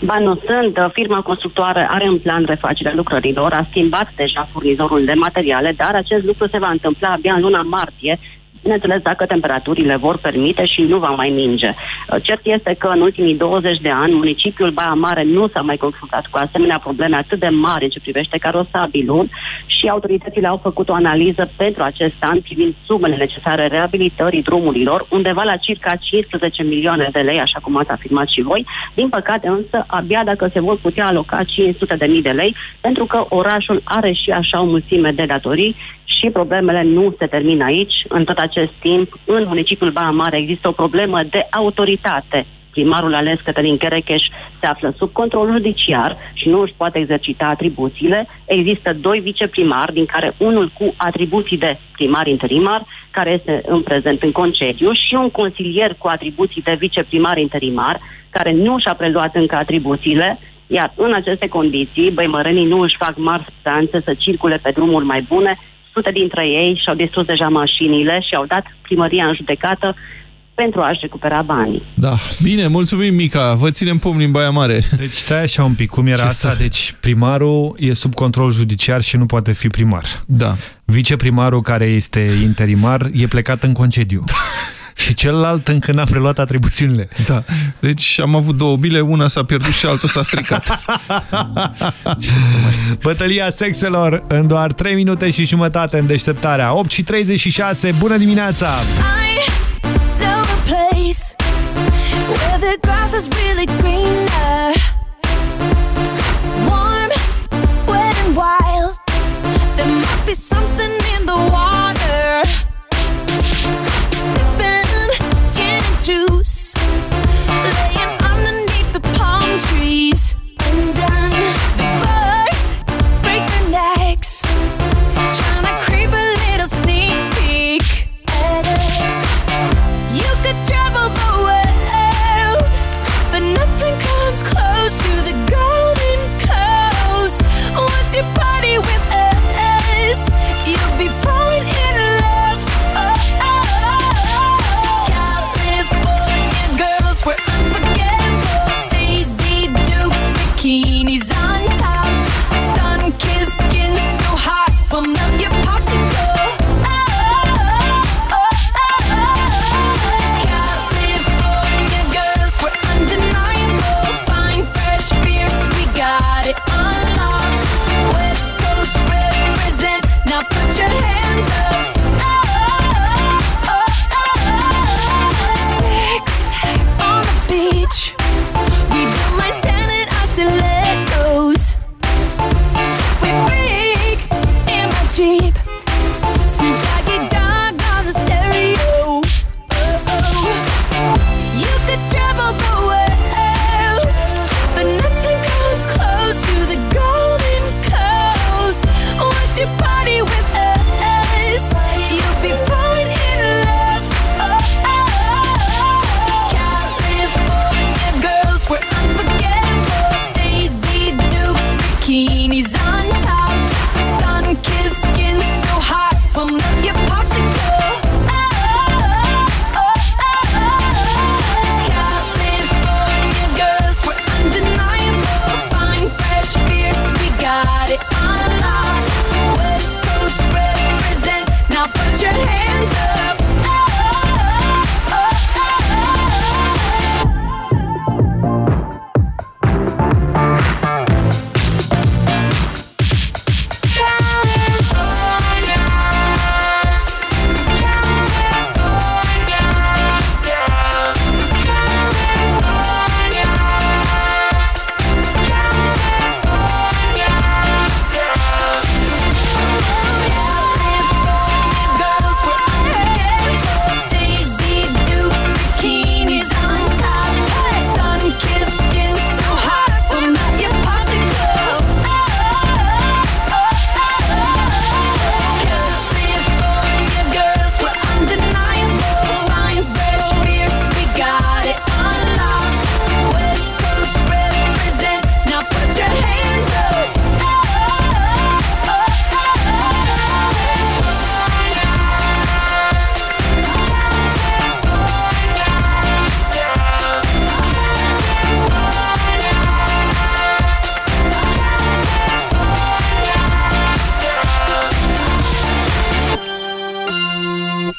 Ba nu sunt, uh, firma constructoare are în plan refacerea lucrărilor, a schimbat deja furnizorul de materiale, dar acest lucru se va întâmpla abia în luna martie, bineînțeles dacă temperaturile vor permite și nu va mai ninge. Uh, Cert este că în ultimii 20 de ani municipiul Baia Mare nu s-a mai confruntat cu asemenea probleme atât de mari în ce privește carosabilul și autoritățile au făcut o analiză pentru acest an privind sumele necesare reabilitării drumurilor, undeva la circa 15 milioane de lei, așa cum ați afirmat și voi. Din păcate însă, abia dacă se vor putea aloca 500 de mii de lei, pentru că orașul are și așa o mulțime de datorii și problemele nu se termină aici. În tot acest timp, în municipiul Baia Mare există o problemă de autoritate. Primarul ales Cătălin Cherecheș se află sub control judiciar și nu își poate exercita atribuțiile. Există doi viceprimari, din care unul cu atribuții de primar interimar, care este în prezent în concediu, și un consilier cu atribuții de viceprimar interimar, care nu și-a preluat încă atribuțiile, iar în aceste condiții, băimărenii nu își fac mari speranțe să circule pe drumuri mai bune, sute dintre ei și-au distrus deja mașinile și au dat primăria în judecată pentru a-și recupera banii. Da. Bine, mulțumim, Mica. Vă ținem pumni în Baia Mare. Deci stai așa un pic, cum era Ce asta? să- Deci primarul e sub control judiciar și nu poate fi primar. Da. Viceprimarul care este interimar e plecat în concediu. Și celălalt încă n-a preluat atribuțiunile. Da. Deci am avut două bile, una s-a pierdut și altul s-a stricat. Bătălia sexelor în doar 3 minute și jumătate în deșteptarea. 8 și 36, bună dimineața! I know a place where the grass is really greener. Warm, wet, and wild. There must be something in the water. Juice,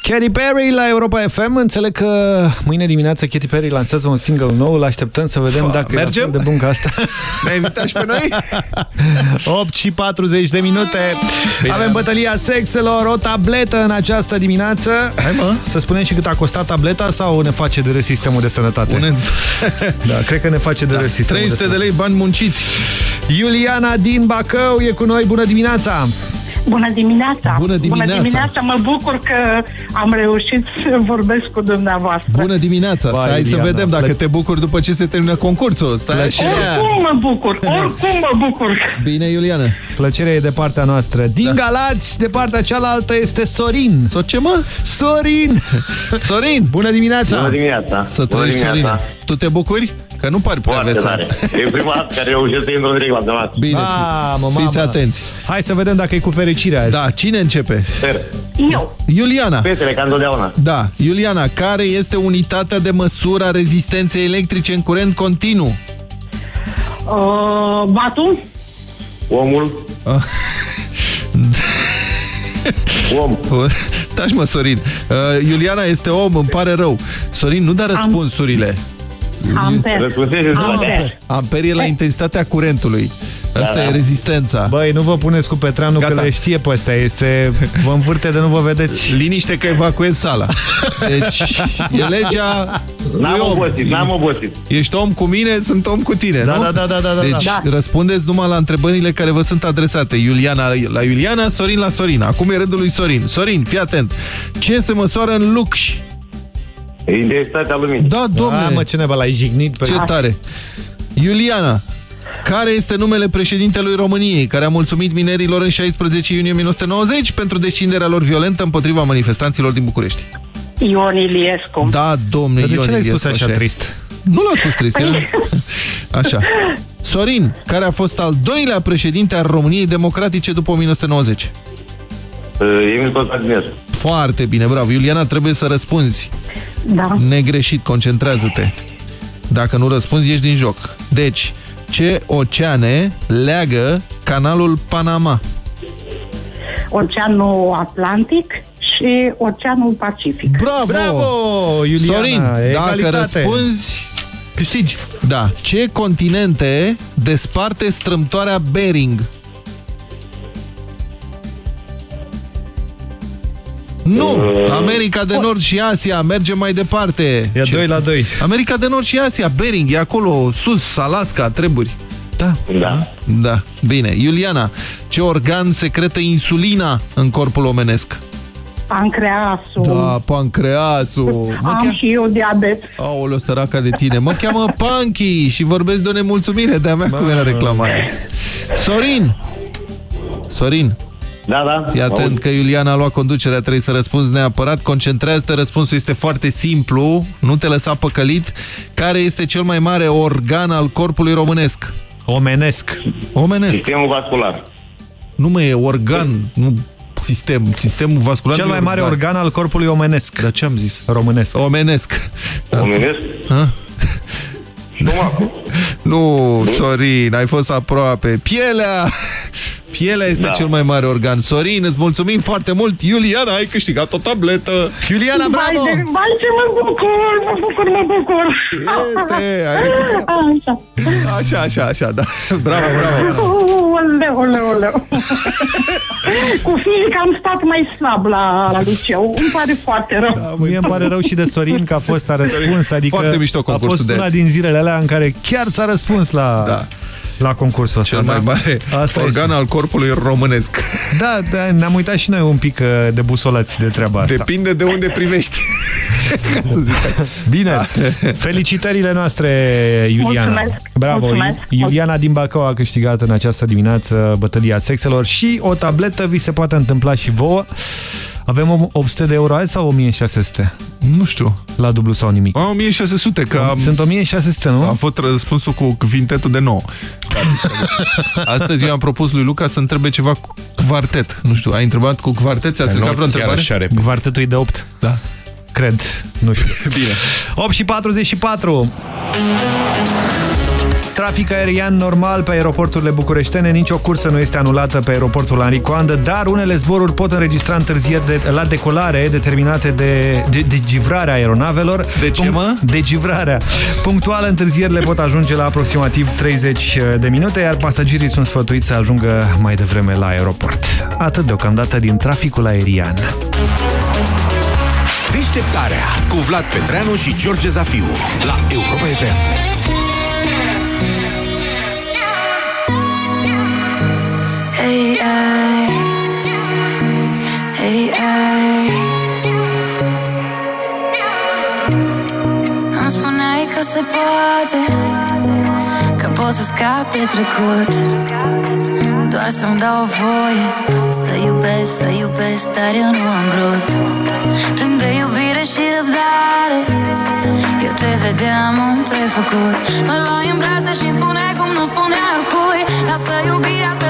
Katy Perry la Europa FM. Înțeleg că mâine dimineață Katy Perry lansează un single nou. Îl așteptăm să vedem Fa, dacă mergem? e la fel de bun ca asta. Ne-ai invitat și pe noi? 8 și 40 de minute. Bine. Avem bătălia sexelor, o tabletă în această dimineață. Hai mă. Să spunem și cât a costat tableta sau ne face de râs sistemul de sănătate? Une... Da, cred că ne face de Da, râs sistemul 300 de lei bani munciți. Iuliana din Bacău e cu noi. Bună dimineața! Bună dimineața! Bună dimineața! Bună dimineața! Mă bucur că am reușit să vorbesc cu dumneavoastră. Bună dimineața! Vai, Stai să Iuliana, vedem dacă plec- te bucuri după ce se termină concursul. Stai și Oricum mă bucur, oricum mă bucur. Bine, Iuliana. Plăcerea e de partea noastră. Din da. Galați, de partea cealaltă, este Sorin. So ce, mă? Sorin! Sorin! Bună dimineața! Bună dimineața! Să Bună trăiești, Sorin. dimineața. Tu te bucuri? Că nu pari prea Foarte vesel. tare. E prima dată care reușesc să intru în direct la dumneavoastră. Bine, Mamă, mamă. fiți atenți. Hai să vedem dacă e cu fericire azi. Da, cine începe? Sper. Eu. Iuliana. Fetele, ca întotdeauna. Da, Iuliana, care este unitatea de măsură a rezistenței electrice în curent continuu? Uh, Batu? Omul. Om. Taci mă, Sorin. Uh, Iuliana este om, îmi pare rău. Sorin, nu da răspunsurile. Amper. Răspunsește Amper. Amper e la intensitatea curentului. Asta Da, e da. rezistența. Băi, nu vă puneți cu Petreanu Gata. că le știe pe astea. Este... Vă învârte de nu vă vedeți. Liniște că evacuez sala. Deci, e legea N-am lui om. obosit, n-am obosit. Ești om cu mine, sunt om cu tine, Da, nu? da, da, da, da, da. Deci Da. răspundeți numai la întrebările care vă sunt adresate. Iuliana la Iuliana, Sorin la Sorin. Acum e rândul lui Sorin. Sorin, fii atent. Ce se măsoară în lux? Intensitatea luminii. Da, domnule. Da, mă, ce neba, l-ai jignit pe... Ce tare! Iuliana, care este numele președintelui României, care a mulțumit minerilor în 16 iunie 1990 pentru descinderea lor violentă împotriva manifestanților din București? Ion Iliescu. Da, domne, Dar de Ion ce l-ai Iliescu, spus așa e. trist? Nu l-a spus trist, era... Așa. Sorin, care a fost al doilea președinte al României Democratice după 1990? Uh, Emil Constantinescu. Foarte bine, bravo. Iuliana, trebuie să răspunzi. Da. Negreșit, concentrează-te. Dacă nu răspunzi, ești din joc. Deci, ce oceane leagă canalul Panama? Oceanul Atlantic și Oceanul Pacific. Bravo! Bravo, Iuliana! Sorin, dacă egalitate. răspunzi, câștigi. Da. Ce continente desparte strâmtoarea Bering? Nu! America de Nord și Asia. Mergem mai departe. E 2 la 2. America de Nord și Asia. Bering, e acolo, sus, Alaska, treburi. Da. Da. Da. Bine. Iuliana, ce organ secretă insulina în corpul omenesc? Pancreasul. Da, pancreasul. Mă Am cheamă... și eu diabet. Aoleo, săraca de tine. Mă cheamă Panky și vorbesc de o nemulțumire de-a mea cum era reclamare. Sorin! Sorin, Da, da. fii atent Aud. că Iuliana a luat conducerea, trebuie să răspunzi neapărat. Concentrează-te, răspunsul este foarte simplu, nu te lăsa păcălit. Care este cel mai mare organ al corpului românesc? Omenesc. Omenesc. Sistemul vascular. Nu mai e organ, nu sistem. Sistemul vascular Cel nu e mai mare organ al corpului omenesc. Dar ce am zis? Românesc. Omenesc. Omenesc? Ha? Stomacul. Nu, Sorin, ai fost aproape. Pielea! Pielea este Da. cel mai mare organ. Sorin, îți mulțumim foarte mult. Iuliana, ai câștigat o tabletă. Iuliana, bravo! Vai, de, vai ce mă bucur, mă bucur, mă bucur. Este, ai recuperat. Așa. Așa, așa, așa, da. Bravo, bravo. Oleu, oleu, oleu. Cu fizica am stat mai slab la, la liceu. Îmi pare foarte rău. Da, Mie îmi pare rău și de Sorin că a fost a răspuns, adică Foarte mișto a concursul fost de una azi. din zilele alea în care chiar s-a răspuns la, Da. La concursul ăsta. Cel mai da. mare Asta organ este. al corpului românesc. Da, da, ne-am uitat și noi un pic uh, de busolați de treaba asta. Depinde de unde privești. Ca să zic. Bine, felicitările noastre, Iuliana. Mulțumesc, Bravo, mulțumesc. Iuliana din Bacău a câștigat în această dimineață bătălia sexelor și o tabletă vi se poate întâmpla și vouă. Avem 800 de euro azi sau 1600? Nu știu. La dublu sau nimic? A, 1600, că am, Sunt 1600, nu? am fost răspunsul cu vintetul de 9. Astăzi eu am propus lui Luca să întrebe ceva cu quartet. Nu știu, ai întrebat cu quartet? Ți-a stricat vreo întrebare? Quartetul e de 8. Da. Cred, nu știu. Bine. 8 și 44. Trafic aerian normal pe aeroporturile bucureștene, nicio cursă nu este anulată pe aeroportul Henri Coandă, dar unele zboruri pot înregistra întârzieri de, la decolare determinate de, de, de givrarea aeronavelor. De ce, mă? De givrarea. Punctual, întârzierile pot ajunge la aproximativ 30 de minute, iar pasagerii sunt sfătuiți să ajungă mai devreme la aeroport. Atât deocamdată din traficul aerian. Deșteptarea cu Vlad Petreanu și George Zafiu la Europa FM. Se poate Că pot să scap de trecut. Doar să-mi dau voie Să iubesc, să iubesc Dar eu nu am vrut. Plin de iubire și răbdare Eu te vedeam un prefăcut. Mă luai în brațe și îmi spuneai cum nu spunea cui. Lasă iubirea să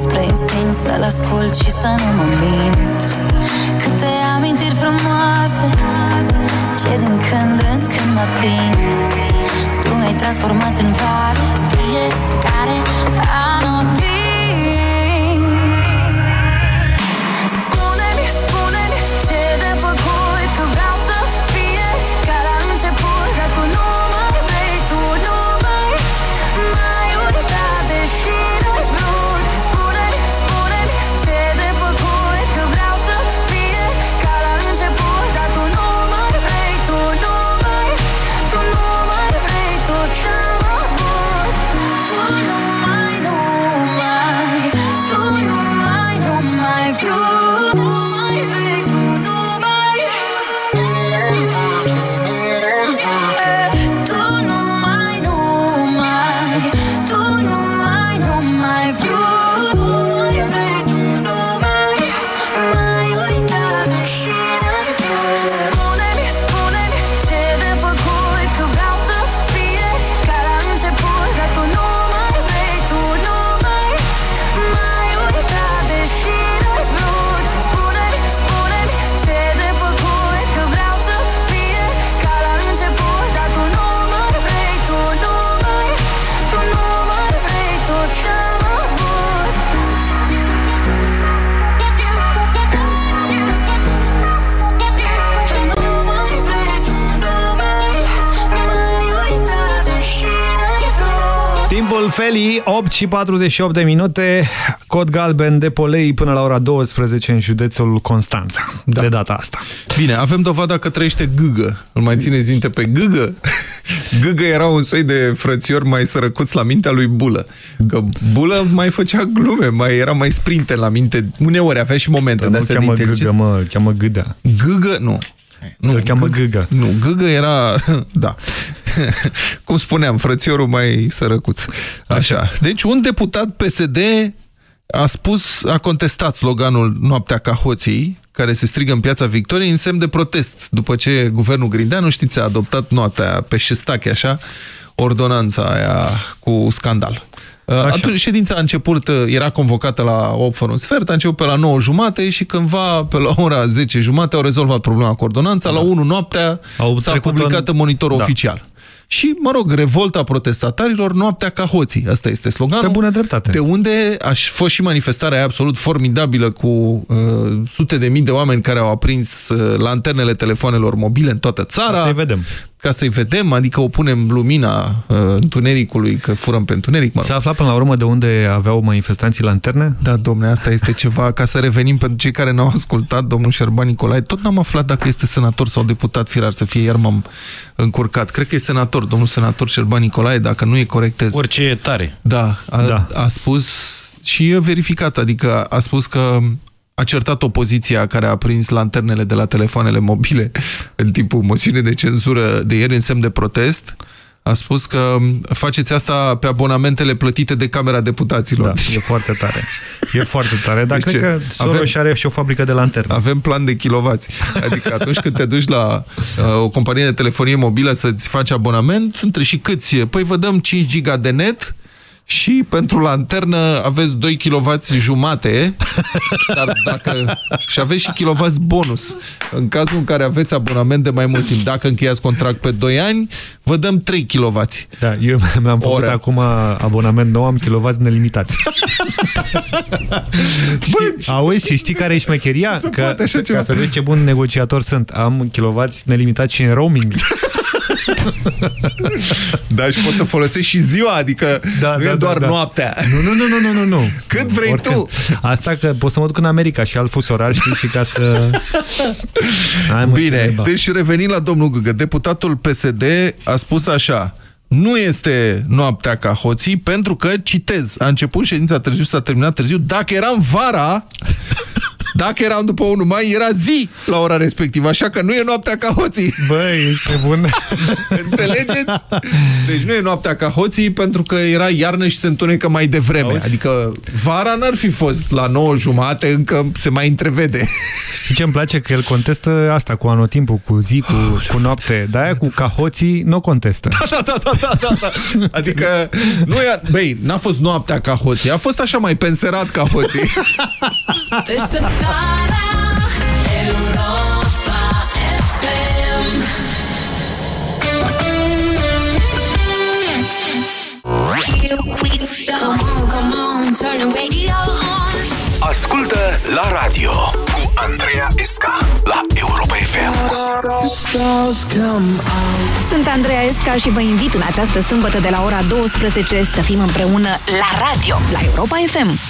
Spre instinct să-l ascult și să nu mă mint. Câte amintiri frumoase Ce din când în când mă ating Tu mi-ai transformat în vale Fiecare anotimp Timpul Feli, 8 și 48 de minute, cod galben de polei până la ora 12 în județul Constanța. Da. De data asta. Bine, avem dovada că trăiește Gâgă. Îl mai țineți minte pe Gâgă? Gâgă era un soi de frățior mai sărăcuț la mintea lui Bulă. Că Bulă mai făcea glume, mai era mai sprinte la minte. Uneori avea și momente Dar de nu astea cheamă de Gâgă, inteligență. mă, îl cheamă Gâdea. Gâgă, nu. Nu, Îl cheamă Gâgă. Nu, Gâgă era, da, cum spuneam, frățiorul mai sărăcuț. Așa. Deci un deputat PSD a spus, a contestat sloganul Noaptea ca hoții, care se strigă în piața Victoriei în semn de protest, după ce guvernul Grindeanu, știți, a adoptat noaptea pe șestache, așa, ordonanța aia cu scandal. Așa. Atunci ședința a început, era convocată la 8 fără un sfert, a început pe la 9 jumate și cândva pe la ora 10 jumate au rezolvat problema cu ordonanța, da. la 1 noaptea s-a trecut publicat în- în monitorul Da. oficial. Și, mă rog, revolta protestatarilor, noaptea ca hoții. Asta este sloganul. Pe bună dreptate. De unde a fost și manifestarea aia absolut formidabilă cu uh, sute de mii de oameni care au aprins uh, lanternele telefonelor mobile în toată țara. Să-i vedem. Ca să-i vedem, adică o punem lumina uh, întunericului, că furăm pe întuneric. Mă rog. S-a aflat până la urmă de unde aveau manifestanții lanterne? Da, domne, asta este ceva. Ca să revenim pentru cei care n-au ascultat, domnul Șerban Nicolae, tot n-am aflat dacă este senator sau deputat firar să fie, iar m-am încurcat. Cred că e senator, domnul senator Șerban Nicolae, dacă nu e corectez. Orice e tare. Da, a, Da. a spus și e verificat, adică a spus că a certat opoziția care a prins lanternele de la telefoanele mobile în timpul moțiunii de cenzură de ieri în semn de protest. A spus că faceți asta pe abonamentele plătite de Camera Deputaților. Da, e foarte tare. E foarte tare, dar Deci cred ce? că Soros Avem- are și o fabrică de lanterne. Avem plan de kilovați. Adică atunci când te duci la uh, o companie de telefonie mobilă să-ți faci abonament, între și câți? e? Păi vă dăm 5 giga de net și pentru lanternă aveți 2 kW jumate, dar dacă... și aveți și kW bonus. În cazul în care aveți abonament de mai mult timp, dacă încheiați contract pe 2 ani, vă dăm 3 kW. Da, eu mi-am făcut Oră. acum abonament nou, am kilovați nelimitați. și, auzi, și știi care e șmecheria? Se Că, poate așa ca ceva. să vezi ce bun negociator sunt. Am kilovați nelimitați și în roaming. Da, și poți să folosești și ziua, adică Da, nu da, e doar da, da. noaptea. Nu, nu, nu, nu, nu, nu, nu. Cât vrei Oricând. tu. Asta că pot să mă duc în America și alt fus orar, știi, și ca să... Hai, mă, Bine, cineva. deci revenind la domnul Gâgă, deputatul PSD a spus așa, nu este noaptea ca hoții, pentru că, citez, a început ședința târziu, s-a terminat târziu, dacă eram vara, dacă eram după 1 mai, era zi la ora respectivă, așa că nu e noaptea ca hoții. Băi, ești bun. Înțelegeți? Deci nu e noaptea ca hoții, pentru că era iarnă și se întunecă mai devreme. Auzi? Adică vara n-ar fi fost la 9 jumate, încă se mai întrevede. Știi ce îmi place? Că el contestă asta cu anotimpul, cu zi, cu, cu noapte. De-aia cu cahoții nu contestă. da, da, da, da, da, da. Adică, nu e, băi, n-a fost noaptea ca hoții, a fost așa mai penserat ca hoții. Deșteptarea Europa FM Come on, come on, turn the radio on Ascultă la radio cu Andreea Esca la Europa FM. Sunt Andreea Esca și vă invit în această sâmbătă de la ora 12 să fim împreună la radio, la Europa FM.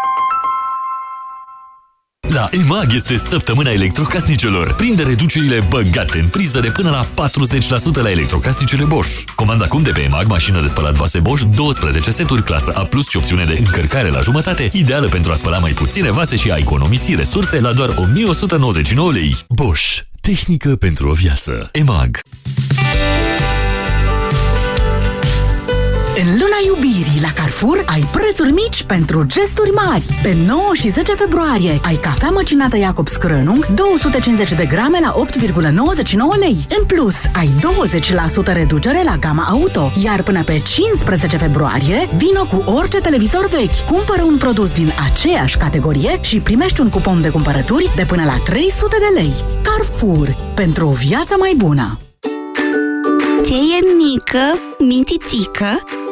La EMAG este săptămâna electrocasnicelor. Prinde reducerile băgate în priză de până la 40% la electrocasnicele Bosch. Comanda acum de pe EMAG mașină de spălat vase Bosch, 12 seturi clasă A+, și opțiune de încărcare la jumătate, ideală pentru a spăla mai puține vase și a economisi resurse la doar 1199 lei. Bosch. Tehnică pentru o viață. EMAG. În luna iubirii la Carrefour ai prețuri mici pentru gesturi mari. Pe 9 și 10 februarie ai cafea măcinată Jacobs Crănung 250 de grame la 8,99 lei. În plus, ai 20% reducere la gama auto. Iar până pe 15 februarie, vino cu orice televizor vechi. Cumpără un produs din aceeași categorie și primești un cupon de cumpărături de până la 300 de lei. Carrefour. Pentru o viață mai bună. Ce e mică, mintițică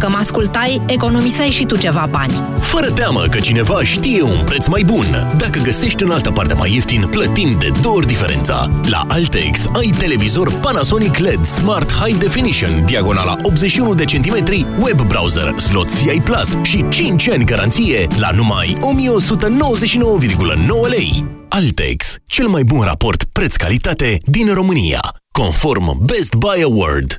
Dacă ascultai, economiseai și tu ceva bani. Fără teamă că cineva știe un preț mai bun. Dacă găsești în altă parte mai ieftin, plătim de două ori diferența. La Altex ai televizor Panasonic LED Smart High Definition, diagonala 81 de centimetri, web browser, slot CI Plus și 5 ani garanție la numai 1199,9 lei. Altex, cel mai bun raport preț-calitate din România, conform Best Buy Award.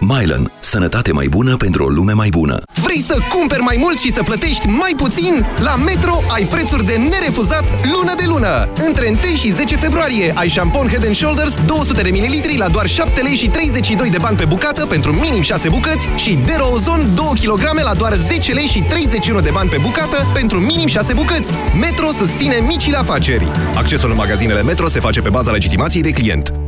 Mylan. Sănătate mai bună pentru o lume mai bună. Vrei să cumperi mai mult și să plătești mai puțin? La Metro ai prețuri de nerefuzat lună de lună. Între 1 și 10 februarie ai șampon Head Shoulders 200 de ml la doar 7 lei și 32 de bani pe bucată pentru minim 6 bucăți și Derozon 2 kg la doar 10 lei și 31 de bani pe bucată pentru minim 6 bucăți. Metro susține micile afaceri. Accesul în magazinele Metro se face pe baza legitimației de client.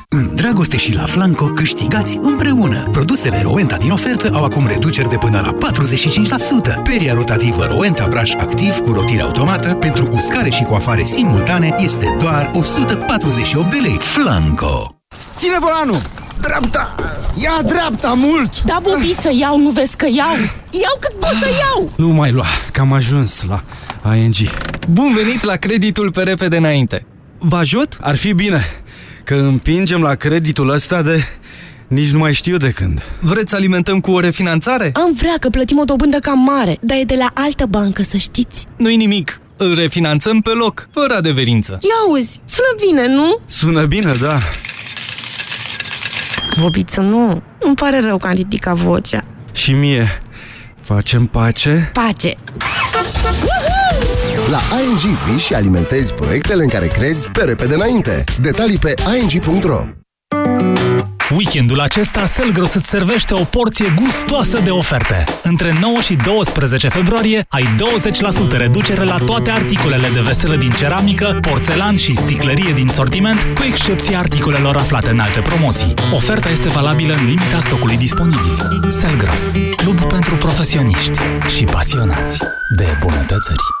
În dragoste și la Flanco câștigați împreună. Produsele Rowenta din ofertă au acum reduceri de până la 45%. Peria rotativă Rowenta Brush Activ cu rotire automată pentru uscare și coafare simultane este doar 148 de lei. Flanco! Ține volanul! Dreapta! Ia dreapta mult! Da, bubiță, iau, nu vezi că iau? Iau cât pot să iau! Nu mai lua, că am ajuns la ING. Bun venit la creditul pe repede înainte. Vă ajut? Ar fi bine, că împingem la creditul ăsta de... Nici nu mai știu de când. Vreți să alimentăm cu o refinanțare? Am vrea că plătim o dobândă cam mare, dar e de la altă bancă, să știți. Nu-i nimic. Îl refinanțăm pe loc, fără adeverință. Ia auzi, sună bine, nu? Sună bine, da. Bobiță, nu. Îmi pare rău că am ridicat vocea. Și mie. Facem pace? Pace! La ING vii și alimentezi proiectele în care crezi pe repede înainte. Detalii pe ing.ro Weekendul acesta Selgros îți servește o porție gustoasă de oferte. Între 9 și 12 februarie ai 20% reducere la toate articolele de veselă din ceramică, porțelan și sticlărie din sortiment, cu excepția articolelor aflate în alte promoții. Oferta este valabilă în limita stocului disponibil. Selgros, club pentru profesioniști și pasionați de bunătățări.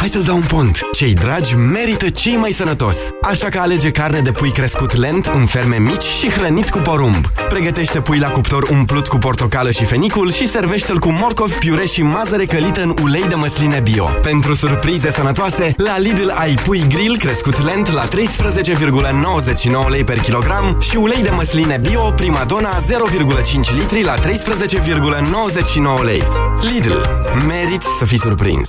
hai să-ți dau un pont! Cei dragi merită cei mai sănătos. Așa că alege carne de pui crescut lent în ferme mici și hrănit cu porumb. Pregătește pui la cuptor umplut cu portocală și fenicul și servește-l cu morcov, piure și mazăre călită în ulei de măsline bio. Pentru surprize sănătoase, la Lidl ai pui grill crescut lent la 13,99 lei per kilogram și ulei de măsline bio Primadonna 0,5 litri la 13,99 lei. Lidl. Meriți să fii surprins!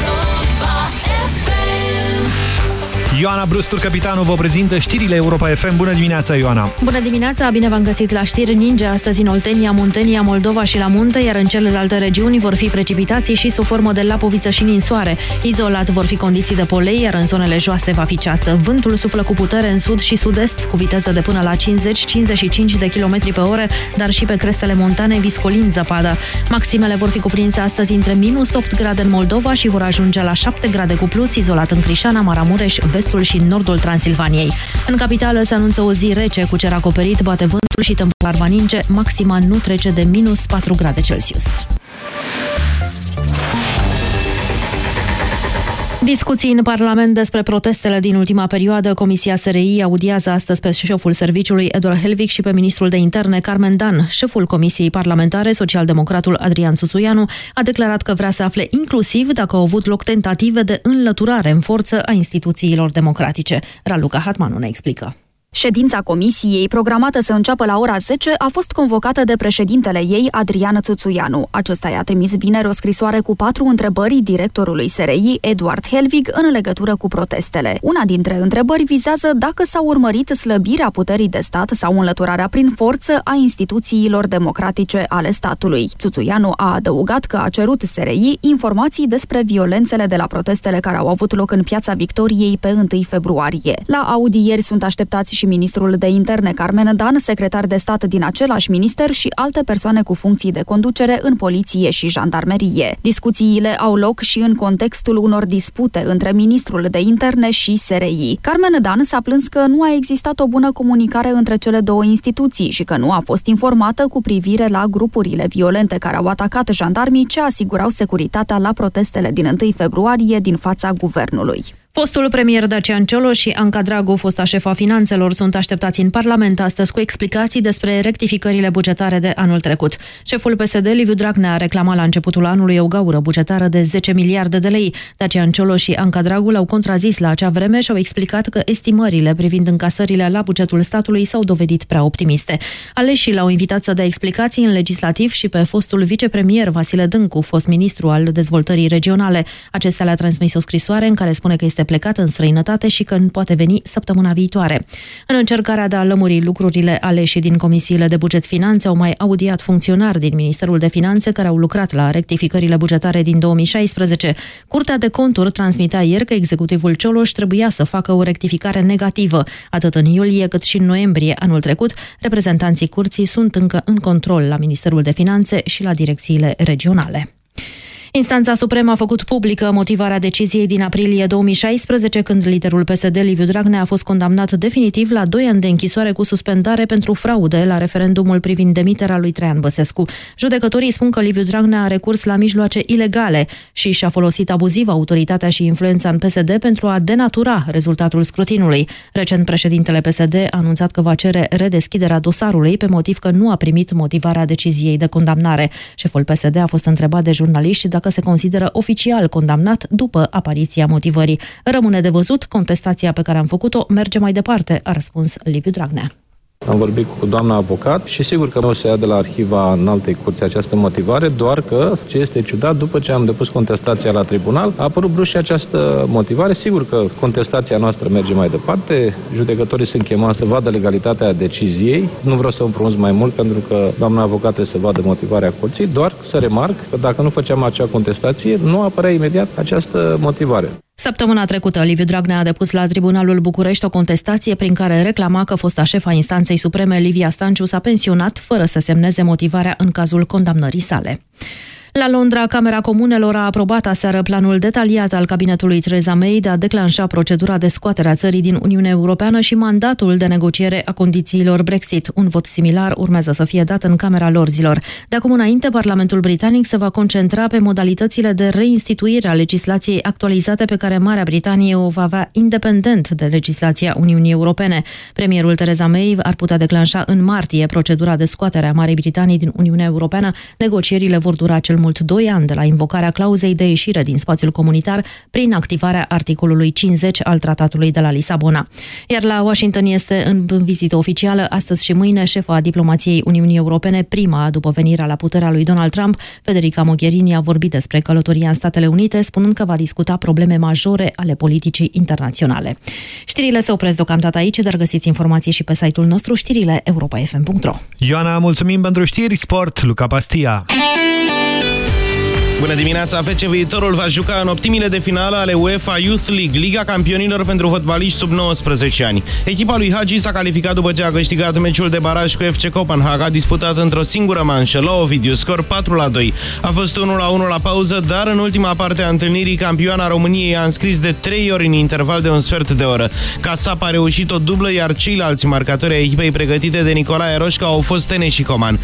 Ioana Brustur, capitanul, vă prezintă știrile Europa FM. Bună dimineața, Ioana! Bună dimineața, bine v-am găsit la știri. Ninge astăzi în Oltenia, Muntenia, Moldova și la munte, iar în celelalte regiuni vor fi precipitații și sub formă de lapoviță și ninsoare. Izolat vor fi condiții de polei, iar în zonele joase va fi ceață. Vântul suflă cu putere în sud și sud-est, cu viteză de până la 50-55 de km pe oră, dar și pe crestele montane viscolind zăpadă. Maximele vor fi cuprinse astăzi între minus 8 grade în Moldova și vor ajunge la 7 grade cu plus, izolat în Crișana, Maramureș, vestul și nordul Transilvaniei. În capitală se anunță o zi rece cu cer acoperit, bate vântul și temporar va ninge, maxima nu trece de minus 4 grade Celsius. Discuții în Parlament despre protestele din ultima perioadă. Comisia SRI audiază astăzi pe șeful serviciului Eduard Helvig și pe ministrul de interne Carmen Dan. Șeful Comisiei Parlamentare, socialdemocratul Adrian Suțuianu, a declarat că vrea să afle inclusiv dacă au avut loc tentative de înlăturare în forță a instituțiilor democratice. Raluca Hatmanu ne explică. Ședința comisiei, programată să înceapă la ora 10, a fost convocată de președintele ei, Adrian Țuțuianu. Acesta i-a trimis vineri o scrisoare cu patru întrebări directorului SRI, Eduard Helvig, în legătură cu protestele. Una dintre întrebări vizează dacă s-a urmărit slăbirea puterii de stat sau înlăturarea prin forță a instituțiilor democratice ale statului. Țuțuianu a adăugat că a cerut SRI informații despre violențele de la protestele care au avut loc în Piața Victoriei pe 1 februarie. La audieri sunt așteptați și ministrul de interne Carmen Dan, secretar de stat din același minister și alte persoane cu funcții de conducere în poliție și jandarmerie. Discuțiile au loc și în contextul unor dispute între ministrul de interne și SRI. Carmen Dan s-a plâns că nu a existat o bună comunicare între cele două instituții și că nu a fost informată cu privire la grupurile violente care au atacat jandarmii ce asigurau securitatea la protestele din 1 februarie din fața guvernului. Fostul premier Dacian Cioloș și Anca Dragu, fosta șefa finanțelor, sunt așteptați în Parlament astăzi cu explicații despre rectificările bugetare de anul trecut. Șeful PSD, Liviu Dragnea, a reclamat la începutul anului o gaură bugetară de 10 miliarde de lei. Dacian Cioloș și Anca Dragu l-au contrazis la acea vreme și au explicat că estimările privind încasările la bugetul statului s-au dovedit prea optimiste. Aleșii l-au invitat să dea explicații în legislativ și pe fostul vicepremier Vasile Dâncu, fost ministru al dezvoltării regionale. Acesta le-a transmis o scrisoare în care spune că este este plecat în străinătate și că nu poate veni săptămâna viitoare. În încercarea de a lămuri lucrurile aleși din comisiile de buget finanțe au mai audiat funcționari din Ministerul de Finanțe care au lucrat la rectificările bugetare din 2016. Curtea de conturi transmitea ieri că executivul Cioloș trebuia să facă o rectificare negativă. Atât în iulie cât și în noiembrie anul trecut, reprezentanții curții sunt încă în control la Ministerul de Finanțe și la direcțiile regionale. Instanța Supremă a făcut publică motivarea deciziei din aprilie 2016, când liderul PSD, Liviu Dragnea, a fost condamnat definitiv la 2 ani de închisoare cu suspendare pentru fraude la referendumul privind demiterea lui Traian Băsescu. Judecătorii spun că Liviu Dragnea a recurs la mijloace ilegale și și-a folosit abuziv autoritatea și influența în PSD pentru a denatura rezultatul scrutinului. Recent, președintele PSD a anunțat că va cere redeschiderea dosarului pe motiv că nu a primit motivarea deciziei de condamnare. Șeful PSD a fost întrebat de jurnaliști dacă se consideră oficial condamnat după apariția motivării. Rămâne de văzut, contestația pe care am făcut-o merge mai departe, a răspuns Liviu Dragnea. Am vorbit cu doamna avocat și sigur că nu se ia de la arhiva în alte curți această motivare, doar că ce este ciudat, după ce am depus contestația la tribunal, a apărut brusc și această motivare. Sigur că contestația noastră merge mai departe, judecătorii sunt chemați să vadă legalitatea deciziei. Nu vreau să îmi pronunț mai mult pentru că doamna avocat trebuie să vadă motivarea curții, doar să remarc că dacă nu făceam acea contestație, nu apărea imediat această motivare. Săptămâna trecută, Liviu Dragnea a depus la Tribunalul București o contestație prin care reclama că fosta șefa instanței supreme, Livia Stanciu, s-a pensionat fără să semneze motivarea în cazul condamnării sale. La Londra, Camera Comunelor a aprobat aseară planul detaliat al cabinetului Theresa May de a declanșa procedura de scoatere a țării din Uniunea Europeană și mandatul de negociere a condițiilor Brexit. Un vot similar urmează să fie dat în Camera Lorzilor. De acum înainte, Parlamentul Britanic se va concentra pe modalitățile de reinstituire a legislației actualizate pe care Marea Britanie o va avea independent de legislația Uniunii Europene. Premierul Theresa May ar putea declanșa în martie procedura de scoatere a Marii Britanii din Uniunea Europeană. Negocierile vor dura cel mult 2 ani de la invocarea clauzei de ieșire din spațiul comunitar prin activarea articolului 50 al Tratatului de la Lisabona. Iar la Washington este în vizită oficială astăzi și mâine șefa diplomației Uniunii Europene, prima după venirea la puterea lui Donald Trump. Federica Mogherini a vorbit despre călătoria în Statele Unite, spunând că va discuta probleme majore ale politicii internaționale. Știrile se opresc deocamdată aici, dar găsiți informații și pe site-ul nostru știrile europa.fm.ro Ioana, mulțumim pentru știri, sport, Luca Pastia. Bună dimineața! FC Viitorul va juca în optimile de finală ale UEFA Youth League, Liga Campionilor pentru fotbaliști sub 19 ani. Echipa lui Hagi s-a calificat după ce a câștigat meciul de baraj cu FC Copenhaga, disputat într-o singură manșă, la Ovidiu, scor 4 la 2. A fost 1 la 1 la pauză, dar în ultima parte a întâlnirii, campioana României a înscris de 3 ori în interval de un sfert de oră. Casap a reușit o dublă, iar ceilalți marcatori ai echipei pregătite de Nicolae Roșca au fost Tene și Coman.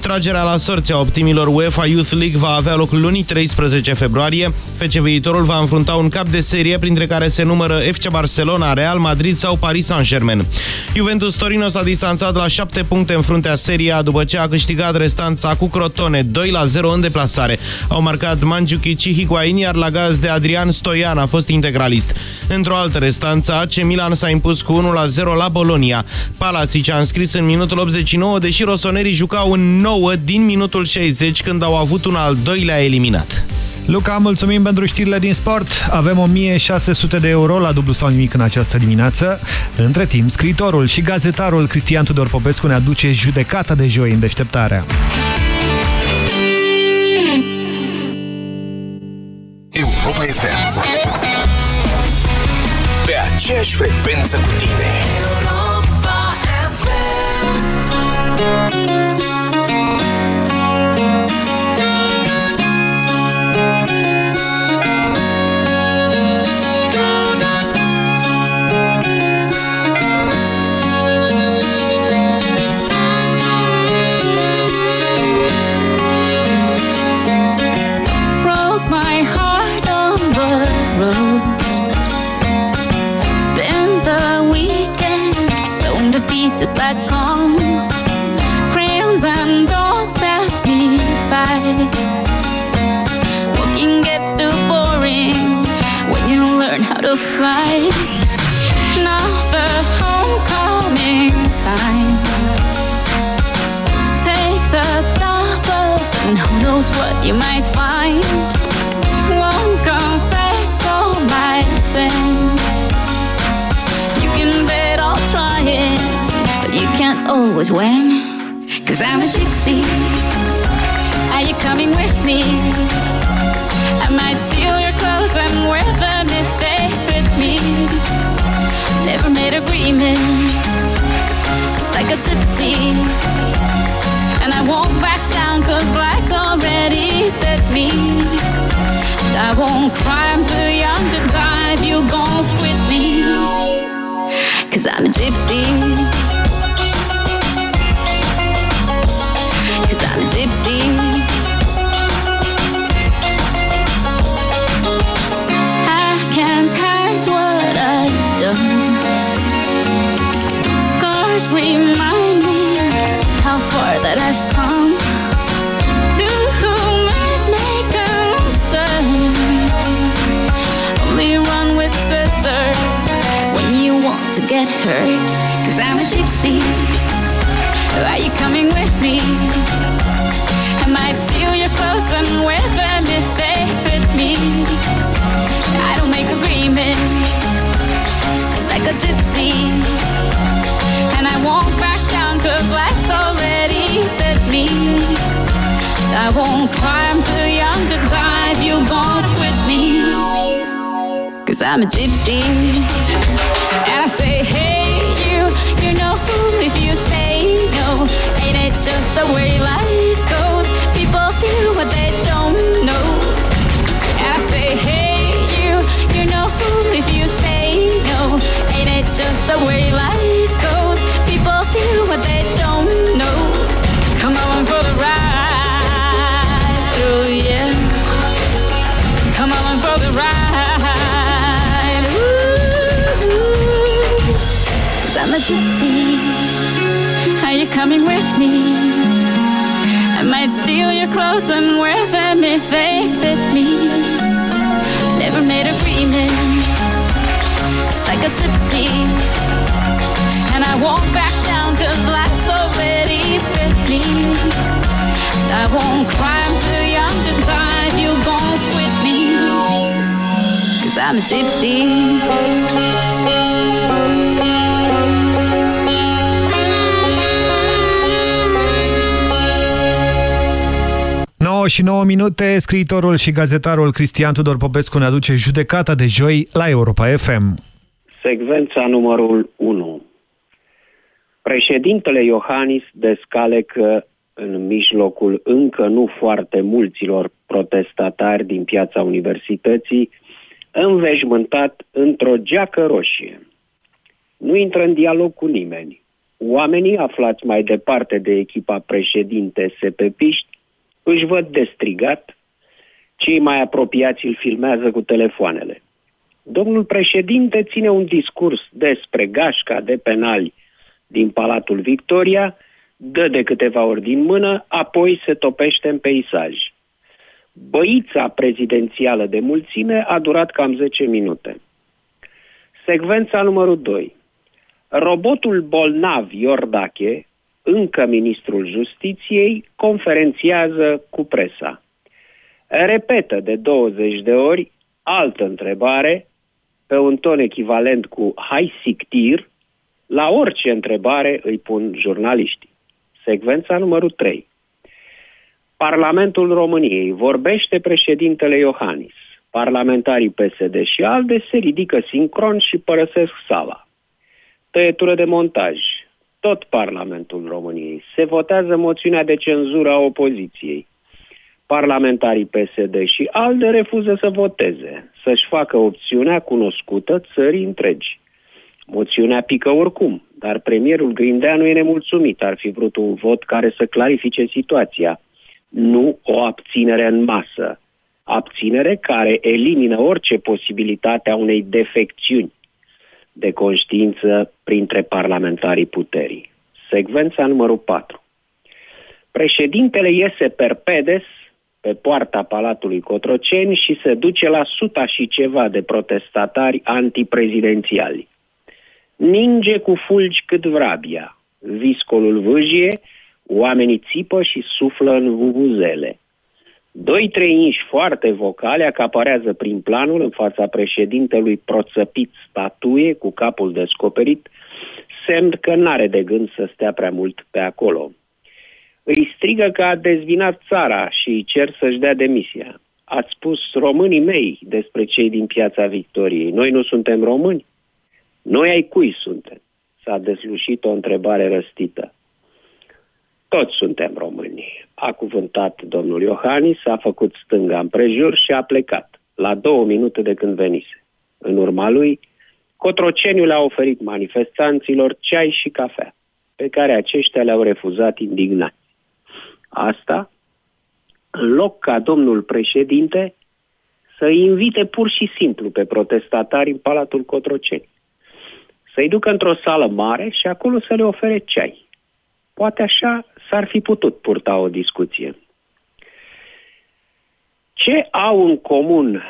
Tragerea la sorți a optimilor UEFA Youth League va avea loc luni luni, 13 februarie. FC Viitorul va înfrunta un cap de serie, printre care se numără FC Barcelona, Real Madrid sau Paris Saint-Germain. Juventus Torino s-a distanțat la 7 puncte în fruntea seria după ce a câștigat restanța cu Crotone 2 la 0 în deplasare. Au marcat Mandzukic și Higuain, iar la gaz de Adrian Stoian a fost integralist. Într-o altă restanță, AC Milan s-a impus cu 1 la 0 la Bolonia. Palasic a înscris în minutul 89, deși rosonerii jucau în 9 din minutul 60 când au avut un al doilea eliminat eliminat. Luca, mulțumim pentru știrile din sport. Avem 1600 de euro la dublu sau nimic în această dimineață. Între timp, scriitorul și gazetarul Cristian Tudor Popescu ne aduce judecata de joi în deșteptarea. Europa FM Pe aceeași frecvență cu tine Europa FM always win. Cause I'm a gypsy. Are you coming with me? I might steal your clothes and wear them if they fit me. Never made agreements, just like a gypsy. And I won't back down cause life's already bit me. And I won't cry, I'm too young to die if you gon' quit me. Cause I'm a gypsy. Get hurt. Cause I'm a gypsy. Are you coming with me? Wear them if they fit me. I don't make agreements, just like a gypsy. And I won't back down cause life's already bit me. I won't cry, I'm too young to die if you quit me. Cause I'm a gypsy. And I say, hey, you, you're no fool if you say no. Ain't it just the way life what they don't know. And I say, hey, you, you're no fool if you say no. Ain't it just the way life goes? People feel what they don't know. Come on for the ride, oh yeah. Come on for the ride, ooh. Cause I'm a gypsy. Are you coming with me? I might steal your clothes and wear them if they fit me. Never made agreements, it's like a gypsy. And I won't back down cause life's already bit me. I won't cry, I'm too young to die if you gon' quit me. Cause I'm a gypsy. Și 9 minute, scriitorul și gazetarul Cristian Tudor Popescu ne aduce judecata de joi la Europa FM. Secvența numărul 1 Președintele Iohannis descalecă în mijlocul încă nu foarte mulților protestatari din piața universității, înveșmântat într-o geacă roșie. Nu intră în dialog cu nimeni. Oamenii aflați mai departe de echipa președinte sepepiști își văd de strigat, cei mai apropiați îl filmează cu telefoanele. Domnul președinte ține un discurs despre gașca de penali din Palatul Victoria, dă de câteva ori din mână, apoi se topește în peisaj. Băița prezidențială de mulțime a durat cam 10 minute. Secvența numărul 2. Robotul bolnav Iordache, încă ministrul justiției, conferențiază cu presa. Repetă de 20 de ori altă întrebare, pe un ton echivalent cu hai sictir, la orice întrebare îi pun jurnaliștii. Secvența numărul 3. Parlamentul României vorbește președintele Iohannis. Parlamentarii PSD și ALDE se ridică sincron și părăsesc sala. Tăietură de montaj. Tot Parlamentul României. Se votează moțiunea de cenzură a opoziției. Parlamentarii PSD și ALDE refuză să voteze, să-și facă opțiunea cunoscută țării întregi. Moțiunea pică oricum, dar premierul Grindeanu e nemulțumit. Ar fi vrut un vot care să clarifice situația, nu o abținere în masă. Abținere care elimină orice posibilitate a unei defecțiuni de conștiință printre parlamentarii puterii. Secvența numărul 4. Președintele iese perpedes pe poarta Palatului Cotroceni și se duce la suta și ceva de protestatari antiprezidențiali. Ninge cu fulgi cât vrabia, viscolul vâjie, oamenii țipă și suflă în vuvuzele. Doi trei foarte vocale acaparează prin planul în fața președintelui proțăpit statuie cu capul descoperit, semn că n-are de gând să stea prea mult pe acolo. Îi strigă că a dezvinat țara și îi cer să-și dea demisia. Ați spus românii mei despre cei din piața Victoriei. Noi nu suntem români? Noi ai cui suntem? S-a deslușit o întrebare răstită. Toți suntem români. A cuvântat domnul Iohannis, a făcut stânga împrejur și a plecat, la două minute de când venise. În urma lui, Cotroceniu le-a oferit manifestanților ceai și cafea, pe care aceștia le-au refuzat indignați. Asta, în loc ca domnul președinte să invite pur și simplu pe protestatari în Palatul Cotroceni. Să-i ducă într-o sală mare și acolo să le ofere ceai. Poate așa s-ar fi putut purta o discuție. Ce au în comun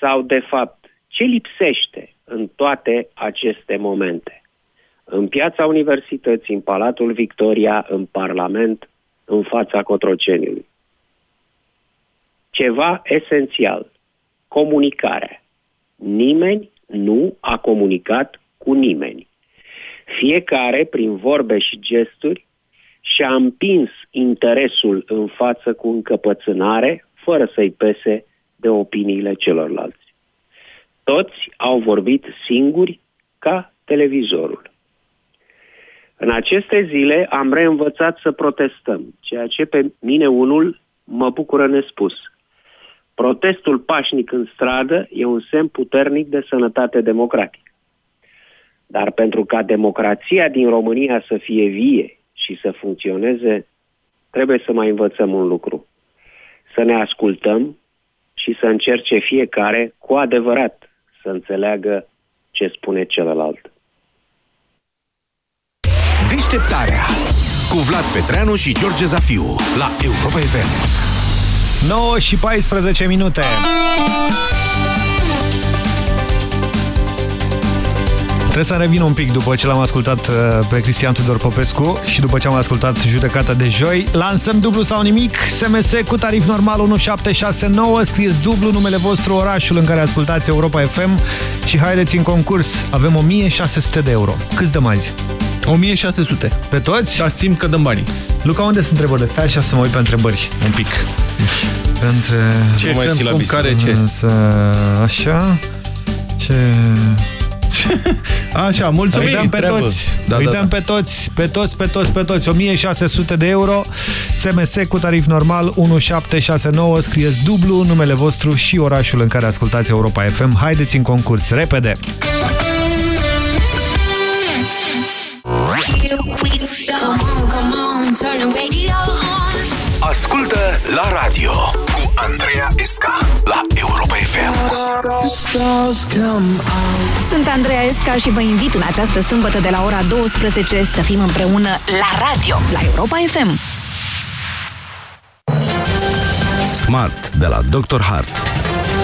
sau, de fapt, ce lipsește în toate aceste momente? În piața universității, în Palatul Victoria, în Parlament, în fața Cotroceniului. Ceva esențial. Comunicarea. Nimeni nu a comunicat cu nimeni. Fiecare, prin vorbe și gesturi, și-a împins interesul în față cu încăpățânare, fără să-i pese de opiniile celorlalți. Toți au vorbit singuri ca televizorul. În aceste zile am reînvățat să protestăm, ceea ce pe mine unul mă bucură nespus. Protestul pașnic în stradă e un semn puternic de sănătate democratică. Dar pentru ca democrația din România să fie vie și să funcționeze, trebuie să mai învățăm un lucru. Să ne ascultăm și să încerce fiecare cu adevărat să înțeleagă ce spune celălalt. Deșteptarea cu Vlad Petreanu și George Zafiu la Europa FM. 9 și 14 minute. Trebuie să revin un pic după ce l-am ascultat uh, pe Cristian Tudor Popescu și după ce am ascultat judecata de joi. Lansăm dublu sau nimic, SMS cu tarif normal 1769, scrieți dublu numele vostru, orașul în care ascultați Europa FM și haideți în concurs. Avem 1600 de euro. Câți dăm azi? 1600. Pe toți? Și simt că dăm banii. Luca, unde sunt întrebările? Stai așa să mă uit pe întrebări un pic. Între... Ce mai cum, care, ce? Să... Așa... Ce... Așa, mulțumim. Uităm pe treabă. toți. Da, Uităm da, da. pe toți, pe toți, pe toți, pe toți. 1600 de euro. SMS cu tarif normal 1769. Scrieți dublu numele vostru și orașul în care ascultați Europa FM. Haideți în concurs, repede! Come on, come on, turn the radio on. Ascultă la radio cu Andreea Esca la Europa FM. Sunt Andreea Esca și vă invit în această sâmbătă de la ora 12 să fim împreună la radio, la Europa FM. Smart de la Dr. Hart.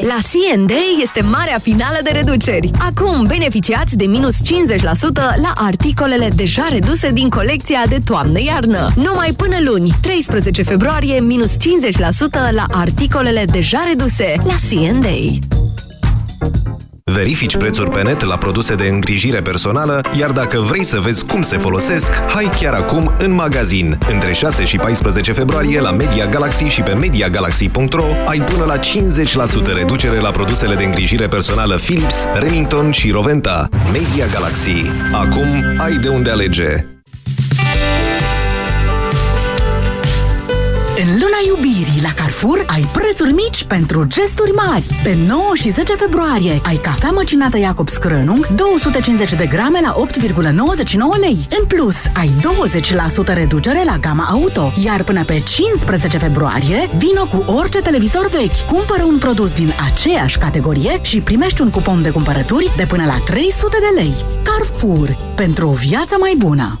La C&A este marea finală de reduceri. Acum beneficiați de minus 50% la articolele deja reduse din colecția de toamnă-iarnă. Numai până luni, 13 februarie, minus 50% la articolele deja reduse la C&A. Verifici prețuri pe net la produse de îngrijire personală, iar dacă vrei să vezi cum se folosesc, hai chiar acum în magazin. Între 6 și 14 februarie la Media Galaxy și pe MediaGalaxy.ro ai până la 50% reducere la produsele de îngrijire personală Philips, Remington și Roventa. Media Galaxy. Acum ai de unde alege. În luna iubirii la Carrefour ai prețuri mici pentru gesturi mari. Pe 9 și 10 februarie ai cafea măcinată Jacobs Krönung 250 de grame la 8,99 lei. În plus, ai 20% reducere la gama auto. Iar până pe 15 februarie, vino cu orice televizor vechi. Cumpără un produs din aceeași categorie și primești un cupon de cumpărături de până la 300 de lei. Carrefour. Pentru o viață mai bună.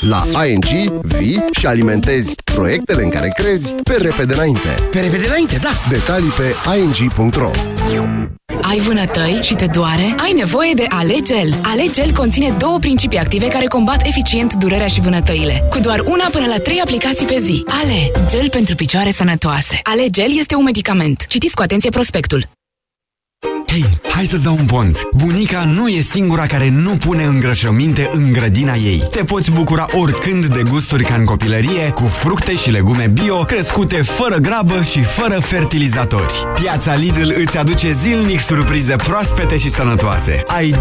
La ING vii și alimentezi proiectele în care crezi pe repede înainte. Pe repede înainte, da! Detalii pe ing.ro Ai vânătăi și te doare? Ai nevoie de Alegel. Alegel conține două principii active care combat eficient durerea și vânătăile. Cu doar una până la trei aplicații pe zi. Ale, gel pentru picioare sănătoase. Alegel este un medicament. Citiți cu atenție prospectul. Hei, hai să-ți dau un pont. Bunica nu e singura care nu pune îngrășăminte în grădina ei. Te poți bucura oricând de gusturi ca în copilărie, cu fructe și legume bio, crescute fără grabă și fără fertilizatori. Piața Lidl îți aduce zilnic surprize proaspete și sănătoase. Ai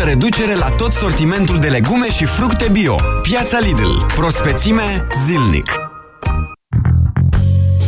20% reducere la tot sortimentul de legume și fructe bio. Piața Lidl. Prospețime zilnic.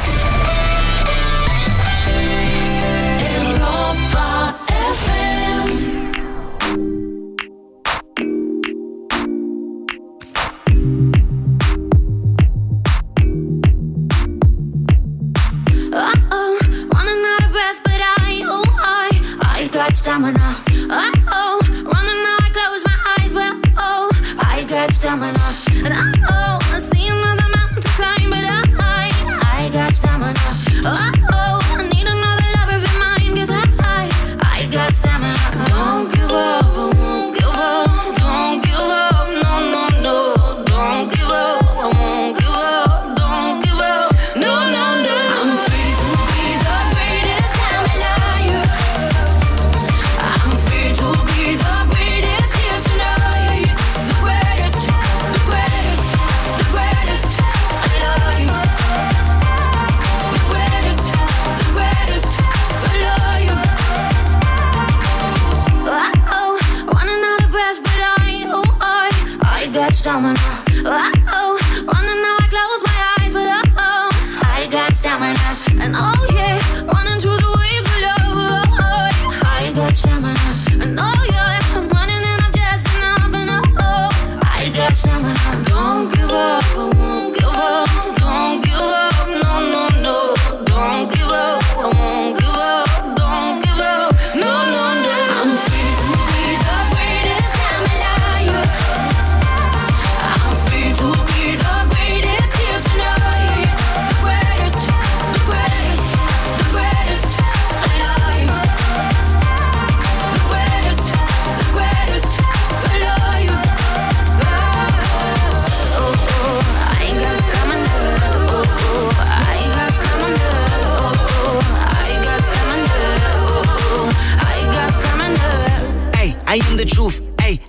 Podcast.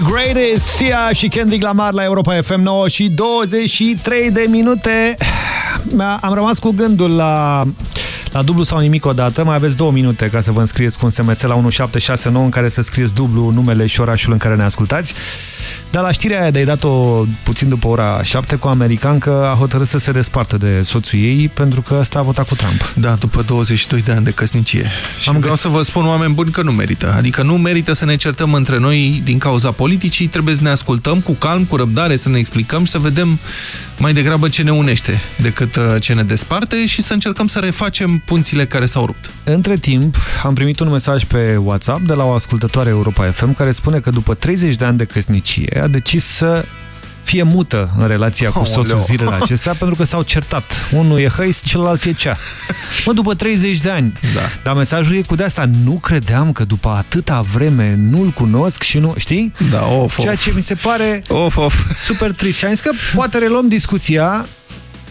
The Greatest, Sia și Kendrick Lamar la Europa FM 9 și 23 de minute. Am rămas cu gândul la, la dublu sau nimic odată. Mai aveți două minute ca să vă înscrieți cu un SMS la 1769 în care să scrieți dublu numele și orașul în care ne ascultați. Dar la știrea aia de-ai dat-o puțin după ora 7 cu americancă a hotărât să se despartă de soțul ei pentru că ăsta a votat cu Trump. Da, după 22 de ani de căsnicie. Și Am vreau să vă spun, oameni buni, că nu merită. Adică nu merită să ne certăm între noi din cauza politicii, trebuie să ne ascultăm cu calm, cu răbdare, să ne explicăm și să vedem mai degrabă ce ne unește decât uh, ce ne desparte și să încercăm să refacem punțile care s-au rupt. Între timp, am primit un mesaj pe WhatsApp de la o ascultătoare Europa FM care spune că după 30 de ani de căsnicie a decis să fie mută în relația cu soțul zilele acestea pentru că s-au certat. Unul e hăis, celălalt e cea. Mă, după 30 de ani. Da. Dar mesajul e cu de asta. Nu credeam că după atâta vreme nu-l cunosc și nu... Știi? Da, of, of. Ceea ce mi se pare of, of. super trist. Și am zis că poate reluăm discuția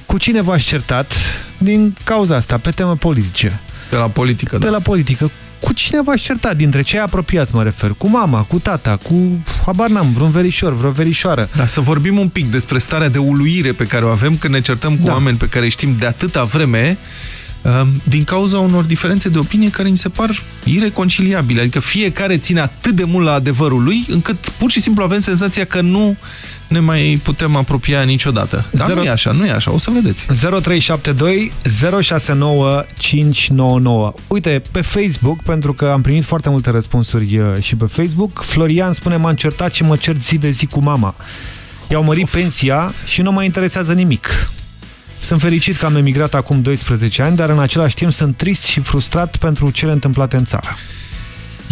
cu cine v-ați certat din cauza asta, pe teme politice. De la politică, da. De la politică. Cu cine v-ați certat? Dintre cei apropiați, mă refer. Cu mama, cu tata, cu, habar n-am, vreun verișor, vreo verișoară. Da, să vorbim un pic despre starea de uluire pe care o avem când ne certăm cu da. oameni pe care știm de atâta vreme um, din cauza unor diferențe de opinie care mi se par ireconciliabile. Adică fiecare ține atât de mult la adevărul lui, încât pur și simplu avem senzația că nu ne mai putem apropia niciodată. Dar Zero... nu e așa, nu e așa, o să vedeți. 0372 069 599. Uite, pe Facebook, pentru că am primit foarte multe răspunsuri uh, și pe Facebook, Florian spune m-am certat și mă cert zi de zi cu mama. I-au mărit pensia și nu mă interesează nimic. Sunt fericit că am emigrat acum 12 ani, dar în același timp sunt trist și frustrat pentru cele întâmplate în țară.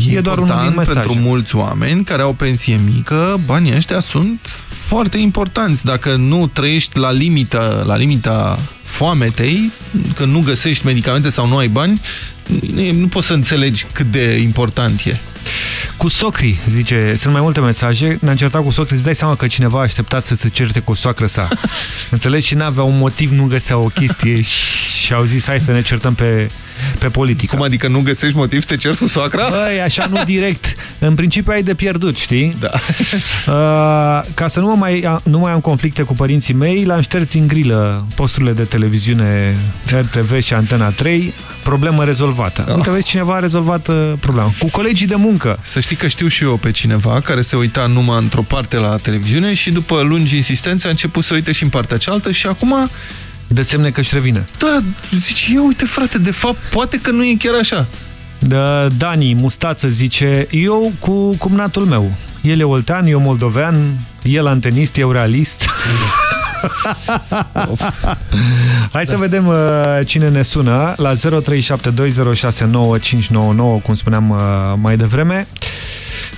E, e doar unul din mesaje. pentru mulți oameni care au pensie mică, banii ăștia sunt foarte importanți. Dacă nu trăiești la limita, la limita foametei, că nu găsești medicamente sau nu ai bani, nu poți să înțelegi cât de important e. Cu socrii, zice, sunt mai multe mesaje, ne-am certat cu socrii, îți dai seama că cineva a așteptat să se certe cu soacră sa. Înțelegi? Și n-avea un motiv, nu găsea o chestie și au zis, hai să ne certăm pe, pe politică. Cum adică nu găsești motiv să te ceri cu soacra? Băi, așa nu direct. În principiu ai de pierdut, știi? Da. Uh, ca să nu, mă mai, nu mai am conflicte cu părinții mei, l-am șters în grilă posturile de televiziune RTV și Antena 3, problemă rezolvată. Da. Uite, vezi, cineva a rezolvat uh, problema. Cu colegii de muncă. Să știi că știu și eu pe cineva care se uita numai într-o parte la televiziune și după lungi insistențe a început să uite și în partea cealaltă și acum de semne că își revine. Da, zice, eu uite frate, de fapt, poate că nu e chiar așa. Da, Dani, mustață, zice, eu cu cumnatul meu. El e oltean, eu moldovean, el antenist, eu realist. Hai să vedem uh, cine ne sună la 0372069599, cum spuneam uh, mai devreme.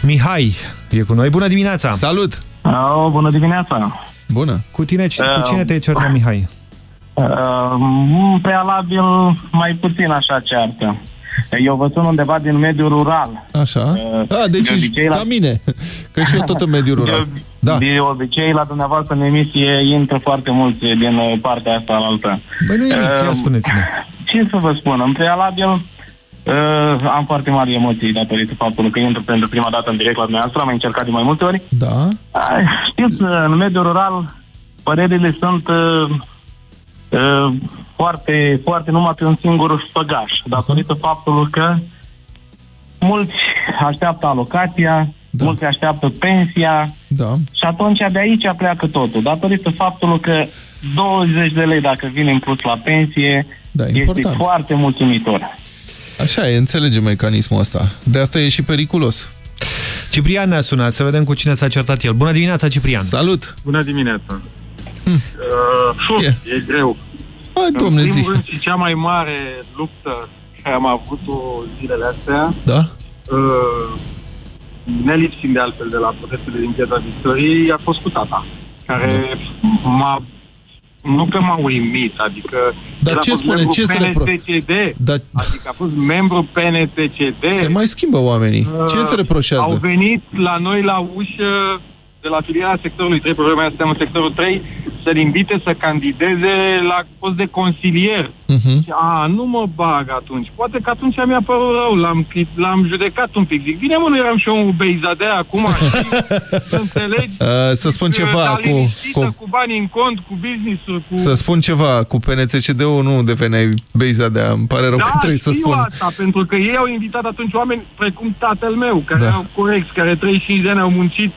Mihai e cu noi. Bună dimineața! Salut! Oh, bună dimineața! Bună! Cu, tine, cu cine te-ai certat, Mihai? Uh, prealabil mai puțin așa ceartă. Eu vă sun undeva din mediul rural. Așa? Uh, A, deci de obicei la... ca mine, că și eu tot în mediul rural. De, da. de obicei la dumneavoastră în emisie intră foarte mulți din uh, partea asta la altă. Băi, nu e nimic, uh, spuneți-ne. Ce să vă spun, în prealabil uh, am foarte mari emoții datorită faptului că intru pentru prima dată în direct la dumneavoastră, am încercat de mai multe ori. Da. Uh, știți, în mediul rural părerile sunt... Uh, Uh, foarte, foarte numai pe un singur spăgaș, datorită faptului că mulți așteaptă alocația, da. mulți așteaptă pensia da. și atunci de aici pleacă totul, datorită faptului că 20 de lei dacă vine în plus la pensie da, este important. foarte mulțumitor. Așa e, înțelege mecanismul ăsta. De asta e și periculos. Ciprian ne-a sunat, să vedem cu cine s-a certat el. Bună dimineața, Ciprian! Salut! Bună dimineața! Uh, yeah. e greu. Hai, domne, în primul rând și cea mai mare luptă care am avut-o zilele astea, da? uh, nelipsind de altfel de la protestele din Piața Victoriei, a fost cu tata, care m-a nu că m-a uimit, adică Dar ce spune? Ce PNTCD, Dar... adică a fost membru PNTCD. Se mai schimbă oamenii. Ce se reproșează? Au venit la noi la ușă de la filiera sectorului 3, problema asta în sectorul 3, să-l invite să candideze la post de consilier. Uh-huh. A, nu mă bag atunci. Poate că atunci mi-a părut rău, l-am, l-am judecat un pic. Zic, bine mă, nu eram și eu un beizadea acum, să înțelegi? Uh, să spun ceva cu, cu... cu bani în cont, cu business-ul, cu... Să spun ceva, cu PNCCD-ul nu deveneai beizadea, îmi pare rău da, că trebuie să spun. asta, pentru că ei au invitat atunci oameni precum tatăl meu, care da. au corex, care 35 de ani au muncit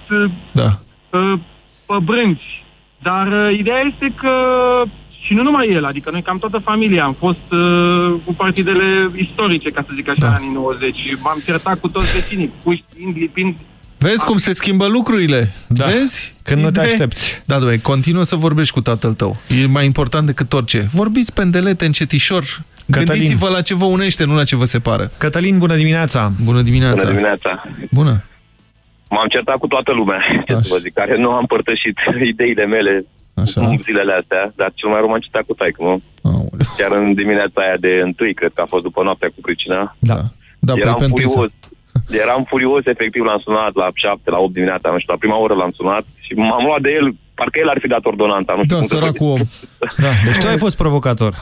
da uh, pe brânci. Dar uh, ideea este că și nu numai el, adică noi cam toată familia am fost uh, cu partidele istorice, ca să zic așa, da. în anii 90. M-am certat cu toți vecinii, puștind, lipind. Vezi cum se schimbă lucrurile? Da. Vezi? Când nu te Idee- aștepți. Da, domnule, continuă să vorbești cu tatăl tău. E mai important decât orice. Vorbiți pendelete încetișor. Cătălin. Gândiți-vă la ce vă unește, nu la ce vă separă. Cătălin, bună dimineața! Bună dimineața! Bună dimineața! Bună! M-am certat cu toată lumea, ce să vă zic, care nu a împărtășit ideile mele Așa. în zilele astea, dar cel mai rău m-am certat cu taică, mă. Chiar în dimineața aia de întâi, cred că a fost după noaptea cu pricina. Da. Da, eram pe întâi furios. Eram furios, efectiv l-am sunat la 7, la 8 dimineața, nu știu, la prima oră l-am sunat și m-am luat de el, parcă el ar fi dat ordonanța, nu știu Da, cum să săracul om. Da, deci tu ai fost provocator.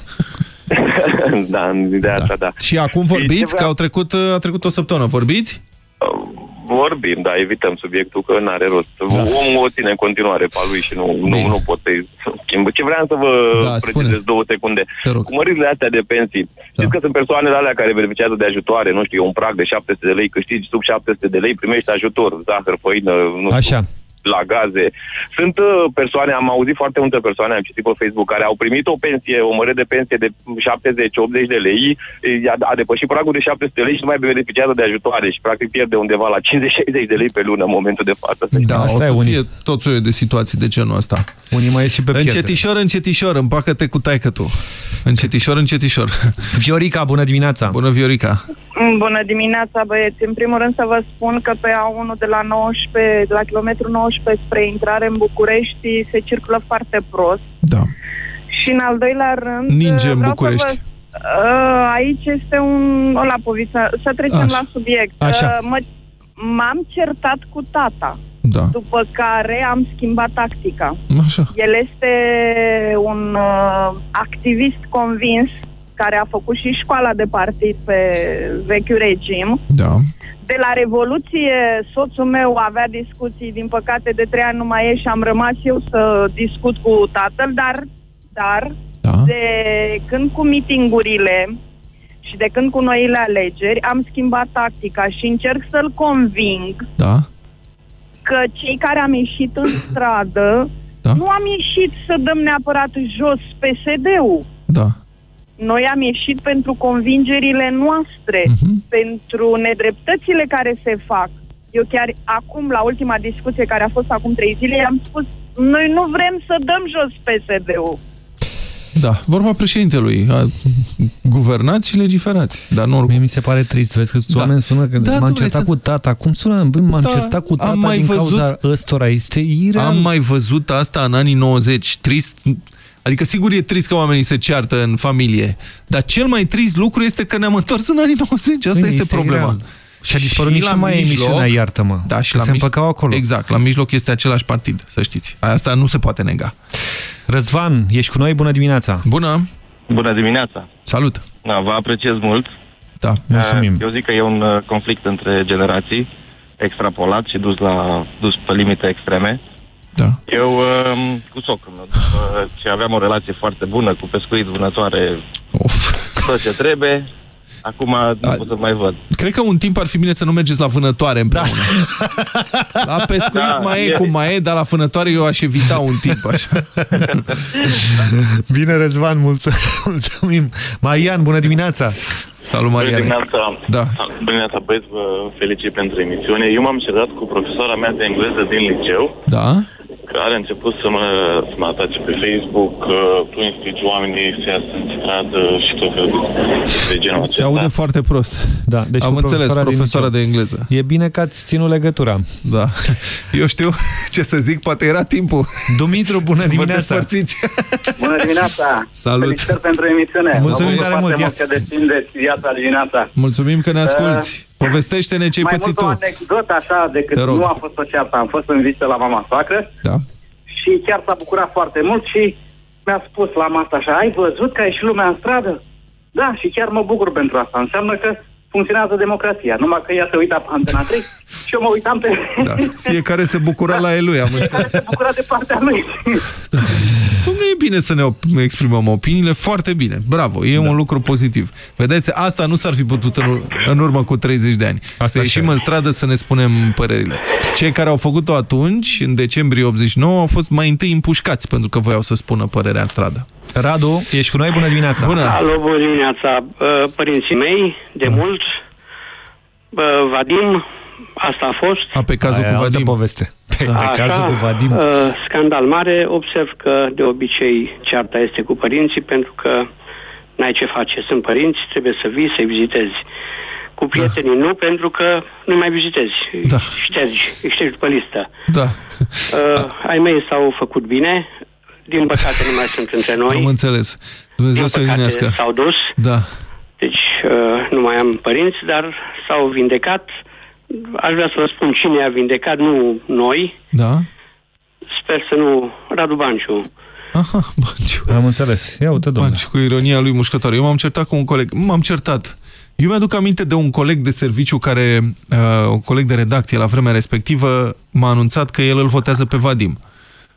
da, în ideea asta, da. Și acum vorbiți, ce că au trecut, a trecut o săptămână. Vorbiți? Vorbim, da, evităm subiectul, că nu are rost. Da. Omul o ține în continuare pe a lui și nu, nu, nu pot să-i schimb. Ce vreau să vă Da, precizez două secunde. Cu măririle astea de pensii, da. știți că sunt persoanele alea care beneficiază de ajutoare, nu știu, e un prag de 700 de lei, câștigi sub 700 de lei, primești ajutor, zahăr, făină, nu știu, Așa. La gaze. Sunt uh, persoane, am auzit foarte multe persoane, am citit pe Facebook, care au primit o pensie, o mărire de pensie de 70-80 de lei, e, a, a depășit pragul de 700 de lei și nu mai beneficiază de ajutoare și practic pierde undeva la 50-60 de lei pe lună în momentul de față. Da, Asta o e să unii. fie tot soiul de situații de genul ăsta. Unii mai ies și pe pierdere. Încetișor, încetișor, împacă-te cu taică tu. Încetișor, încetișor. Viorica, bună dimineața! Bună, Viorica! Bună dimineața, băieți. În primul rând să vă spun că pe A1 de la 19, de la kilometru 19 spre intrare în București se circulă foarte prost. Da. Și în al doilea rând... Ninge în vreau București. Să vă, uh, aici este un... O la poviță. Să trecem Așa. la subiect. Așa. Uh, mă, m-am certat cu tata. Da. După care am schimbat tactica. Așa. El este un uh, activist convins care a făcut și școala de partid pe vechiul regim. Da. De la Revoluție, soțul meu avea discuții, din păcate de trei ani nu mai e și am rămas eu să discut cu tatăl, dar, dar da. de când cu mitingurile și de când cu noile alegeri am schimbat tactica și încerc să-l conving Da. că cei care am ieșit în stradă Da. nu am ieșit să dăm neapărat jos PSD-ul. Da. Noi am ieșit pentru convingerile noastre, Mhm. pentru nedreptățile care se fac. Eu chiar acum, la ultima discuție care a fost acum trei zile, am spus, noi nu vrem să dăm jos PSD-ul. Da, vorba președintelui. A, guvernați și legiferați, dar nu Mie mi se pare trist, vezi că da. oameni sună că Da, m-am domnule, certat să- cu tata. Cum sună? Bă, M-am Da, certat cu am tata mai din văzut- cauza ăstora. Este ireal. Am mai văzut asta în anii 90. Trist. Adică sigur e trist că oamenii se ceartă în familie, dar cel mai trist lucru este că ne-am întors în anii 90. Asta Bine, este, este problema. ireal. Și a dispărut nici la nu mai e mijloc- emisiunea Iartă-mă, Da, și că la se mij- împăcau acolo. Exact, la mijloc este același partid, să știți. Asta nu se poate nega. Răzvan, ești cu noi? Bună dimineața! Bună! Bună dimineața! Salut! Da, vă apreciez mult. Da, mulțumim. Eu zic că e un uh, conflict între generații, extrapolat și dus, la, dus pe limite extreme. Da. Eu, uh, cu socrul meu, după ce aveam o relație foarte bună cu pescuit, vânătoare, of. tot ce trebuie, acum nu pot să mai văd. Cred că un timp ar fi bine să nu mergeți la vânătoare împreună. Da. La pescuit Da, mai e, e- cum mai e, dar la vânătoare eu aș evita un timp așa. Bine, Răzvan, mulțumim. mulțumim. Marian, bună dimineața! Salut, Bună dimineața. Da. Bună dimineața, băieți, vă felicit pentru emisiune. Eu m-am certat cu profesoara mea de engleză din liceu, Da? Care a început să mă, să mă atace pe Facebook, că tu instici oamenii să iasă în stradă și tot felul de genul Se acesta. aude foarte prost. Da, deci Am cu înțeles, profesoara din profesoara liceu. de engleză. E bine că ați ținut legătura. Da. Eu știu ce să zic, poate era timpul. Dumitru, bună Să vă dimineața! despărțiți. Bună dimineața! Salut. Felicitări pentru emisiune! Mulțumim Mă bucur tare foarte mult, mult că destindeți viața dimineața. Mulțumim că ne asculti. Povestește-ne ce-ai Mai pățit mult o tu. anecdotă așa, decât Te rog. nu a fost o ceartă. Am fost în vizită la mama soacră Da. și chiar s-a bucurat foarte mult și mi-a spus la masă așa, ai văzut că a ieșit lumea în stradă? Da, și chiar mă bucur pentru asta. Înseamnă că funcționează democrația. Numai că ea se uita pe Antena 3 și eu mă uitam pe... Da. Fiecare se bucura la el lui. Am Fiecare se bucura de partea lui. Dom'le, e bine să ne op- exprimăm opiniile, foarte bine. Bravo, e da. un lucru pozitiv. Vedeți, asta nu s-ar fi putut în, în urmă cu 30 de ani. Asta să ieșim în stradă să ne spunem părerile. Cei care au făcut-o atunci, în decembrie 89, au fost mai întâi împușcați pentru că voiau să spună părerea în stradă. Radu, ești cu noi? Bună dimineața! Bună! Alo, bună dimineața. Uh, Părinții mei, de mult, uh, Vadim, asta a fost. A, pe cazul Aia cu e altă Vadim. poveste. Pe, pe Așa, cazul cu Vadim. Uh, scandal mare, observ că de obicei cearta este cu părinții pentru că n-ai ce face. Sunt părinți, trebuie să vii, să-i vizitezi. Cu prietenii nu, pentru că nu mai vizitezi. Da. Ștergi, îi ștergi pe listă. Da. Uh, ai mei s-au făcut bine, din păcate nu mai sunt între noi. Am înțeles. Dumnezeu din să păcate unească. s-au dus. Da. Deci uh, nu mai am părinți, dar s-au vindecat. Aș vrea să vă spun cine a vindecat, nu noi. Da? Sper să nu... Radu Banciu. Aha, Banciu. Am înțeles. Ia uite, domnule. Banciu, cu ironia lui mușcătoare. Eu m-am certat cu un coleg. M-am certat. Eu mi-aduc aminte de un coleg de serviciu care, uh, un coleg de redacție la vremea respectivă, m-a anunțat că el îl votează pe Vadim.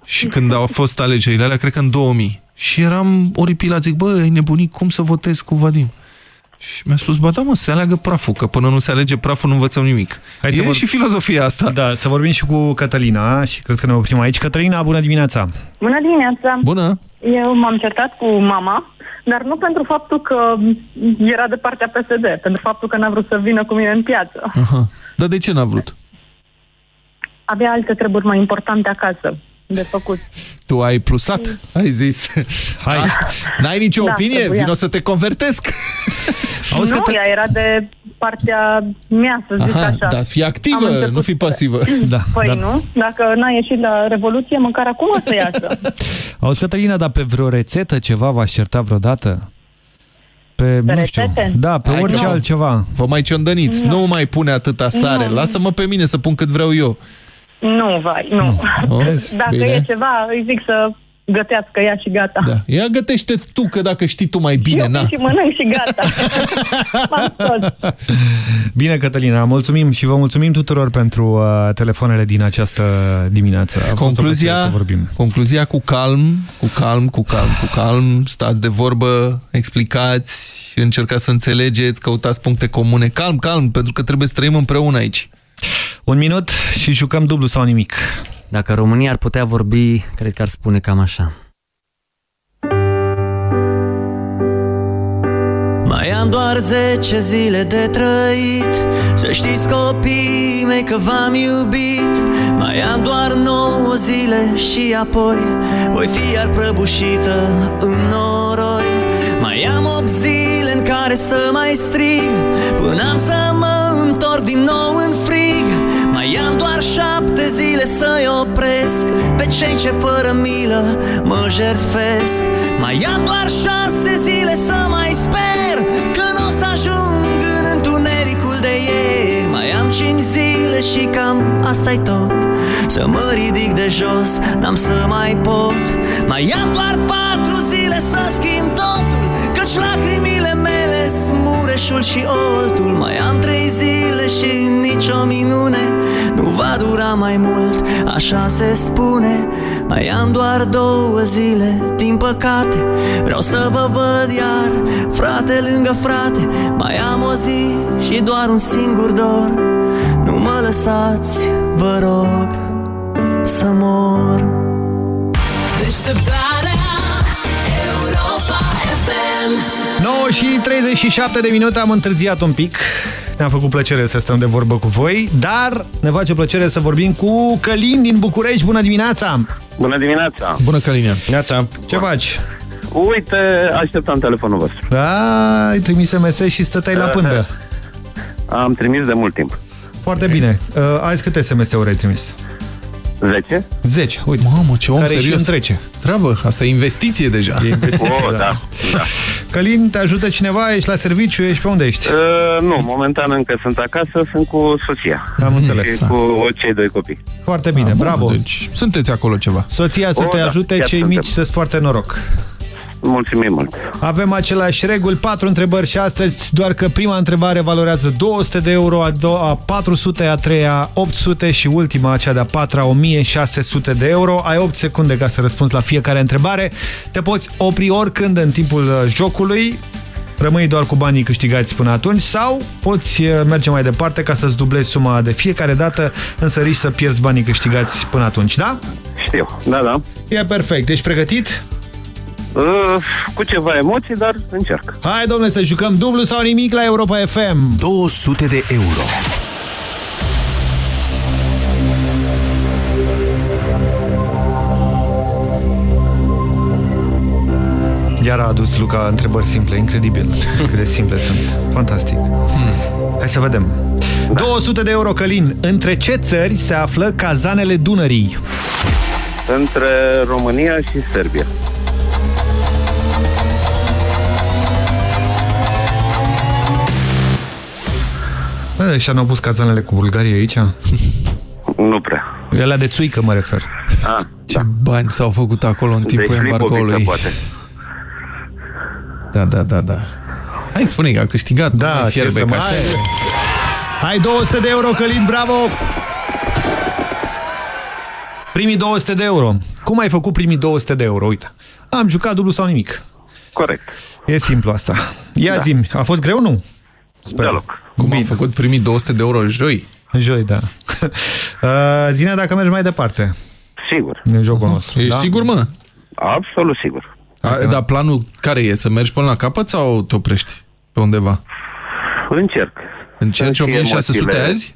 Și când au fost alegerile alea, cred că în 2000. Și eram oripilat, zic, bă, ai nebunit, cum să votez cu Vadim? Și mi-a spus, ba da mă, se aleagă praful, că până nu se alege praful nu învățăm nimic. Hai e să vor- și filozofia asta. Da, să vorbim și cu Cătălina și cred că ne oprim aici. Cătălina, bună dimineața! Bună dimineața! Bună! Eu m-am certat cu mama, dar nu pentru faptul că era de partea PSD, pentru faptul că n-a vrut să vină cu mine în piață. Aha. Dar de ce n-a vrut? Avea alte treburi mai importante acasă de făcut. Tu ai plusat? Ai zis. Hai. N-ai nicio Da, opinie? trebuia. Vino să te convertesc. Auzi nu, ea era de partea mea, să zic Aha, așa. dar fi Am activă, început nu fi pasivă. Da, Păi dar- nu, dacă n-a ieșit la Revoluție, măcar acum o să iasă. Auzi, Cătălina, dar pe vreo rețetă ceva v-ați certat vreodată? Pe, Pe nu știu, rețete? da, pe Hai orice că- altceva. Vă mai ciondăniți. Nu. Nu. mai pune atâta sare. Nu. Lasă-mă pe mine să pun cât vreau eu. Nu, vai, nu. Vezi? Dacă Bine. e ceva, îi zic să gătească ea și gata. Da. Ia gătește tu, că dacă știi tu mai bine, Eu na. și mănânc și gata. M-am scos. Bine, Cătălina, mulțumim și vă mulțumim tuturor pentru uh, telefoanele din această dimineață. A fost o plăcere Concluzia, Să vorbim. concluzia cu calm, cu calm, cu calm, cu calm, stați de vorbă, explicați, încercați să înțelegeți, căutați puncte comune. Calm, calm, pentru că trebuie să trăim împreună aici. Un minut și jucăm dublu sau nimic. Dacă România ar putea vorbi, cred că ar spune cam așa. Mai am doar 10 zile de trăit Să știți copiii mei că v-am iubit Mai am doar 9 zile și apoi Voi fi iar prăbușită în noroi Mai am 8 zile în care să mai strig Până am să mă întorc din nou în frig Mai am doar 7 zile să-i opresc. Pe cei ce fără milă mă jertfesc. Mai am doar 6 zile să mai sper Că nu o să ajung în întunericul de ieri. Mai am 5 zile și cam asta-i tot. Să mă ridic de jos, n-am să mai pot. Mai am doar 4 zile să schimb totul Căci lacrimile mele smureșul și oltul Mai am 3 zile și nicio minune. Nu va dura mai mult, așa se spune. Mai am doar două zile, din păcate. Vreau să vă văd iar, frate lângă frate. Mai am o zi și doar un singur dor. Nu mă lăsați, vă rog, să mor. Deșteptarea Europa FM 9 și 37 de minute am întârziat un pic. Ne-a făcut plăcere să stăm de vorbă cu voi, dar ne face plăcere să vorbim cu Călin din București. Bună dimineața! Bună dimineața! Bună, Călina! Neața! Ce faci? Uite, așteptam telefonul vostru. Da, ai trimis SMS și stăteai la pândă. Am trimis de mult timp. Foarte bine. Uh, azi câte SMS-uri ai trimis? 10? 10, uite. Mamă, ce om Care serios. și întrece. Treabă, asta e investiție deja. E investiție, Oh, da. da. Călin, te ajută cineva? Ești la serviciu? Ești pe unde ești? Uh, nu, momentan încă sunt acasă, sunt cu soția. Am înțeles. Și cu cei doi copii. Foarte bine, Ah, bun, bravo. Deci sunteți acolo ceva. Soția să O, te da, ajute, chiar cei suntem. mici să-ți poarte noroc. Mulțumim mult. Avem același reguli, patru întrebări și astăzi, doar că prima întrebare valorează 200 de euro, a doua 400, a treia 800 și ultima, cea de-a patra, 1600 de euro. Ai 8 secunde ca să răspunzi la fiecare întrebare. Te poți opri oricând în timpul uh, jocului, rămâi doar cu banii câștigați până atunci sau poți uh, merge mai departe ca să-ți dublezi suma de fiecare dată, însă riști să pierzi banii câștigați până atunci, da? Știu, da, da. E perfect. Ești pregătit? Uh, cu ceva emoții, dar încerc. Hai, domnule, să jucăm dublu sau nimic la Europa FM. 200 de euro. Iar a adus Luca întrebări simple, incredibil. Cât de simple sunt. Fantastic. Hmm. Hai să vedem. Da. 200 de euro, Călin. Între ce țări se află cazanele Dunării? Între România și Serbia. Bă, și n-au pus cazanele cu Bulgaria aici? Nu prea. Alea de țuică mă refer. Ah, Ce bani s-au făcut acolo în timpul Deci embargoului. Lipovița, poate. Da, da, da, da. Hai, spune că a câștigat. Da, mai ce fierbe să ca mai... așa. Hai 200 de euro, Călin, bravo! Primii 200 de euro. Cum ai făcut primii 200 de euro? Uite, am jucat dublu sau nimic. Corect. E simplu asta. Ia Da. zi a fost greu, nu? Sper. Deloc. Cum am făcut primii 200 de euro joi? Joi, da. uh, Zine dacă mergi mai departe. Sigur. În jocul nostru. Ești da? sigur, mă? Absolut sigur. A, dar planul care e? Să mergi până la capăt sau te oprești pe undeva? Încerc. Încerci Să fie 1600 emoțiile- azi?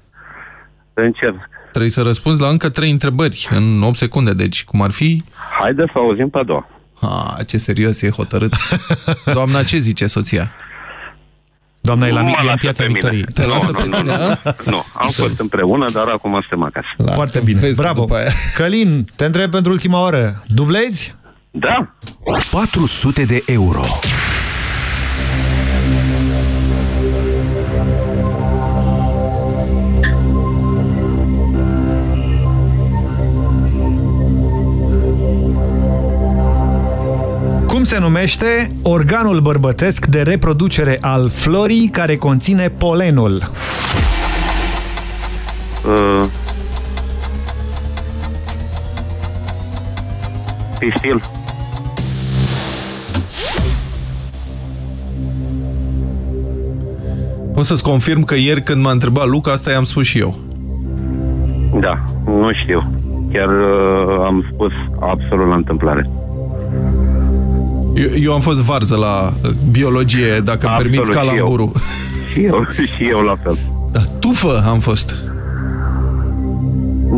Încerc. Trebuie să răspunzi la încă 3 întrebări în 8 secunde, deci cum ar fi? Haide să auzim pe a doua. Ha, ce serios e hotărât. Doamna, ce zice soția? Doamna e la Nu mi- mă e în lasă piața pe mine. Victoriei. Te Nu, lasă nu, pe nu, tine, nu. a? Nu, am fost împreună, dar acum suntem acasă. Lasă, Foarte bine, vezi bravo. după aia. Călin, te întreb pentru ultima oră. Dublezi? Da. 400 de euro. Se numește organul bărbătesc de reproducere al florii care conține polenul? Uh, pistil. Pot să-ți confirm că ieri când m-a întrebat Luca, asta i-am spus și eu. Da, nu știu. Chiar uh, am spus absolut la întâmplare. Eu, eu am fost varză la uh, biologie, dacă îmi Absolut, permiți, și eu. calamburu. Și eu, și eu la fel. Da, tufă am fost.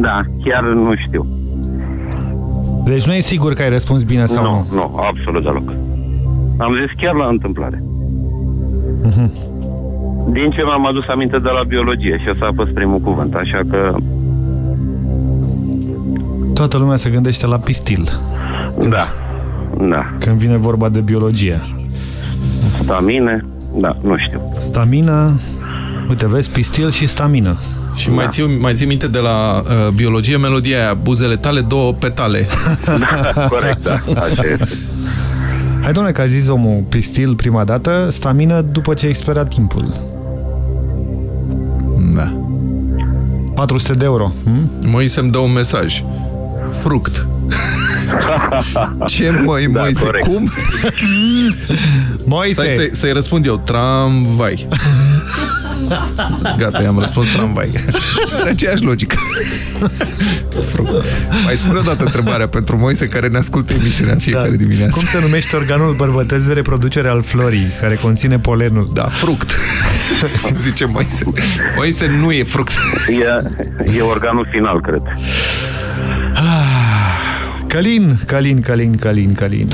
Da, chiar nu știu. Deci nu e sigur că ai răspuns bine sau nu? Nu, nu, absolut deloc. Am zis chiar la întâmplare. Mhm. Din ce mi-am adus aminte de la biologie și ăsta a fost primul cuvânt, așa că Toată lumea se gândește la pistil da, da. când vine vorba de biologie. Stamine, da, nu știu. Stamină, uite, vezi, pistil și stamină. Și mai, ții, mai ții minte de la uh, biologie melodia aia, buzele tale, două petale. Da, corect, da, așa este. Hai, domnule, că a zis omul pistil prima dată, stamină după ce a expirat timpul. Da. 400 de euro. Hm? Moise îmi dă un mesaj. Fruct. Ce, măi, Da, Moise, corect. cum? Moise! Stai să- să-i răspund eu. Tramvai. Gata, i-am răspuns tramvai. Are aceeași logică. Fruct. Mai spune o dată întrebarea pentru Moise care ne ascultă emisiunea în fiecare dimineață. Cum se numește organul bărbătesc de reproducere al florii, care conține polenul? Da, fruct. Zice Moise. Moise nu e fruct. E, e organul final, cred. Călin, Călin, Călin, Călin, Călin.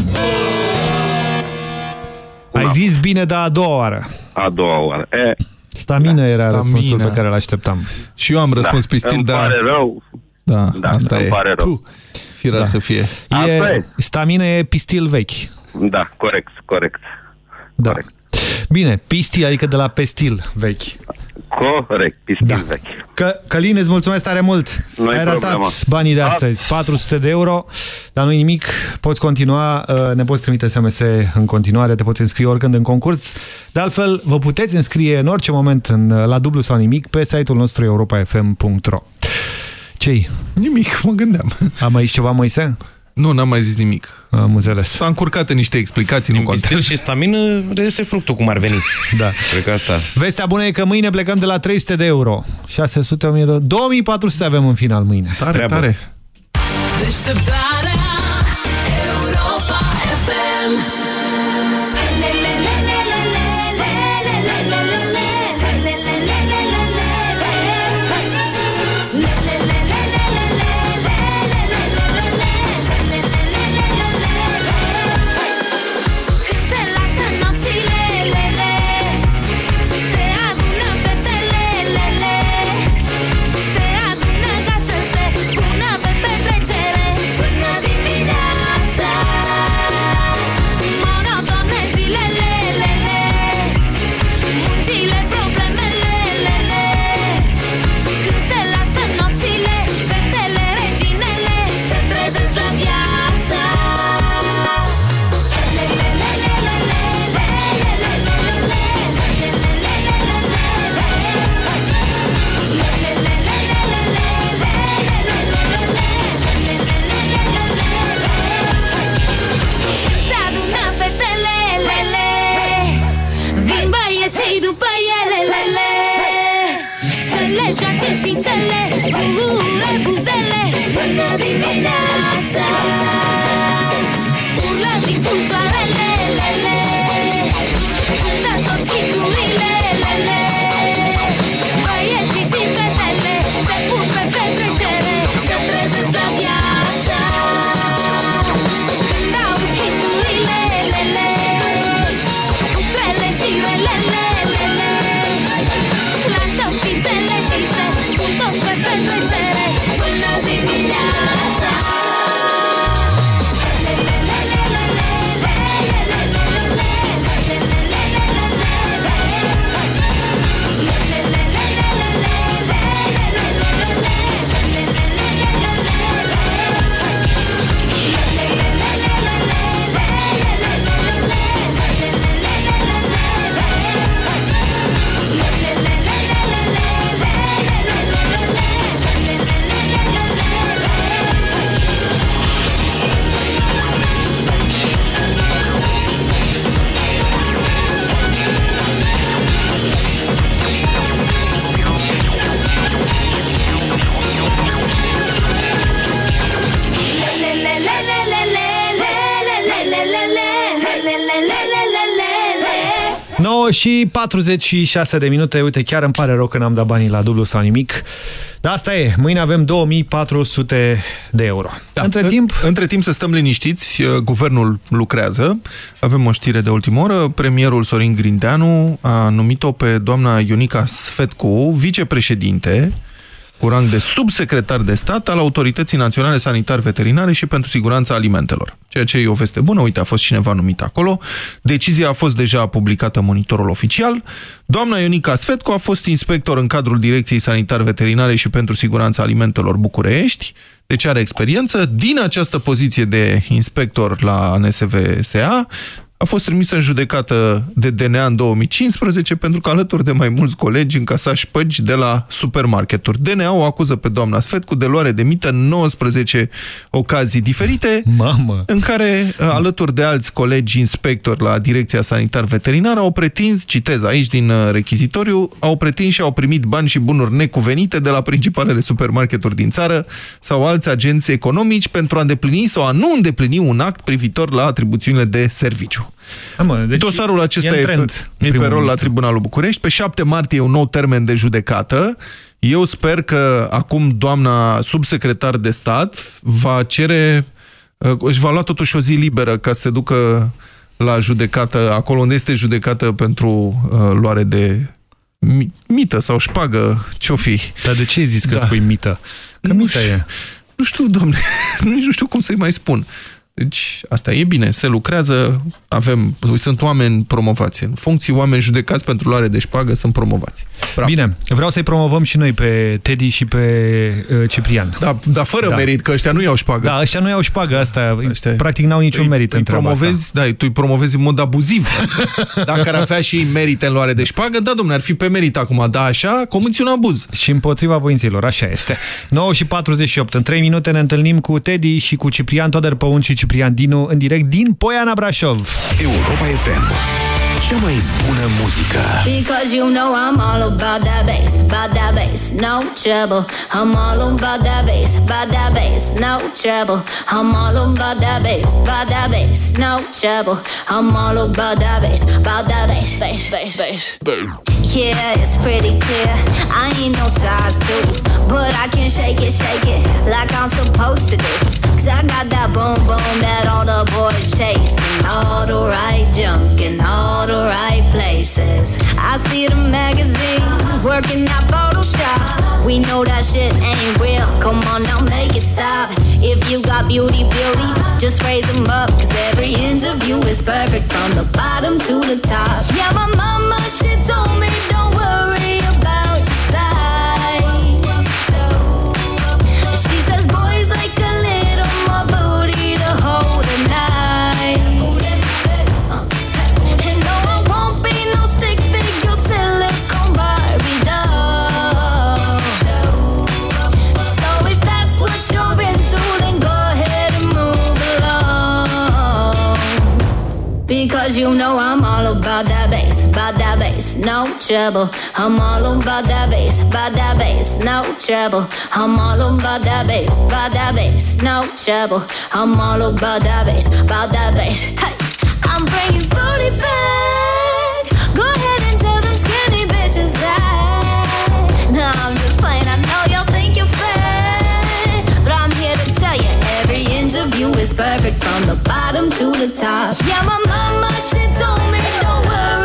Ai zis bine, dar a doua oară. A doua oară. E, Stamină Da, era stamină. răspunsul pe care îl așteptam. Și eu am răspuns da, pistil, îmi dar... pare rău. Da, Da, asta îmi e. pare rău. Tu, firar Da. să fie. Asta E, e. stamină e pistil vechi. Da, corect, corect. Da. Corect. Bine, pistil, adică de la pestil vechi. Corect, pistil da. vechi. Că, Călin, îți mulțumesc tare mult. Nu Ai ai ratat problemă. banii de astăzi, 400 de euro, dar nu nimic, poți continua, uh, ne poți trimite SMS în continuare, te poți înscrie oricând în concurs. De altfel, vă puteți înscrie în orice moment în, uh, la dublu sau nimic pe site-ul nostru europafm.ro. Ce-i? Nimic, mă gândeam. Am aici ceva, Moise? Nu, n-am mai zis nimic. Am înțeles. S-a încurcat în niște explicații, nu contează. și stamină reiese fructul cum ar veni. Da. Cred că asta. Vestea bună e că mâine plecăm de la 300 de euro. 600, 1000 de... 2400 avem în final mâine. Tare, Treabă. tare. Deșteptarea și 46 de minute. Uite, chiar îmi pare rău că n-am dat banii la dublu sau nimic. Dar asta e. Mâine avem 2400 de euro. Da. Între timp... Între timp să stăm liniștiți, uh, guvernul lucrează. Avem o știre de ultimă oră. Premierul Sorin Grindeanu a numit-o pe doamna Ionica Sfetcu, vicepreședinte, cu rang de subsecretar de stat al Autorității Naționale Sanitar Veterinare și pentru Siguranța Alimentelor. Ceea ce e o veste bună, uite, a fost cineva numit acolo. Decizia a fost deja publicată în monitorul oficial. Doamna Ionica Sfetcu a fost inspector în cadrul Direcției Sanitar Veterinare și pentru Siguranța Alimentelor București, deci are experiență. Din această poziție de inspector la NSVSA, a fost trimisă în judecată de DNA în 2015 pentru că alături de mai mulți colegi încasa șpăgi de la supermarketuri. DNA o acuză pe doamna Sfetcu de luare de mită în 19 ocazii diferite, Mamă. în care alături de alți colegi inspectori la Direcția Sanitar Veterinară au pretins, citez aici din uh, rechizitoriu, au pretins și au primit bani și bunuri necuvenite de la principalele supermarketuri din țară sau alți agenți economici pentru a îndeplini sau a nu îndeplini un act privitor la atribuțiunile de serviciu. Mă, deci Dosarul acesta e e, în pe, trend, e pe primul rol la minut. Tribunalul București. Pe 7 martie e un nou termen de judecată. Eu sper că acum doamna subsecretar de stat va cere, uh, își va lua totuși o zi liberă ca să se ducă la judecată, acolo unde este judecată pentru uh, luare de mi- mită sau șpagă, ce-o fi. Dar de ce ai zis că da. pui mită? Că nu mită e. Nu știu, domne, nici nu știu cum să-i mai spun. Deci asta e bine, se lucrează, avem, sunt oameni promovați în funcții, oameni judecați pentru luare de șpagă sunt promovați. Bravo. Bine, vreau să-i promovăm și noi pe Teddy și pe uh, Ciprian. Da, dar fără da. merit, că ăștia nu iau șpagă. Da, ăștia nu iau șpagă, asta ăștia... practic n-au niciun îi, merit îi în promovezi, asta. Da, tu îi promovezi în mod abuziv. Dacă ar avea și ei merite în luare de șpagă, da, domnule, ar fi pe merit acum, da, așa, comiți un abuz. Și împotriva voinților, așa este. 9 și 48, în 3 minute ne întâlnim cu Teddy și cu Ciprian Toder Păun și Ciprian Dinu în direct din Poiana Brașov. Europa FM. Cea mai bună muzică. Because you know I'm all about that bass, about that bass, no trouble. I'm all about that bass, about that bass, no trouble. I'm all about that bass, about that bass, no trouble. I'm all about that bass, about that bass, bass, bass, bass. Yeah, it's pretty clear. I ain't no size two, but I can shake it, shake it like I'm supposed to do. Cause I got that boom boom that all the boys chasing, all the right junk in all the right places. I see the magazines working out Photoshop. We know that shit ain't real. Come on now, make it stop. If you got beauty, beauty, just raise them up. Cause every inch of you is perfect from the bottom to the top. Yeah, my mama, she told me don't worry Because you know I'm all about that bass, about that bass, no trouble. I'm all about that bass, about that bass, no trouble. I'm all about that bass, about that bass, no trouble. I'm all about that bass, about that bass. Hey, I'm bringing booty back. Go ahead is perfect from the bottom to the top. Yeah, my mama she told me don't worry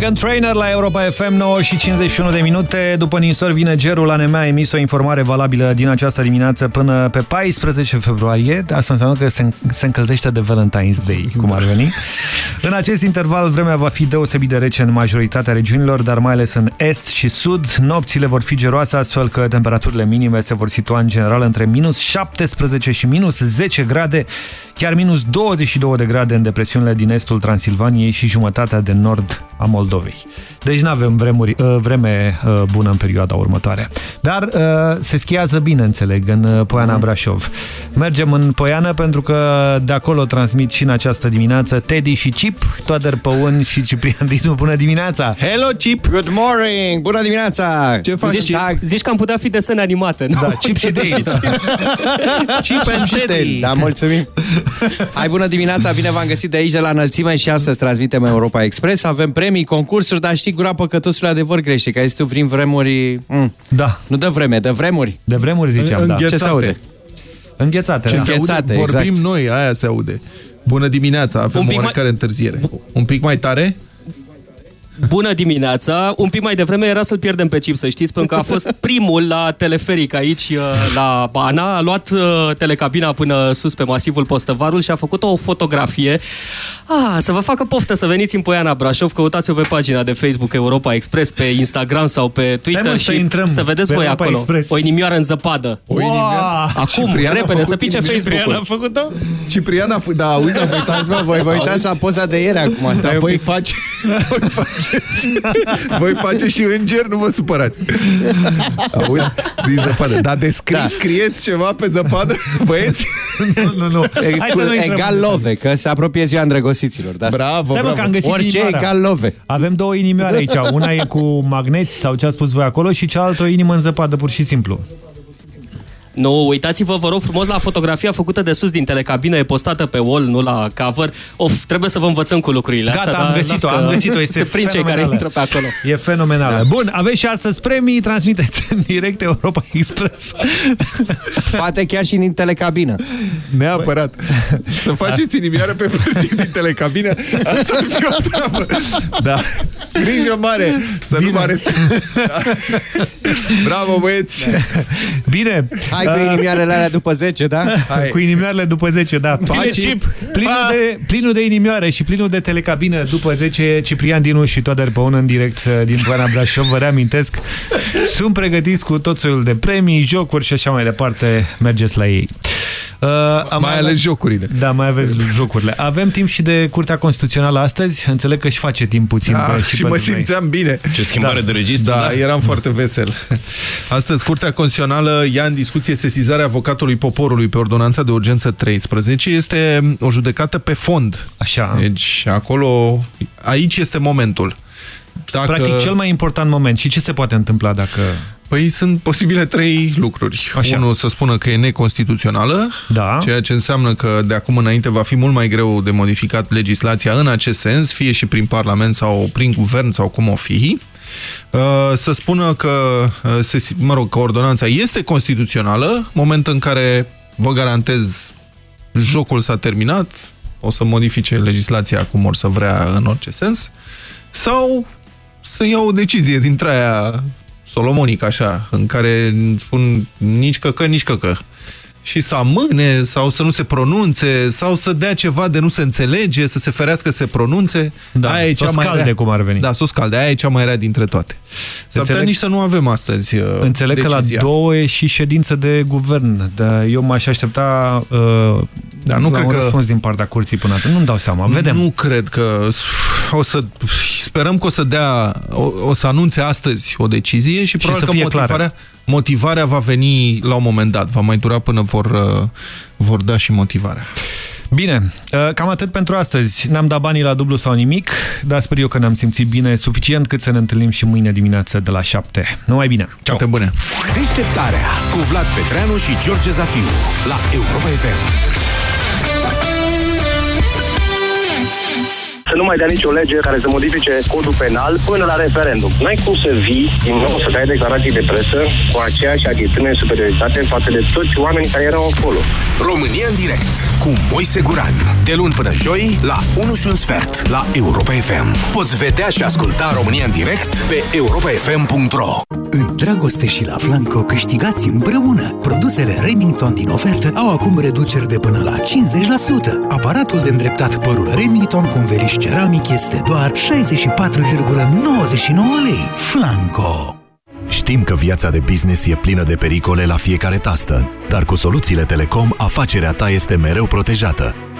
Megan Trainer la Europa FM 9 și 51 de minute. După ninsori vine gerul. La NMA a emis o informare valabilă din această dimineață până pe 14 februarie. Asta înseamnă că se, se încălzește de Valentine's Day, cum ar veni. În acest interval, vremea va fi deosebit de rece în majoritatea regiunilor, dar mai ales în est și sud. Nopțile vor fi geroase, astfel că temperaturile minime se vor situa în general între minus 17 și minus 10 grade, chiar minus 22 de grade în depresiunile din estul Transilvaniei și jumătatea de nord a Moldovei. Deci nu avem vremuri, uh, vreme uh, bună în perioada următoare. Dar uh, se schiază bine, înțeleg, în Poiana Brașov. Mergem în Poiană pentru că de acolo transmit și în această dimineață Teddy și Chip, Toader Păun și Ciprian Dinu. Bună dimineața! Hello, Chip! Good morning! Bună dimineața! Ce faci, zici, Chip? zici că am putea fi desene animate, nu? Da, Chip și Teddy. Chip and Teddy! Da, mulțumim! Hai, bună dimineața! Bine v-am găsit de aici, de la înălțime și astăzi transmitem Europa Express. Avem premii, concursuri, dar știi, gura păcătosul adevăr grește, că ai zis tu prin vremuri... Mm. Da. Nu de vreme, de vremuri. De vremuri ziceam, da. Ce se aude? Înghețate. Ce da. se aude? Înghețate, Vorbim exact. noi, aia se aude. Bună dimineața, avem Un o pic oarecare întârziere. Un pic mai tare? Bună dimineața! Un pic mai devreme era să-l pierdem pe Chip, să știți, pentru că a fost primul la teleferic aici, uh, la Bana. A luat uh, telecabina până sus pe masivul Postăvarul și a făcut o fotografie. Ah, să vă facă poftă să veniți în Poiana Brașov, căutați-o pe pagina de Facebook Europa Express, pe Instagram sau pe Twitter mă, și să intrăm să vedeți pe voi Europa acolo. Express. O inimioară în zăpadă. O inimioară? Acum, Ciprian a repede, făcut să pice inimioară? Facebook-ul. Ciprian a făcut-o? Ciprian a făcut, da, auzi, da, Uitați, mă, voi vă uitați la poza de ieri acum. Stai un voi pic. face, voi faceți, voi face și înger, nu vă supărați. Auzi, din zăpadă. Dar descris, da. scrieți ceva pe zăpadă, băieți? Nu, nu, nu. E, Hai cu, să nu intrăm egal în love, că se apropie ziua îndrăgostiților. Da? Bravo, Stai, mă, că am găsit Orice inimioara. egal love. Avem două inimioare aici. Una e cu magneți sau ce a spus voi acolo și cealaltă o inimă în zăpadă, pur și simplu. Nu, uitați-vă, vă rog frumos, la fotografia făcută de sus din telecabină, e postată pe wall, nu la cover. Of, trebuie să vă învățăm cu lucrurile Gata, astea. am dar găsit-o, las că am găsit-o, este Se prind cei care fenomenală. intră pe acolo. E fenomenală. Da. Bun, aveți și astăzi premii, transmiteți în direct Europa Express. Poate chiar și din telecabină. Neapărat. Să faceți inimioară pe părții din telecabină, asta ar fi o treabă. Da. Grijă mare să Bine. nu mă arestez. Da. Bravo, băieți! Bine. Hai cu Uh, inimioarele alea după 10, da? Hai. Cu inimioarele după 10, da. Paci. Cip, plinul, Pa. de, plinul de inimioare și plinul de telecabină după 10, Ciprian Dinu și Toader Păun în direct uh, din Poiana Brașov, vă reamintesc. Sunt pregătiți cu tot soiul de premii, jocuri și așa mai departe. Mergeți la ei. Uh, am Mai ales jocurile. Da, mai aveți jocurile. Avem timp și de Curtea Constituțională astăzi. Înțeleg că își face timp puțin. Da, pe, și, și pentru mă noi. simțeam bine. Ce schimbare Da. de registru, Da, da? eram foarte vesel. Astăzi, Curtea Constituțională ia în discuție sesizarea avocatului poporului pe ordonanța de urgență 13. Este o judecată pe fond. Așa. Deci, acolo, aici este momentul. Dacă... Practic, cel mai important moment. Și ce se poate întâmpla dacă... Păi sunt posibile trei lucruri. Așa. Unul să spună că e neconstituțională, Da. ceea ce înseamnă că de acum înainte va fi mult mai greu de modificat legislația în acest sens, fie și prin Parlament sau prin Guvern sau cum o fi. Uh, Să spună că, uh, se- mă rog, că ordonanța este constituțională, moment în care vă garantez jocul s-a terminat, o să modifice legislația cum or să vrea în orice sens, sau să iau o decizie dintre aia solomonic așa, în care spun nici căcă, nici căcă. Și să amâne, sau să nu se pronunțe, sau să dea ceva de nu se înțelege, să se ferească să se pronunțe. Da, aia e să cea o mai scalde, rea. cum ar veni. Da, să o scalde. Aia e cea mai rea dintre toate. S-ar putea Înțeleg- nici să nu avem astăzi uh, Înțeleg decizia. că la două e și ședință de guvern, dar eu m-aș aștepta uh, Da, nu la cred un că- răspuns din partea curții până atunci. Nu-mi dau seama, vedem. Nu cred că o să sperăm că o să dea o, o să anunțe astăzi o decizie și, probabil să că fie motivarea, clară. Motivarea va veni la un moment dat. Va mai dura până vor, uh, vor da și motivarea. Bine, uh, cam atât pentru astăzi. N-am dat banii la dublu sau nimic, dar sper eu că ne-am simțit bine, suficient cât să ne întâlnim și mâine dimineață de la 7. Numai bine! Ciao. Toate bune! Deșteptarea cu Vlad Petreanu și George Zafiu la Europa FM. Să nu mai dea nicio lege care să modifice codul penal până la referendum. N-ai cum să vii din nou să dai declarații de presă cu aceeași atitudine superioritate față de toți oamenii care erau acolo. România în direct cu Moise Guran. De luni până joi la 1 și un sfert la Europa FM. Poți vedea și asculta România în direct pe europafm.ro În dragoste și la Flanco câștigați împreună. Produsele Remington din ofertă au acum reduceri de până la 50%. Aparatul de îndreptat părul Remington cu înveliș ceramic este doar 64,99 lei. Flanco! Știm că viața de business e plină de pericole la fiecare tastă, dar cu soluțiile Telecom, afacerea ta este mereu protejată.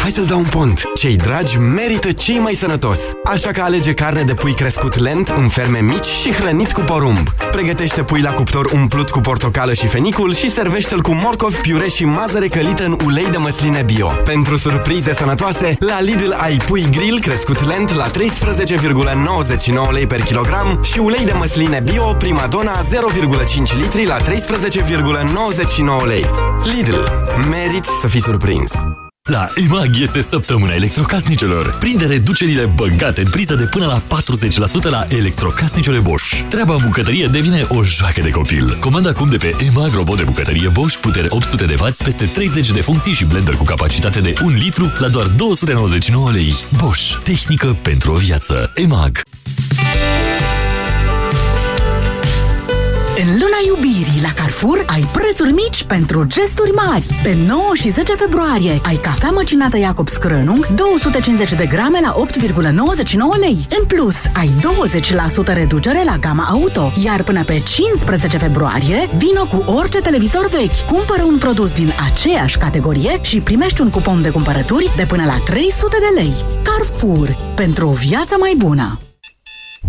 Hai Hai să-ți dau un pont. Cei dragi merită cei mai sănătos. Așa că alege carne de pui crescut lent, în ferme mici și hrănit cu porumb. Pregătește pui la cuptor umplut cu portocală și fenicul și servește-l cu morcov, piure și mazăre călită în ulei de măsline bio. Pentru surprize sănătoase, la Lidl ai pui grill crescut lent la 13,99 lei per kilogram și ulei de măsline bio Primadonna 0,5 litri la 13,99 lei. Lidl. Merit să fii surprins! La EMAG este săptămâna electrocasnicelor. Prinde reducerile băgate în priză de până la 40% la electrocasnicele Bosch. Treaba în bucătărie devine o joacă de copil. Comanda acum de pe EMAG robot de bucătărie Bosch, putere 800 de W, peste 30 de funcții și blender cu capacitate de 1 litru la doar 299 lei. Bosch. Tehnică pentru o viață. EMAG. În luna iubirii la Carrefour ai prețuri mici pentru gesturi mari. Pe 9 și 10 februarie ai cafea măcinată Jacobs Krönung 250 de grame la 8,99 lei. În plus, ai 20% reducere la gama auto. Iar până pe 15 februarie, vino cu orice televizor vechi. Cumpără un produs din aceeași categorie și primești un cupon de cumpărături de până la 300 de lei. Carrefour. Pentru o viață mai bună.